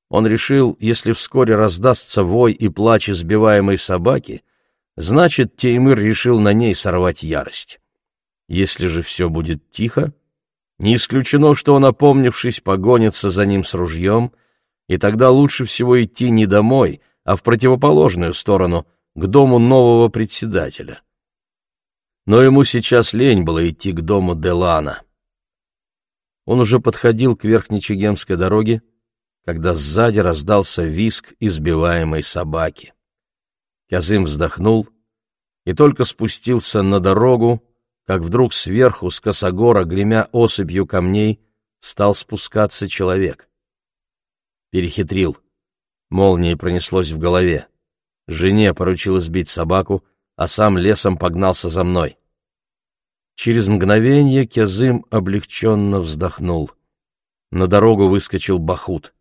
Он решил, если вскоре раздастся вой и плач избиваемой собаки, значит, Теймыр решил на ней сорвать ярость. Если же все будет тихо, не исключено, что он, опомнившись, погонится за ним с ружьем, и тогда лучше всего идти не домой, а в противоположную сторону, к дому нового председателя но ему сейчас лень было идти к дому Делана. Он уже подходил к Верхнечегемской дороге, когда сзади раздался виск избиваемой собаки. Кязым вздохнул и только спустился на дорогу, как вдруг сверху с косогора, гремя осыпью камней, стал спускаться человек. Перехитрил. Молнией пронеслось в голове. Жене поручил избить собаку, а сам лесом погнался за мной. Через мгновение Кязым облегченно вздохнул. На дорогу выскочил Бахут.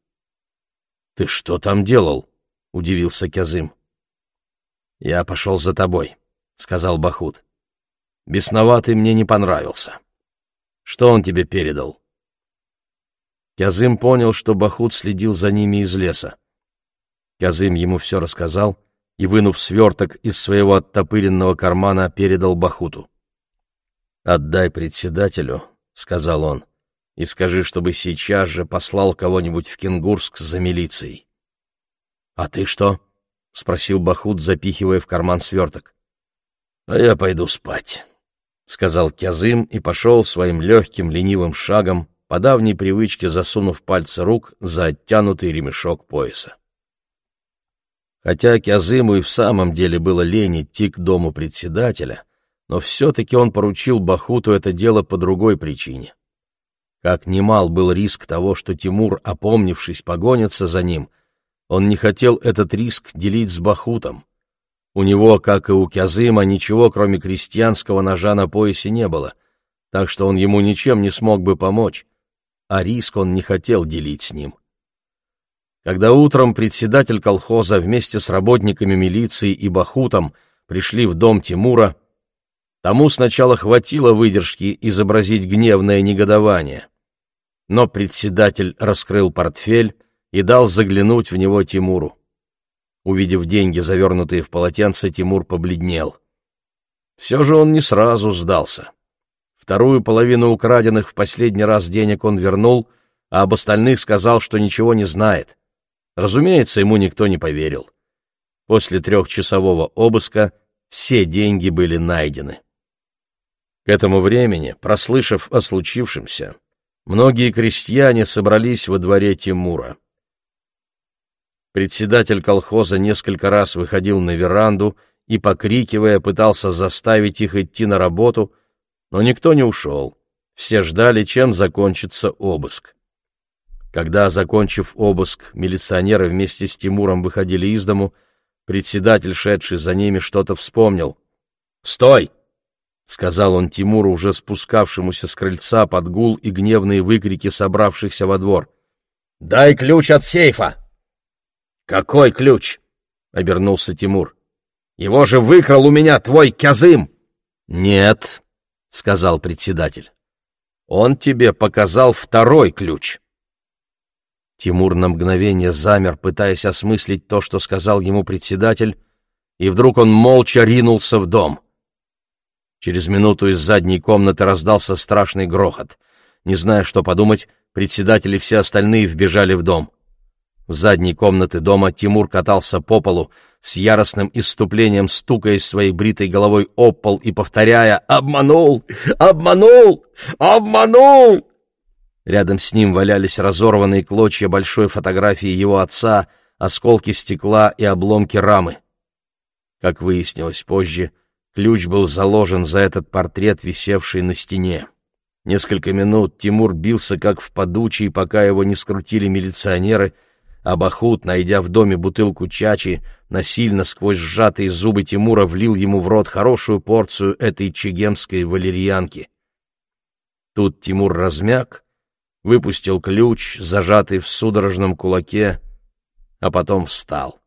— Ты что там делал? — удивился Кязым. — Я пошел за тобой, — сказал Бахут. — Бесноватый мне не понравился. Что он тебе передал? Кязым понял, что Бахут следил за ними из леса. Кязым ему все рассказал — и, вынув сверток из своего оттопыренного кармана, передал Бахуту. «Отдай председателю», — сказал он, — «и скажи, чтобы сейчас же послал кого-нибудь в Кенгурск за милицией». «А ты что?» — спросил Бахут, запихивая в карман сверток. «А я пойду спать», — сказал Кязым и пошел своим легким ленивым шагом, по давней привычке засунув пальцы рук за оттянутый ремешок пояса. Хотя Кязыму и в самом деле было лень идти к дому председателя, но все-таки он поручил Бахуту это дело по другой причине. Как немал был риск того, что Тимур, опомнившись, погонится за ним, он не хотел этот риск делить с Бахутом. У него, как и у Кязыма, ничего, кроме крестьянского ножа на поясе не было, так что он ему ничем не смог бы помочь, а риск он не хотел делить с ним. Когда утром председатель колхоза вместе с работниками милиции и Бахутом пришли в дом Тимура, тому сначала хватило выдержки изобразить гневное негодование. Но председатель раскрыл портфель и дал заглянуть в него Тимуру. Увидев деньги, завернутые в полотенце, Тимур побледнел. Все же он не сразу сдался. Вторую половину украденных в последний раз денег он вернул, а об остальных сказал, что ничего не знает — Разумеется, ему никто не поверил. После трехчасового обыска все деньги были найдены. К этому времени, прослышав о случившемся, многие крестьяне собрались во дворе Тимура. Председатель колхоза несколько раз выходил на веранду и, покрикивая, пытался заставить их идти на работу, но никто не ушел. Все ждали, чем закончится обыск. Когда, закончив обыск, милиционеры вместе с Тимуром выходили из дому, председатель, шедший за ними, что-то вспомнил. «Стой!» — сказал он Тимуру, уже спускавшемуся с крыльца под гул и гневные выкрики собравшихся во двор. «Дай ключ от сейфа!» «Какой ключ?» — обернулся Тимур. «Его же выкрал у меня твой Кязым!» «Нет», — сказал председатель. «Он тебе показал второй ключ». Тимур на мгновение замер, пытаясь осмыслить то, что сказал ему председатель, и вдруг он молча ринулся в дом. Через минуту из задней комнаты раздался страшный грохот. Не зная, что подумать, председатель и все остальные вбежали в дом. В задней комнаты дома Тимур катался по полу, с яростным иступлением стукаясь своей бритой головой об пол и повторяя «Обманул! Обманул! Обманул!» Рядом с ним валялись разорванные клочья большой фотографии его отца, осколки стекла и обломки рамы. Как выяснилось позже, Ключ был заложен за этот портрет, висевший на стене. Несколько минут Тимур бился как в подучий, пока его не скрутили милиционеры, а Бахут, найдя в доме бутылку чачи, насильно сквозь сжатые зубы Тимура влил ему в рот хорошую порцию этой чегемской валерьянки. Тут Тимур размяк, выпустил ключ, зажатый в судорожном кулаке, а потом встал.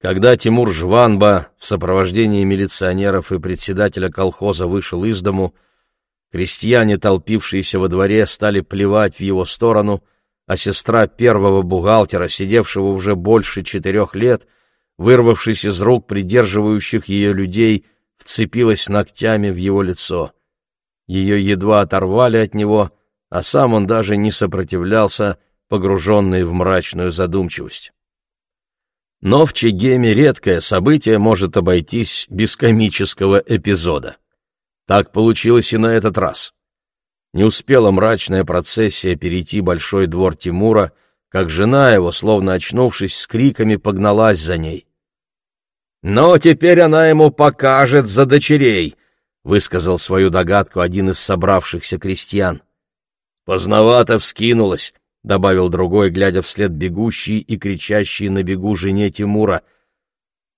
Когда Тимур Жванба в сопровождении милиционеров и председателя колхоза вышел из дому, крестьяне, толпившиеся во дворе, стали плевать в его сторону, а сестра первого бухгалтера, сидевшего уже больше четырех лет, вырвавшись из рук придерживающих ее людей, вцепилась ногтями в его лицо. Ее едва оторвали от него, а сам он даже не сопротивлялся, погруженный в мрачную задумчивость. Но в Чегеме редкое событие может обойтись без комического эпизода. Так получилось и на этот раз. Не успела мрачная процессия перейти большой двор Тимура, как жена его, словно очнувшись, с криками погналась за ней. «Но теперь она ему покажет за дочерей», — высказал свою догадку один из собравшихся крестьян. Поздновато вскинулась, добавил другой, глядя вслед бегущей и кричащей на бегу жене Тимура.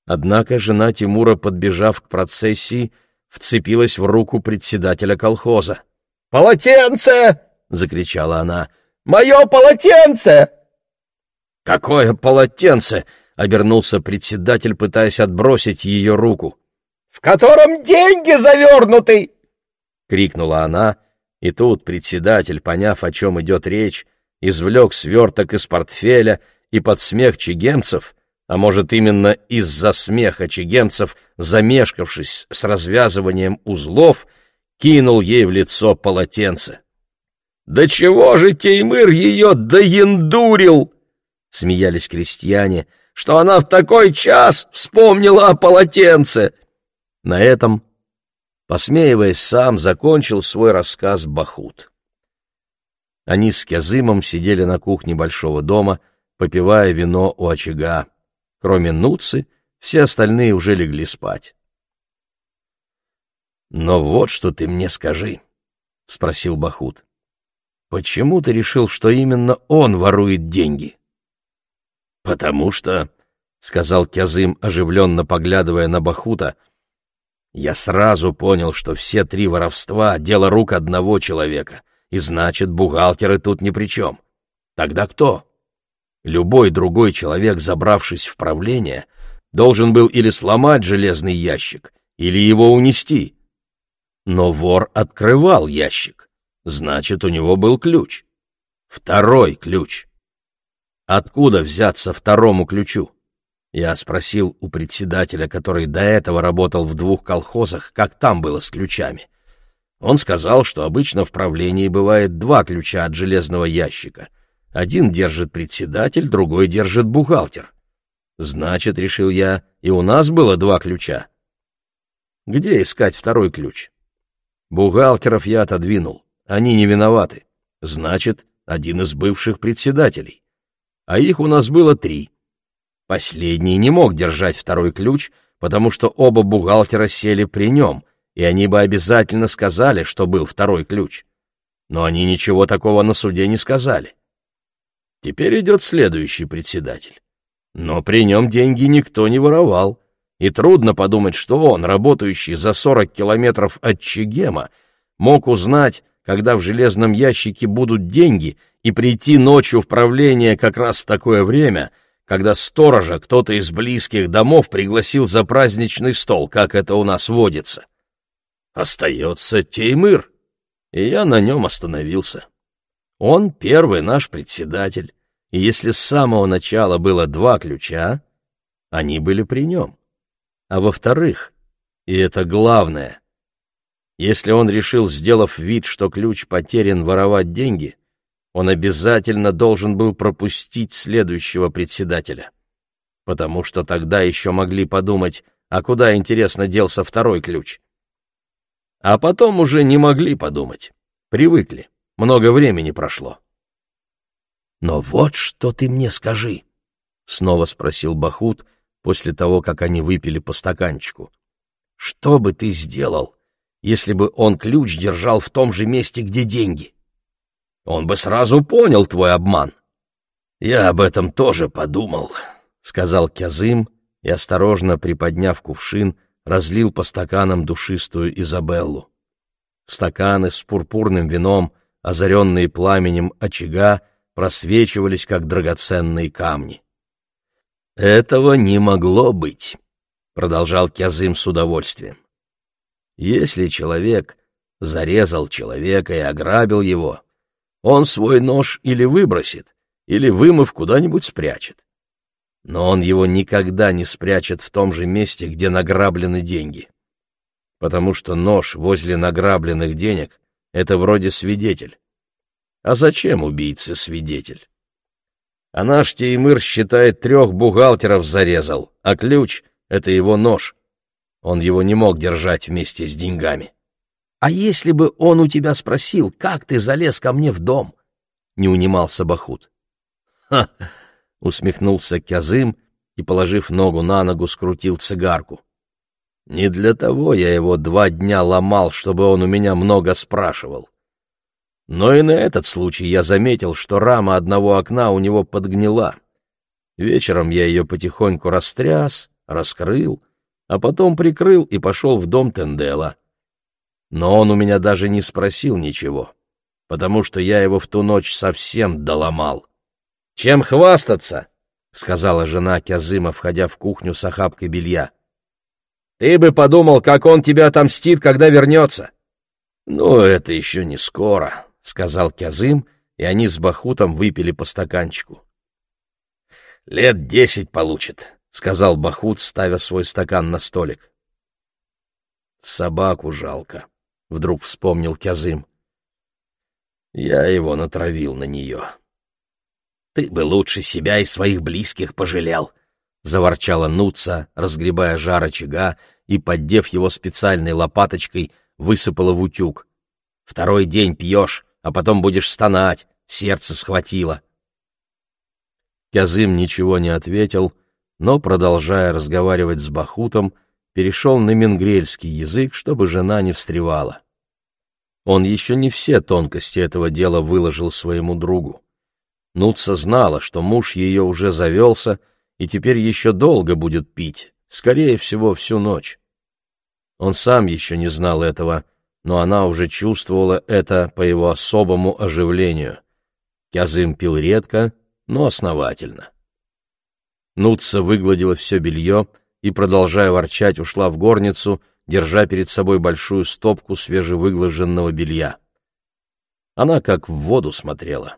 Однако жена Тимура, подбежав к процессии, вцепилась в руку председателя колхоза. «Полотенце!» — закричала она. «Мое полотенце!» «Какое полотенце?» — обернулся председатель, пытаясь отбросить ее руку. «В котором деньги завернуты!» — крикнула она, и тут председатель, поняв, о чем идет речь, извлек сверток из портфеля и под смех чигемцев, а может именно из-за смеха чигемцев, замешкавшись с развязыванием узлов, кинул ей в лицо полотенце. «Да чего же Теймыр ее доендурил?» — смеялись крестьяне, что она в такой час вспомнила о полотенце. На этом, посмеиваясь сам, закончил свой рассказ Бахут. Они с Кязымом сидели на кухне большого дома, попивая вино у очага. Кроме Нуцы, все остальные уже легли спать. «Но вот что ты мне скажи», — спросил Бахут. «Почему ты решил, что именно он ворует деньги?» «Потому что», — сказал Кязым, оживленно поглядывая на Бахута, — «я сразу понял, что все три воровства — дело рук одного человека, и значит, бухгалтеры тут ни при чем. Тогда кто? Любой другой человек, забравшись в правление, должен был или сломать железный ящик, или его унести. Но вор открывал ящик, значит, у него был ключ. Второй ключ. Откуда взяться второму ключу? Я спросил у председателя, который до этого работал в двух колхозах, как там было с ключами. Он сказал, что обычно в правлении бывает два ключа от железного ящика. Один держит председатель, другой держит бухгалтер. Значит, решил я, и у нас было два ключа. Где искать второй ключ? Бухгалтеров я отодвинул. Они не виноваты. Значит, один из бывших председателей. А их у нас было три. Последний не мог держать второй ключ, потому что оба бухгалтера сели при нем, и они бы обязательно сказали, что был второй ключ. Но они ничего такого на суде не сказали. Теперь идет следующий председатель. Но при нем деньги никто не воровал, и трудно подумать, что он, работающий за 40 километров от Чегема, мог узнать, когда в железном ящике будут деньги, и прийти ночью в правление как раз в такое время, когда сторожа кто-то из близких домов пригласил за праздничный стол, как это у нас водится. Остается Теймыр, и я на нем остановился. Он первый наш председатель, и если с самого начала было два ключа, они были при нем. А во-вторых, и это главное, если он решил, сделав вид, что ключ потерян, воровать деньги, он обязательно должен был пропустить следующего председателя. Потому что тогда еще могли подумать, а куда, интересно, делся второй ключ. А потом уже не могли подумать. Привыкли. Много времени прошло. «Но вот что ты мне скажи», — снова спросил Бахут после того, как они выпили по стаканчику. «Что бы ты сделал, если бы он ключ держал в том же месте, где деньги?» Он бы сразу понял твой обман. Я об этом тоже подумал, сказал Кязым и осторожно приподняв кувшин, разлил по стаканам душистую Изабеллу. Стаканы с пурпурным вином, озаренные пламенем очага, просвечивались как драгоценные камни. Этого не могло быть, продолжал Кязым с удовольствием. Если человек зарезал человека и ограбил его, он свой нож или выбросит, или, вымыв, куда-нибудь спрячет. Но он его никогда не спрячет в том же месте, где награблены деньги. Потому что нож возле награбленных денег — это вроде свидетель. А зачем убийце свидетель? А наш Теймыр считает трех бухгалтеров зарезал, а ключ — это его нож. Он его не мог держать вместе с деньгами. «А если бы он у тебя спросил, как ты залез ко мне в дом?» — не унимался Бахут. «Ха!» — усмехнулся Кязым и, положив ногу на ногу, скрутил цигарку. «Не для того я его два дня ломал, чтобы он у меня много спрашивал. Но и на этот случай я заметил, что рама одного окна у него подгнила. Вечером я ее потихоньку растряс, раскрыл, а потом прикрыл и пошел в дом Тендела. Но он у меня даже не спросил ничего, потому что я его в ту ночь совсем доломал. «Чем хвастаться?» — сказала жена Кязыма, входя в кухню с охапкой белья. «Ты бы подумал, как он тебя отомстит, когда вернется!» «Ну, это еще не скоро», — сказал Кязым, и они с Бахутом выпили по стаканчику. «Лет десять получит», — сказал Бахут, ставя свой стакан на столик. «Собаку жалко», — вдруг вспомнил Кязым. «Я его натравил на нее». «Ты бы лучше себя и своих близких пожалел», — заворчала Нуца, разгребая жар очага и, поддев его специальной лопаточкой, высыпала в утюг. «Второй день пьешь, а потом будешь стонать, сердце схватило». Кязым ничего не ответил, но, продолжая разговаривать с Бахутом, — перешел на менгрельский язык, чтобы жена не встревала. Он еще не все тонкости этого дела выложил своему другу. Нутса знала, что муж ее уже завелся и теперь еще долго будет пить, скорее всего, всю ночь. Он сам еще не знал этого, но она уже чувствовала это по его особому оживлению. Кязым пил редко, но основательно. Нутса выгладила все белье, и, продолжая ворчать, ушла в горницу, держа перед собой большую стопку свежевыглаженного белья. Она как в воду смотрела.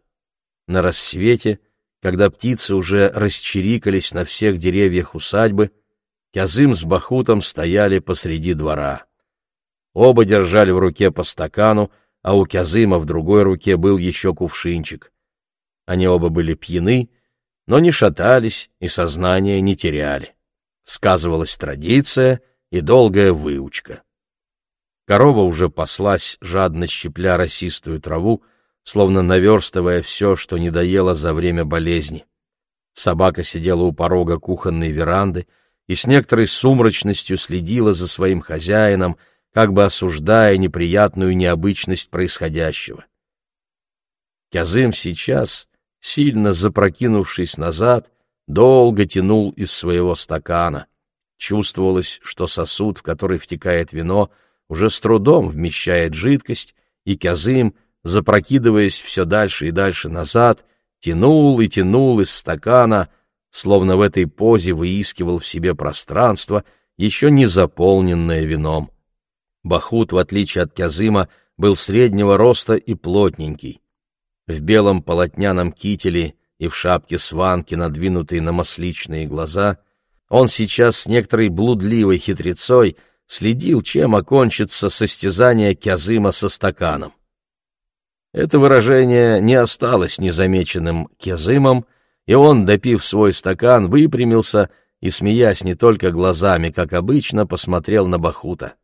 На рассвете, когда птицы уже расчирикались на всех деревьях усадьбы, Кязым с Бахутом стояли посреди двора. Оба держали в руке по стакану, а у Кязыма в другой руке был еще кувшинчик. Они оба были пьяны, но не шатались и сознание не теряли сказывалась традиция и долгая выучка. Корова уже паслась, жадно щепля росистую траву, словно наверстывая все, что не доела за время болезни. Собака сидела у порога кухонной веранды и с некоторой сумрачностью следила за своим хозяином, как бы осуждая неприятную необычность происходящего. Кязым сейчас, сильно запрокинувшись назад, долго тянул из своего стакана. Чувствовалось, что сосуд, в который втекает вино, уже с трудом вмещает жидкость, и Кязым, запрокидываясь все дальше и дальше назад, тянул и тянул из стакана, словно в этой позе выискивал в себе пространство, еще не заполненное вином. Бахут, в отличие от Кязыма, был среднего роста и плотненький. В белом полотняном кителе и в шапке сванки, надвинутой на масличные глаза, он сейчас с некоторой блудливой хитрецой следил, чем окончится состязание Кязыма со стаканом. Это выражение не осталось незамеченным Кязымом, и он, допив свой стакан, выпрямился и, смеясь не только глазами, как обычно, посмотрел на Бахута.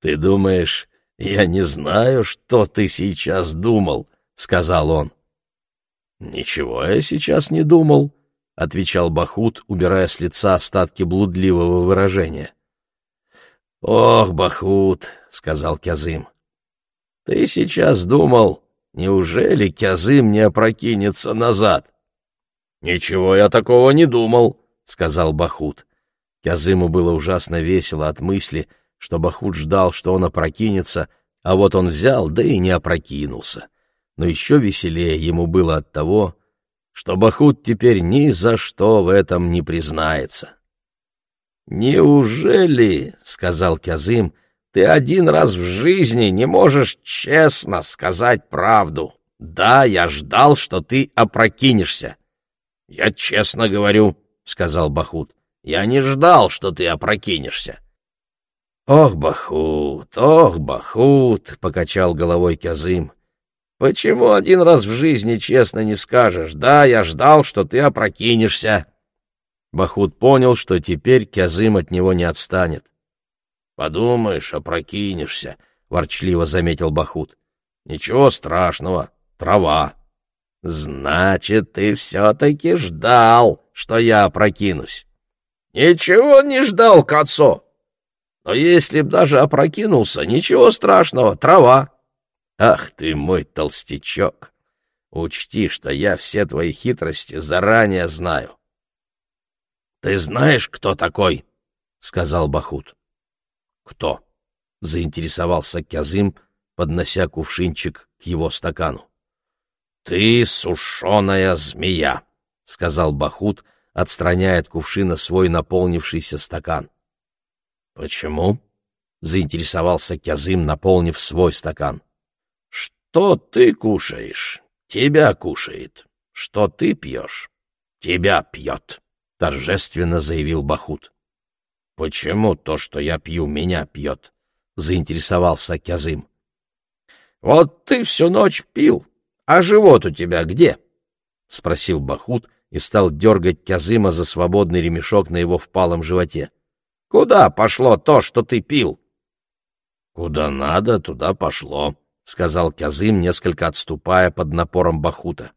«Ты думаешь, я не знаю, что ты сейчас думал?» — сказал он. «Ничего я сейчас не думал», — отвечал Бахут, убирая с лица остатки блудливого выражения. «Ох, Бахут», — сказал Кязым, — «ты сейчас думал, неужели Кязым не опрокинется назад?» «Ничего я такого не думал», — сказал Бахут. Кязыму было ужасно весело от мысли, — что Бахут ждал, что он опрокинется, а вот он взял, да и не опрокинулся. Но еще веселее ему было от того, что Бахут теперь ни за что в этом не признается. «Неужели, — сказал Кязым, — ты один раз в жизни не можешь честно сказать правду? Да, я ждал, что ты опрокинешься». «Я честно говорю, — сказал Бахут, — я не ждал, что ты опрокинешься. «Ох, Бахут, ох, Бахут!» — покачал головой Кязым. «Почему один раз в жизни честно не скажешь? Да, я ждал, что ты опрокинешься». Бахут понял, что теперь Кязым от него не отстанет. «Подумаешь, опрокинешься», — ворчливо заметил Бахут. «Ничего страшного, трава». «Значит, ты все-таки ждал, что я опрокинусь». «Ничего не ждал, Кацо. Но если б даже опрокинулся, ничего страшного, трава. Ах ты мой толстячок! Учти, что я все твои хитрости заранее знаю. — Ты знаешь, кто такой? — сказал Бахут. — Кто? — заинтересовался Кязым, поднося кувшинчик к его стакану. — Ты сушеная змея, — сказал Бахут, отстраняя от кувшина свой наполнившийся стакан. «Почему?» — заинтересовался Кязым, наполнив свой стакан. «Что ты кушаешь? Тебя кушает. Что ты пьешь? Тебя пьет», — торжественно заявил Бахут. «Почему то, что я пью, меня пьет?» — заинтересовался Кязым. «Вот ты всю ночь пил, а живот у тебя где?» — спросил Бахут и стал дергать Кязыма за свободный ремешок на его впалом животе. Куда пошло то, что ты пил? — Куда надо, туда пошло, — сказал Кязым, несколько отступая под напором Бахута.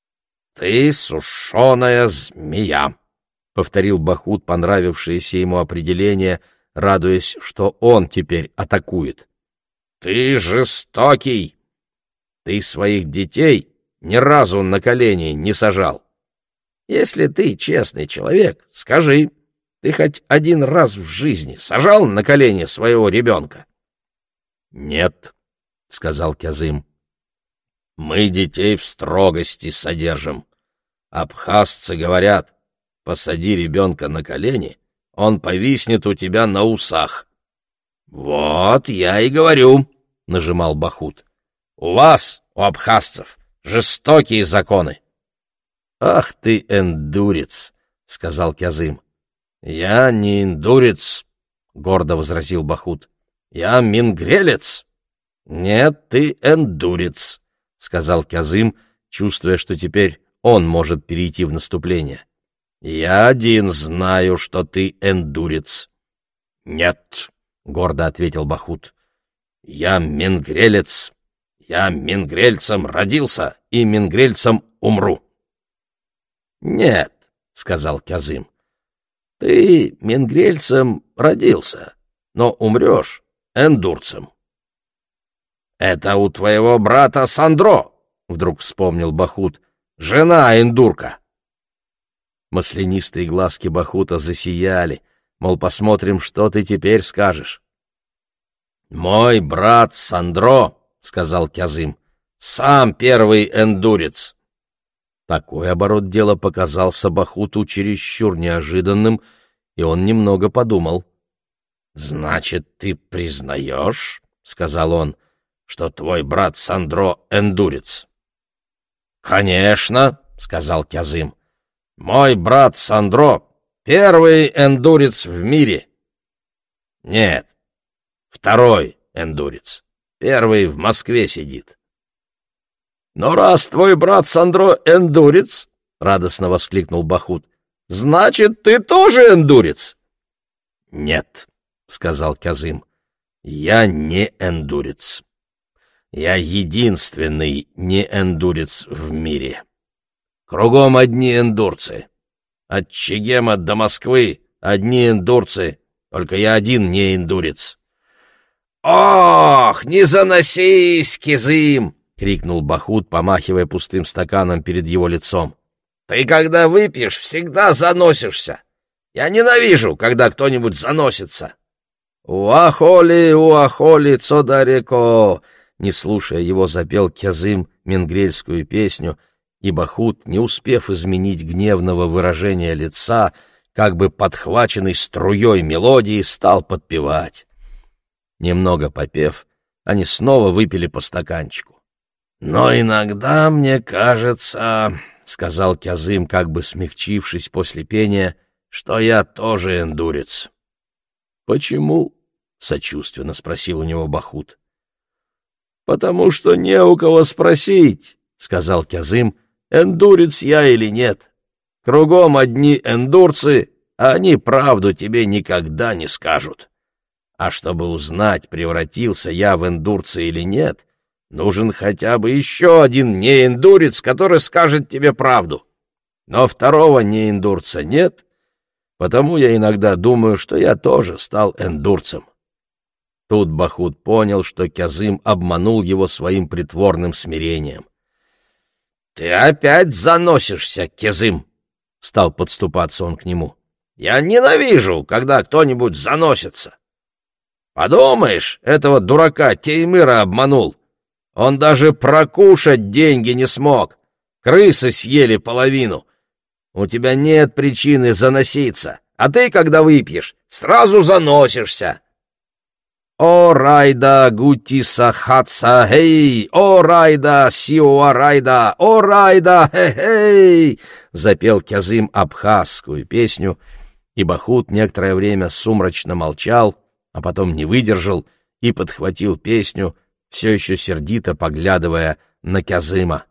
— Ты сушеная змея, — повторил Бахут понравившееся ему определение, радуясь, что он теперь атакует. — Ты жестокий! Ты своих детей ни разу на колени не сажал. Если ты честный человек, скажи, ты хоть один раз в жизни сажал на колени своего ребенка? — Нет, — сказал Кязым. — Мы детей в строгости содержим. Абхазцы говорят, посади ребенка на колени, он повиснет у тебя на усах. — Вот я и говорю, — нажимал Бахут. — У вас, у абхазцев, жестокие законы. — Ах ты, эндурец, — сказал Кязым. «Я не индурец», — гордо возразил Бахут. «Я мингрелец». «Нет, ты эндурец», — сказал Кязым, чувствуя, что теперь он может перейти в наступление. «Я один знаю, что ты эндурец». «Нет», — гордо ответил Бахут. «Я мингрелец. Я мингрельцем родился и мингрельцем умру». «Нет», — сказал Кязым. Ты менгрельцем родился, но умрешь эндурцем. «Это у твоего брата Сандро!» — вдруг вспомнил Бахут. «Жена эндурка!» Маслянистые глазки Бахута засияли, мол, посмотрим, что ты теперь скажешь. «Мой брат Сандро!» — сказал Кязым. «Сам первый эндурец!» Такой оборот дела показался Бахуту чересчур неожиданным, и он немного подумал. «Значит, ты признаешь, — сказал он, — что твой брат Сандро — эндурец?» «Конечно, — сказал Кязым. Мой брат Сандро — первый эндурец в мире». «Нет, второй эндурец. Первый в Москве сидит». «Но раз твой брат Сандро эндурец, — радостно воскликнул Бахут, — значит, ты тоже эндурец?» «Нет», — сказал Казым, — «я не эндурец. Я единственный не эндурец в мире. Кругом одни эндурцы. От Чегема до Москвы одни эндурцы, только я один не эндурец». «Ох, не заносись, Кизым!» крикнул Бахут, помахивая пустым стаканом перед его лицом. Ты когда выпьешь, всегда заносишься. Я ненавижу, когда кто-нибудь заносится. Уахоли, уахоли, цодареко! Не слушая его, запел Кязым менгрельскую песню, и Бахут, не успев изменить гневного выражения лица, как бы подхваченный струей мелодии, стал подпевать. Немного попев, они снова выпили по стаканчику. «Но иногда мне кажется, — сказал Кязым, как бы смягчившись после пения, — что я тоже эндурец». «Почему?» — сочувственно спросил у него Бахут. «Потому что не у кого спросить», — сказал Кязым, — «эндурец я или нет. Кругом одни эндурцы, а они правду тебе никогда не скажут. А чтобы узнать, превратился я в эндурца или нет, Нужен хотя бы еще один неиндурец, который скажет тебе правду. Но второго неиндурца нет, потому я иногда думаю, что я тоже стал эндурцем. Тут Бахут понял, что Кязым обманул его своим притворным смирением. — Ты опять заносишься, Кязым! — стал подступаться он к нему. — Я ненавижу, когда кто-нибудь заносится. Подумаешь, этого дурака Теймыра обманул. Он даже прокушать деньги не смог. Крысы съели половину. У тебя нет причины заноситься, а ты, когда выпьешь, сразу заносишься. «О, Райда, Гутиса, Хатса, Хей! О, Райда, Сиуа, Райда! О, Райда, Хей-Хей!» Запел Кязым абхазскую песню, и Бахут некоторое время сумрачно молчал, а потом не выдержал и подхватил песню — все еще сердито поглядывая на Кязыма.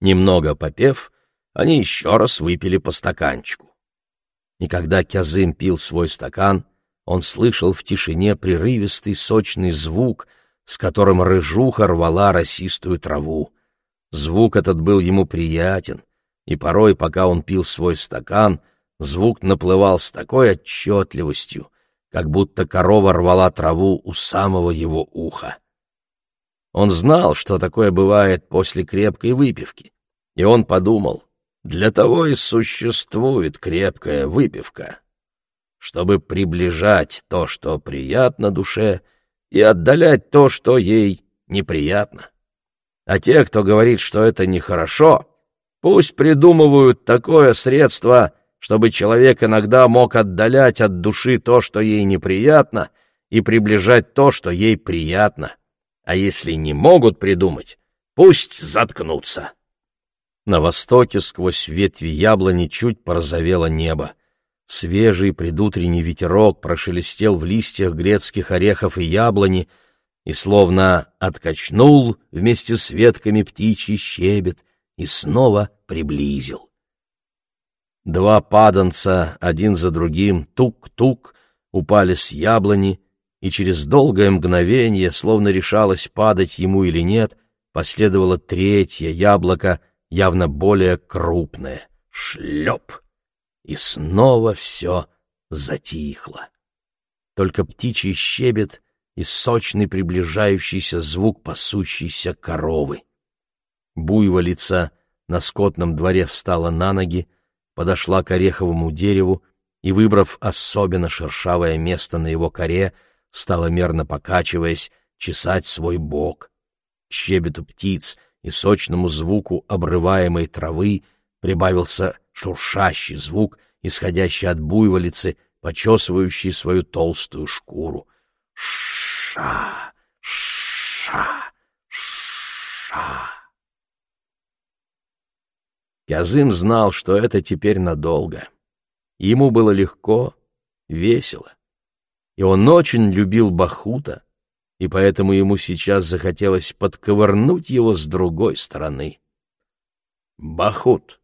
Немного попев, они еще раз выпили по стаканчику. И когда Кязым пил свой стакан, он слышал в тишине прерывистый сочный звук, с которым рыжуха рвала росистую траву. Звук этот был ему приятен, и порой, пока он пил свой стакан, звук наплывал с такой отчетливостью, как будто корова рвала траву у самого его уха. Он знал, что такое бывает после крепкой выпивки, и он подумал, для того и существует крепкая выпивка, чтобы приближать то, что приятно душе, и отдалять то, что ей неприятно. А те, кто говорит, что это нехорошо, пусть придумывают такое средство, чтобы человек иногда мог отдалять от души то, что ей неприятно, и приближать то, что ей приятно. А если не могут придумать, пусть заткнутся. На востоке сквозь ветви яблони чуть порозовело небо. Свежий предутренний ветерок прошелестел в листьях грецких орехов и яблони и словно откачнул вместе с ветками птичий щебет и снова приблизил. Два паданца один за другим, тук-тук, упали с яблони, и через долгое мгновение, словно решалось падать ему или нет, последовало третье яблоко, явно более крупное. Шлеп! И снова все затихло. Только птичий щебет и сочный приближающийся звук пасущейся коровы. Буйволица на скотном дворе встала на ноги, подошла к ореховому дереву и, выбрав особенно шершавое место на его коре, стала мерно покачиваясь, чесать свой бок. Щебету птиц и сочному звуку обрываемой травы прибавился шуршащий звук, исходящий от буйволицы, почесывающий свою толстую шкуру. Ша, ша, ша. Кязым знал, что это теперь надолго. Ему было легко, весело. И он очень любил Бахута, и поэтому ему сейчас захотелось подковырнуть его с другой стороны. «Бахут», —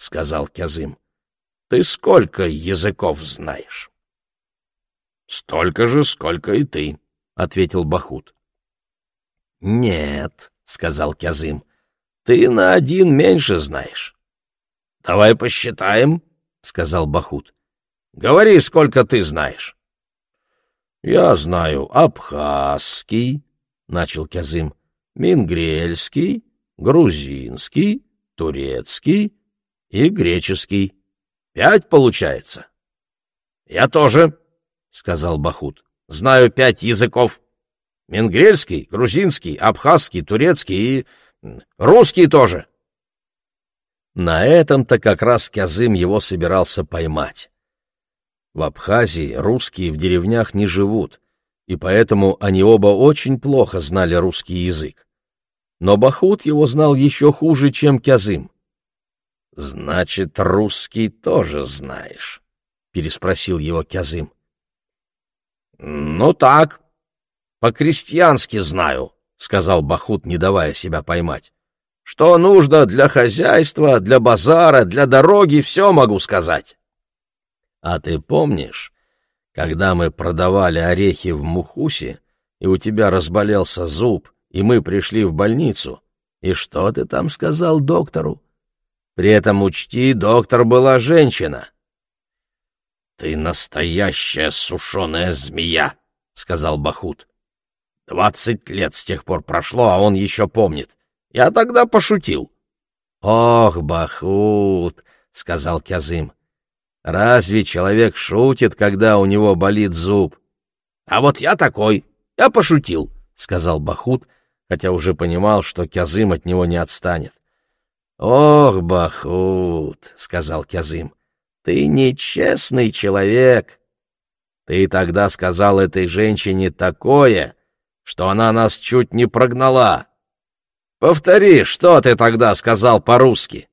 сказал Кязым, — «ты сколько языков знаешь?» «Столько же, сколько и ты», — ответил Бахут. «Нет», — сказал Кязым, — «ты на один меньше знаешь». «Давай посчитаем», — сказал Бахут. «Говори, сколько ты знаешь». «Я знаю абхазский», — начал Кязым, — «мингрельский, грузинский, турецкий и греческий. Пять получается». «Я тоже», — сказал Бахут, — «знаю пять языков. Мингрельский, грузинский, абхазский, турецкий и русский тоже». На этом-то как раз Кязым его собирался поймать. В Абхазии русские в деревнях не живут, и поэтому они оба очень плохо знали русский язык. Но Бахут его знал еще хуже, чем Кязым. «Значит, русский тоже знаешь?» — переспросил его Кязым. «Ну так, по-крестьянски знаю», — сказал Бахут, не давая себя поймать. «Что нужно для хозяйства, для базара, для дороги, все могу сказать». А ты помнишь, когда мы продавали орехи в Мухусе, и у тебя разболелся зуб, и мы пришли в больницу, и что ты там сказал доктору? При этом учти, доктор была женщина. «Ты настоящая сушеная змея», — сказал Бахут. «Двадцать лет с тех пор прошло, а он еще помнит. Я тогда пошутил». «Ох, Бахут», — сказал Кязым, Разве человек шутит, когда у него болит зуб? А вот я такой, я пошутил, сказал Бахут, хотя уже понимал, что Кязым от него не отстанет. Ох, Бахут, сказал Кязым, ты нечестный человек. Ты тогда сказал этой женщине такое, что она нас чуть не прогнала. Повтори, что ты тогда сказал по-русски.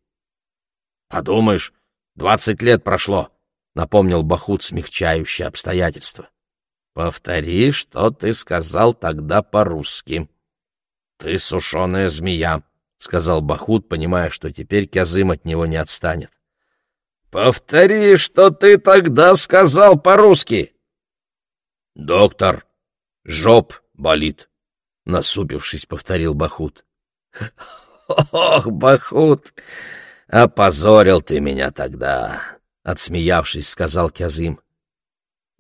Подумаешь, Двадцать лет прошло, — напомнил Бахут смягчающее обстоятельство. Повтори, что ты сказал тогда по-русски. Ты сушеная змея, — сказал Бахут, понимая, что теперь Кязым от него не отстанет. Повтори, что ты тогда сказал по-русски. Доктор, жоп болит, — насупившись, повторил Бахут. Ох, Бахут! «Опозорил ты меня тогда», — отсмеявшись, сказал Кязым.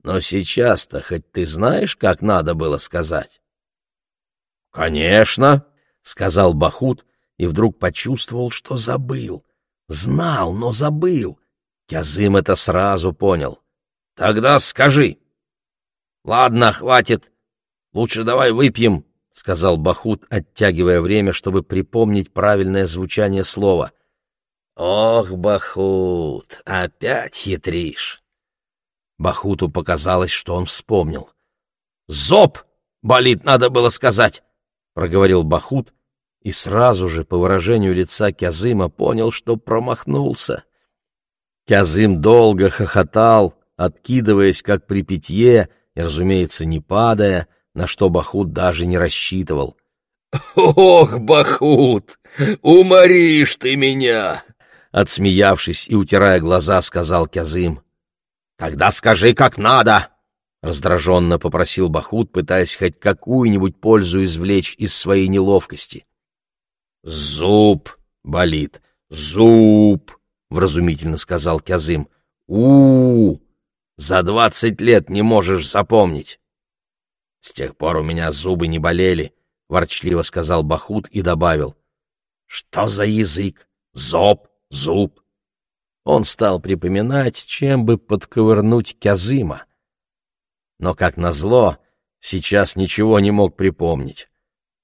«Но сейчас-то хоть ты знаешь, как надо было сказать?» «Конечно», — сказал Бахут и вдруг почувствовал, что забыл. Знал, но забыл. Кязым это сразу понял. «Тогда скажи». «Ладно, хватит. Лучше давай выпьем», — сказал Бахут, оттягивая время, чтобы припомнить правильное звучание слова. «Ох, Бахут, опять хитришь!» Бахуту показалось, что он вспомнил. «Зоб! Болит, надо было сказать!» — проговорил Бахут, и сразу же, по выражению лица Кязыма, понял, что промахнулся. Кязым долго хохотал, откидываясь, как при питье, и, разумеется, не падая, на что Бахут даже не рассчитывал. «Ох, Бахут, уморишь ты меня!» Отсмеявшись и утирая глаза, сказал Кязым. «Тогда скажи, как надо!» — раздраженно попросил Бахут, пытаясь хоть какую-нибудь пользу извлечь из своей неловкости. «Зуб болит, зуб!» — вразумительно сказал Кязым. у, -у, -у За двадцать лет не можешь запомнить. С тех пор у меня зубы не болели, — ворчливо сказал Бахут и добавил. Что за язык? Зоб, зуб. Он стал припоминать, чем бы подковырнуть Кязыма. Но, как назло, сейчас ничего не мог припомнить.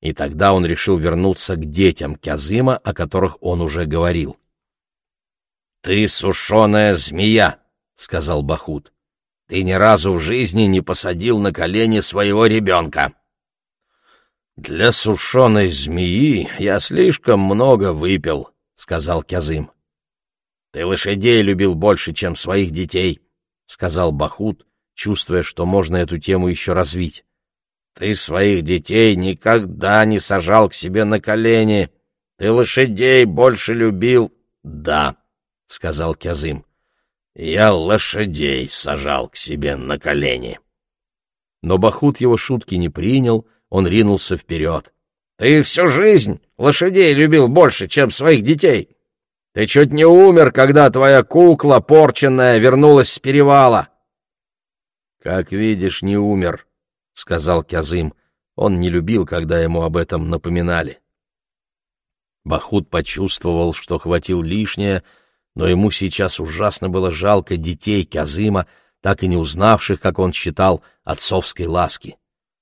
И тогда он решил вернуться к детям Кязыма, о которых он уже говорил. «Ты сушеная змея!» — сказал Бахут. «Ты ни разу в жизни не посадил на колени своего ребенка!» «Для сушеной змеи я слишком много выпил», — сказал Кязым. «Ты лошадей любил больше, чем своих детей», — сказал Бахут, чувствуя, что можно эту тему еще развить. Ты своих детей никогда не сажал к себе на колени. Ты лошадей больше любил. Да, сказал Кязым. Я лошадей сажал к себе на колени. Но Бахут его шутки не принял, он ринулся вперед. Ты всю жизнь лошадей любил больше, чем своих детей. Ты чуть не умер, когда твоя кукла порченная вернулась с перевала. Как видишь, не умер, — сказал Кязым. Он не любил, когда ему об этом напоминали. Бахут почувствовал, что хватил лишнее, но ему сейчас ужасно было жалко детей Кязыма, так и не узнавших, как он считал, отцовской ласки.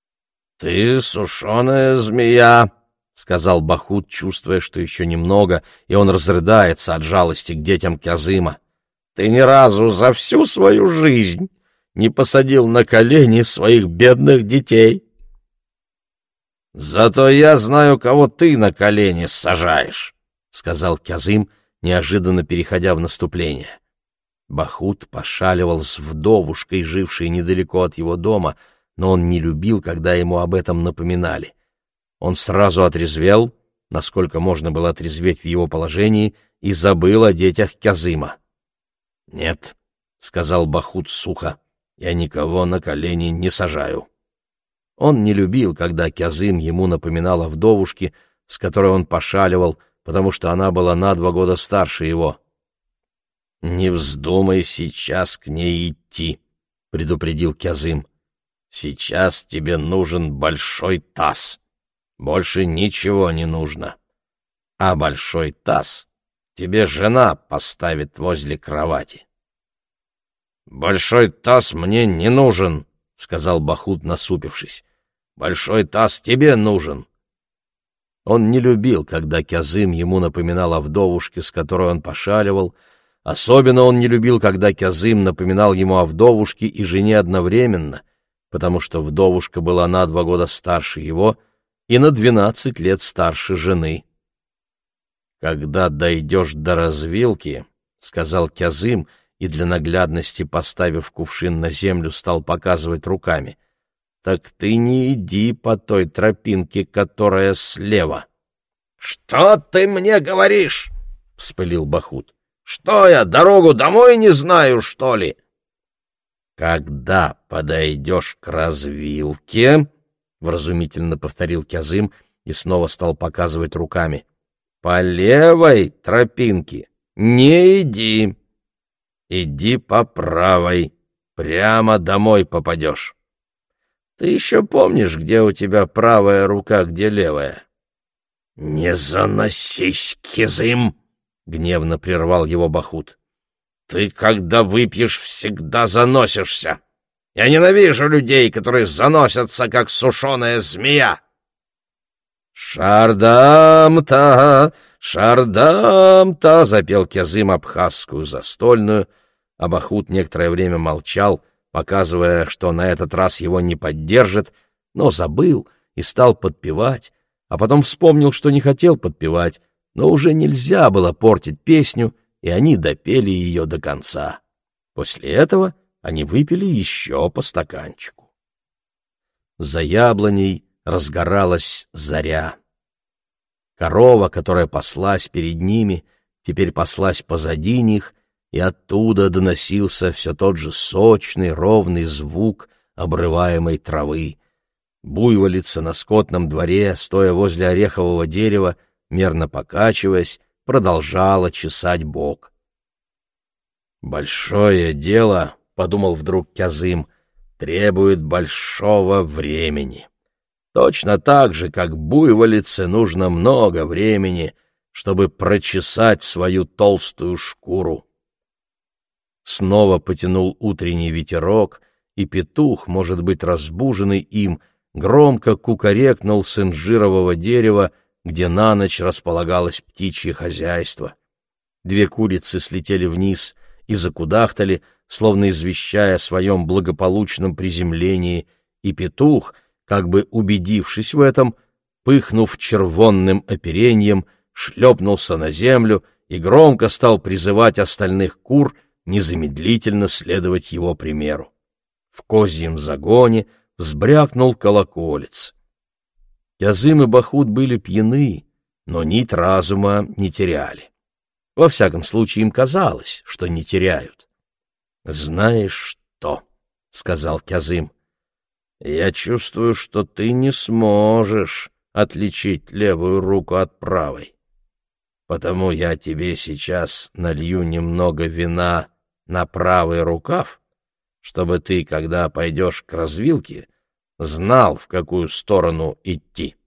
— Ты сушеная змея, — сказал Бахут, чувствуя, что еще немного, и он разрыдается от жалости к детям Кязыма. — Ты ни разу за всю свою жизнь не посадил на колени своих бедных детей. «Зато я знаю, кого ты на колени сажаешь», — сказал Кязым, неожиданно переходя в наступление. Бахут пошаливал с вдовушкой, жившей недалеко от его дома, но он не любил, когда ему об этом напоминали. Он сразу отрезвел, насколько можно было отрезветь в его положении, и забыл о детях Кязыма. «Нет», — сказал Бахут сухо, я никого на колени не сажаю. Он не любил, когда Кязым ему напоминал о вдовушке, с которой он пошаливал, потому что она была на два года старше его. «Не вздумай сейчас к ней идти», — предупредил Кязым. «Сейчас тебе нужен большой таз. Больше ничего не нужно. А большой таз тебе жена поставит возле кровати». «Большой таз мне не нужен», — сказал Бахут, насупившись. «Большой таз тебе нужен». Он не любил, когда Кязым ему напоминал о вдовушке, с которой он пошаливал. Особенно он не любил, когда Кязым напоминал ему о вдовушке и жене одновременно, потому что вдовушка была на два года старше его и на двенадцать лет старше жены. «Когда дойдешь до развилки», — сказал Кязым, — и для наглядности, поставив кувшин на землю, стал показывать руками. «Так ты не иди по той тропинке, которая слева». «Что ты мне говоришь?» — вспылил Бахут. «Что я, дорогу домой не знаю, что ли?» «Когда подойдешь к развилке...» — вразумительно повторил Кязым и снова стал показывать руками. «По левой тропинке не иди!» Иди по правой, прямо домой попадешь. Ты еще помнишь, где у тебя правая рука, где левая? — Не заносись, кизым! — гневно прервал его Бахут. — Ты, когда выпьешь, всегда заносишься. Я ненавижу людей, которые заносятся, как сушеная змея. — Шардам-та, шардам-та! — запел Кязым абхазскую застольную — Абахут некоторое время молчал, показывая, что на этот раз его не поддержит, но забыл и стал подпевать, а потом вспомнил, что не хотел подпевать, но уже нельзя было портить песню, и они допели ее до конца. После этого они выпили еще по стаканчику. За яблоней разгоралась заря. Корова, которая паслась перед ними, теперь паслась позади них и оттуда доносился все тот же сочный, ровный звук обрываемой травы. Буйволица на скотном дворе, стоя возле орехового дерева, мерно покачиваясь, продолжала чесать бок. «Большое дело», — подумал вдруг Кязым, — требует большого времени. Точно так же, как буйволице нужно много времени, чтобы прочесать свою толстую шкуру. Снова потянул утренний ветерок, и петух, может быть, разбуженный им, громко кукарекнул с инжирового дерева, где на ночь располагалось птичье хозяйство. Две курицы слетели вниз и закудахтали, словно извещая о своем благополучном приземлении, и петух, как бы убедившись в этом, пыхнув червонным оперением, шлепнулся на землю и громко стал призывать остальных кур незамедлительно следовать его примеру. В козьем загоне взбрякнул колоколец. Язым и Бахут были пьяны, но нить разума не теряли. Во всяком случае, им казалось, что не теряют. «Знаешь что?» — сказал Кязым. «Я чувствую, что ты не сможешь отличить левую руку от правой. Потому я тебе сейчас налью немного вина на правый рукав, чтобы ты, когда пойдешь к развилке, знал, в какую сторону идти».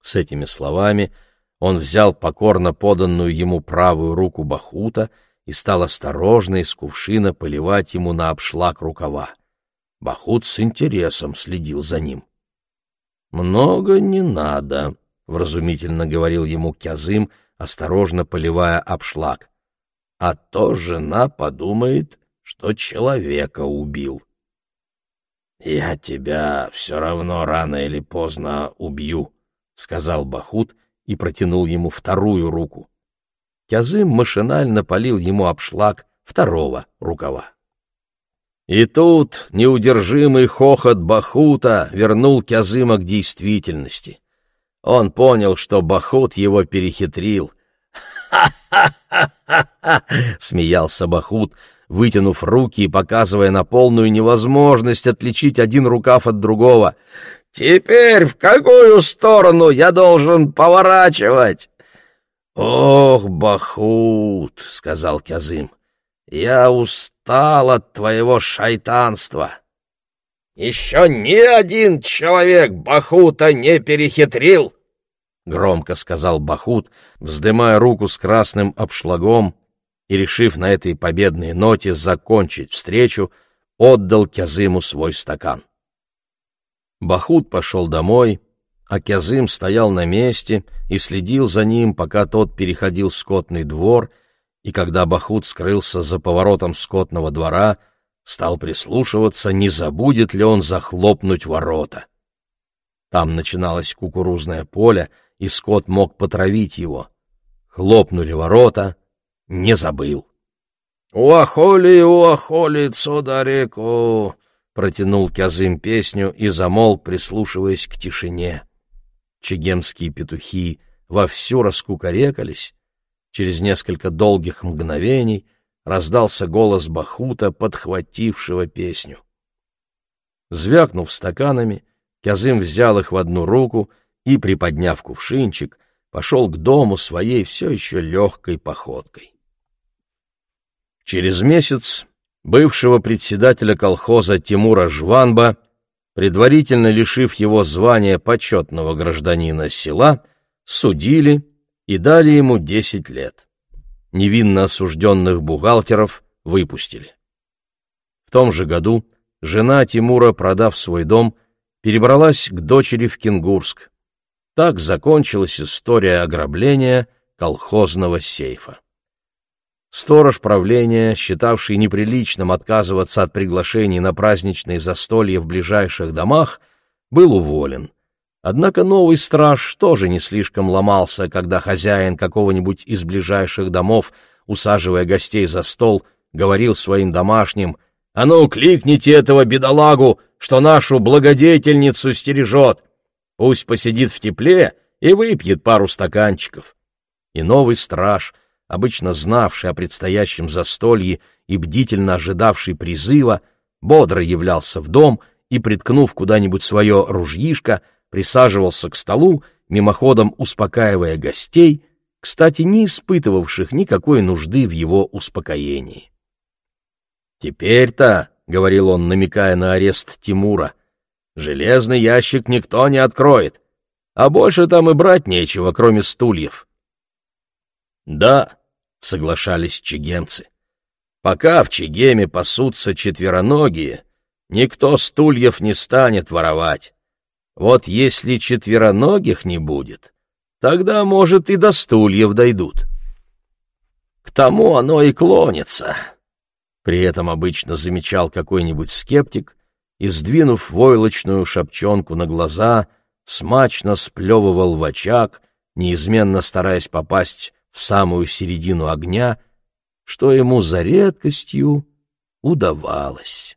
С этими словами он взял покорно поданную ему правую руку Бахута и стал осторожно из кувшина поливать ему на обшлаг рукава. Бахут с интересом следил за ним. «Много не надо», — вразумительно говорил ему Кязым, осторожно поливая обшлаг. «А то жена подумает, что человека убил». «Я тебя все равно рано или поздно убью», — сказал Бахут и протянул ему вторую руку. Кязым машинально полил ему обшлаг второго рукава. И тут неудержимый хохот Бахута вернул Кязыма к действительности. Он понял, что Бахут его перехитрил. «Ха-ха-ха-ха-ха!» *laughs* — смеялся Бахут, вытянув руки и показывая на полную невозможность отличить один рукав от другого. Теперь в какую сторону я должен поворачивать? Ох, Бахут, сказал Кязым. Я устал от твоего шайтанства. Еще ни один человек Бахута не перехитрил, громко сказал Бахут, вздымая руку с красным обшлагом и, решив на этой победной ноте закончить встречу, отдал Кязыму свой стакан. Бахут пошел домой, а Кязым стоял на месте и следил за ним, пока тот переходил скотный двор, и когда Бахут скрылся за поворотом скотного двора, стал прислушиваться, не забудет ли он захлопнуть ворота. Там начиналось кукурузное поле, и скот мог потравить его. Хлопнули ворота, не забыл. «Уахоли, уахоли, цодареку!» протянул Кязым песню и замолк, прислушиваясь к тишине. Чегемские петухи вовсю раскукарекались. Через несколько долгих мгновений раздался голос Бахута, подхватившего песню. Звякнув стаканами, Кязым взял их в одну руку и, приподняв кувшинчик, пошел к дому своей все еще легкой походкой. Через месяц бывшего председателя колхоза Тимура Жванба, предварительно лишив его звания почетного гражданина села, судили и дали ему 10 лет. Невинно осужденных бухгалтеров выпустили. В том же году жена Тимура, продав свой дом, перебралась к дочери в Кенгурск. Так закончилась история ограбления колхозного сейфа. Сторож правления, считавший неприличным отказываться от приглашений на праздничные застолья в ближайших домах, был уволен. Однако новый страж тоже не слишком ломался, когда хозяин какого-нибудь из ближайших домов, усаживая гостей за стол, говорил своим домашним «А ну, кликните этого бедолагу, что нашу благодетельницу стережет! Пусть посидит в тепле и выпьет пару стаканчиков». И новый страж — обычно знавший о предстоящем застолье и бдительно ожидавший призыва, бодро являлся в дом и, приткнув куда-нибудь свое ружьишко, присаживался к столу, мимоходом успокаивая гостей, кстати, не испытывавших никакой нужды в его успокоении. «Теперь-то», — говорил он, намекая на арест Тимура. «Железный ящик никто не откроет, а больше там и брать нечего, кроме стульев». «Да», — соглашались чегемцы, — «пока в Чегеме пасутся четвероногие, никто стульев не станет воровать. Вот если четвероногих не будет, тогда, может, и до стульев дойдут». К тому оно и клонится. При этом обычно замечал какой-нибудь скептик и, сдвинув войлочную шапчонку на глаза, смачно сплевывал в очаг, неизменно стараясь попасть в самую середину огня, что ему за редкостью удавалось.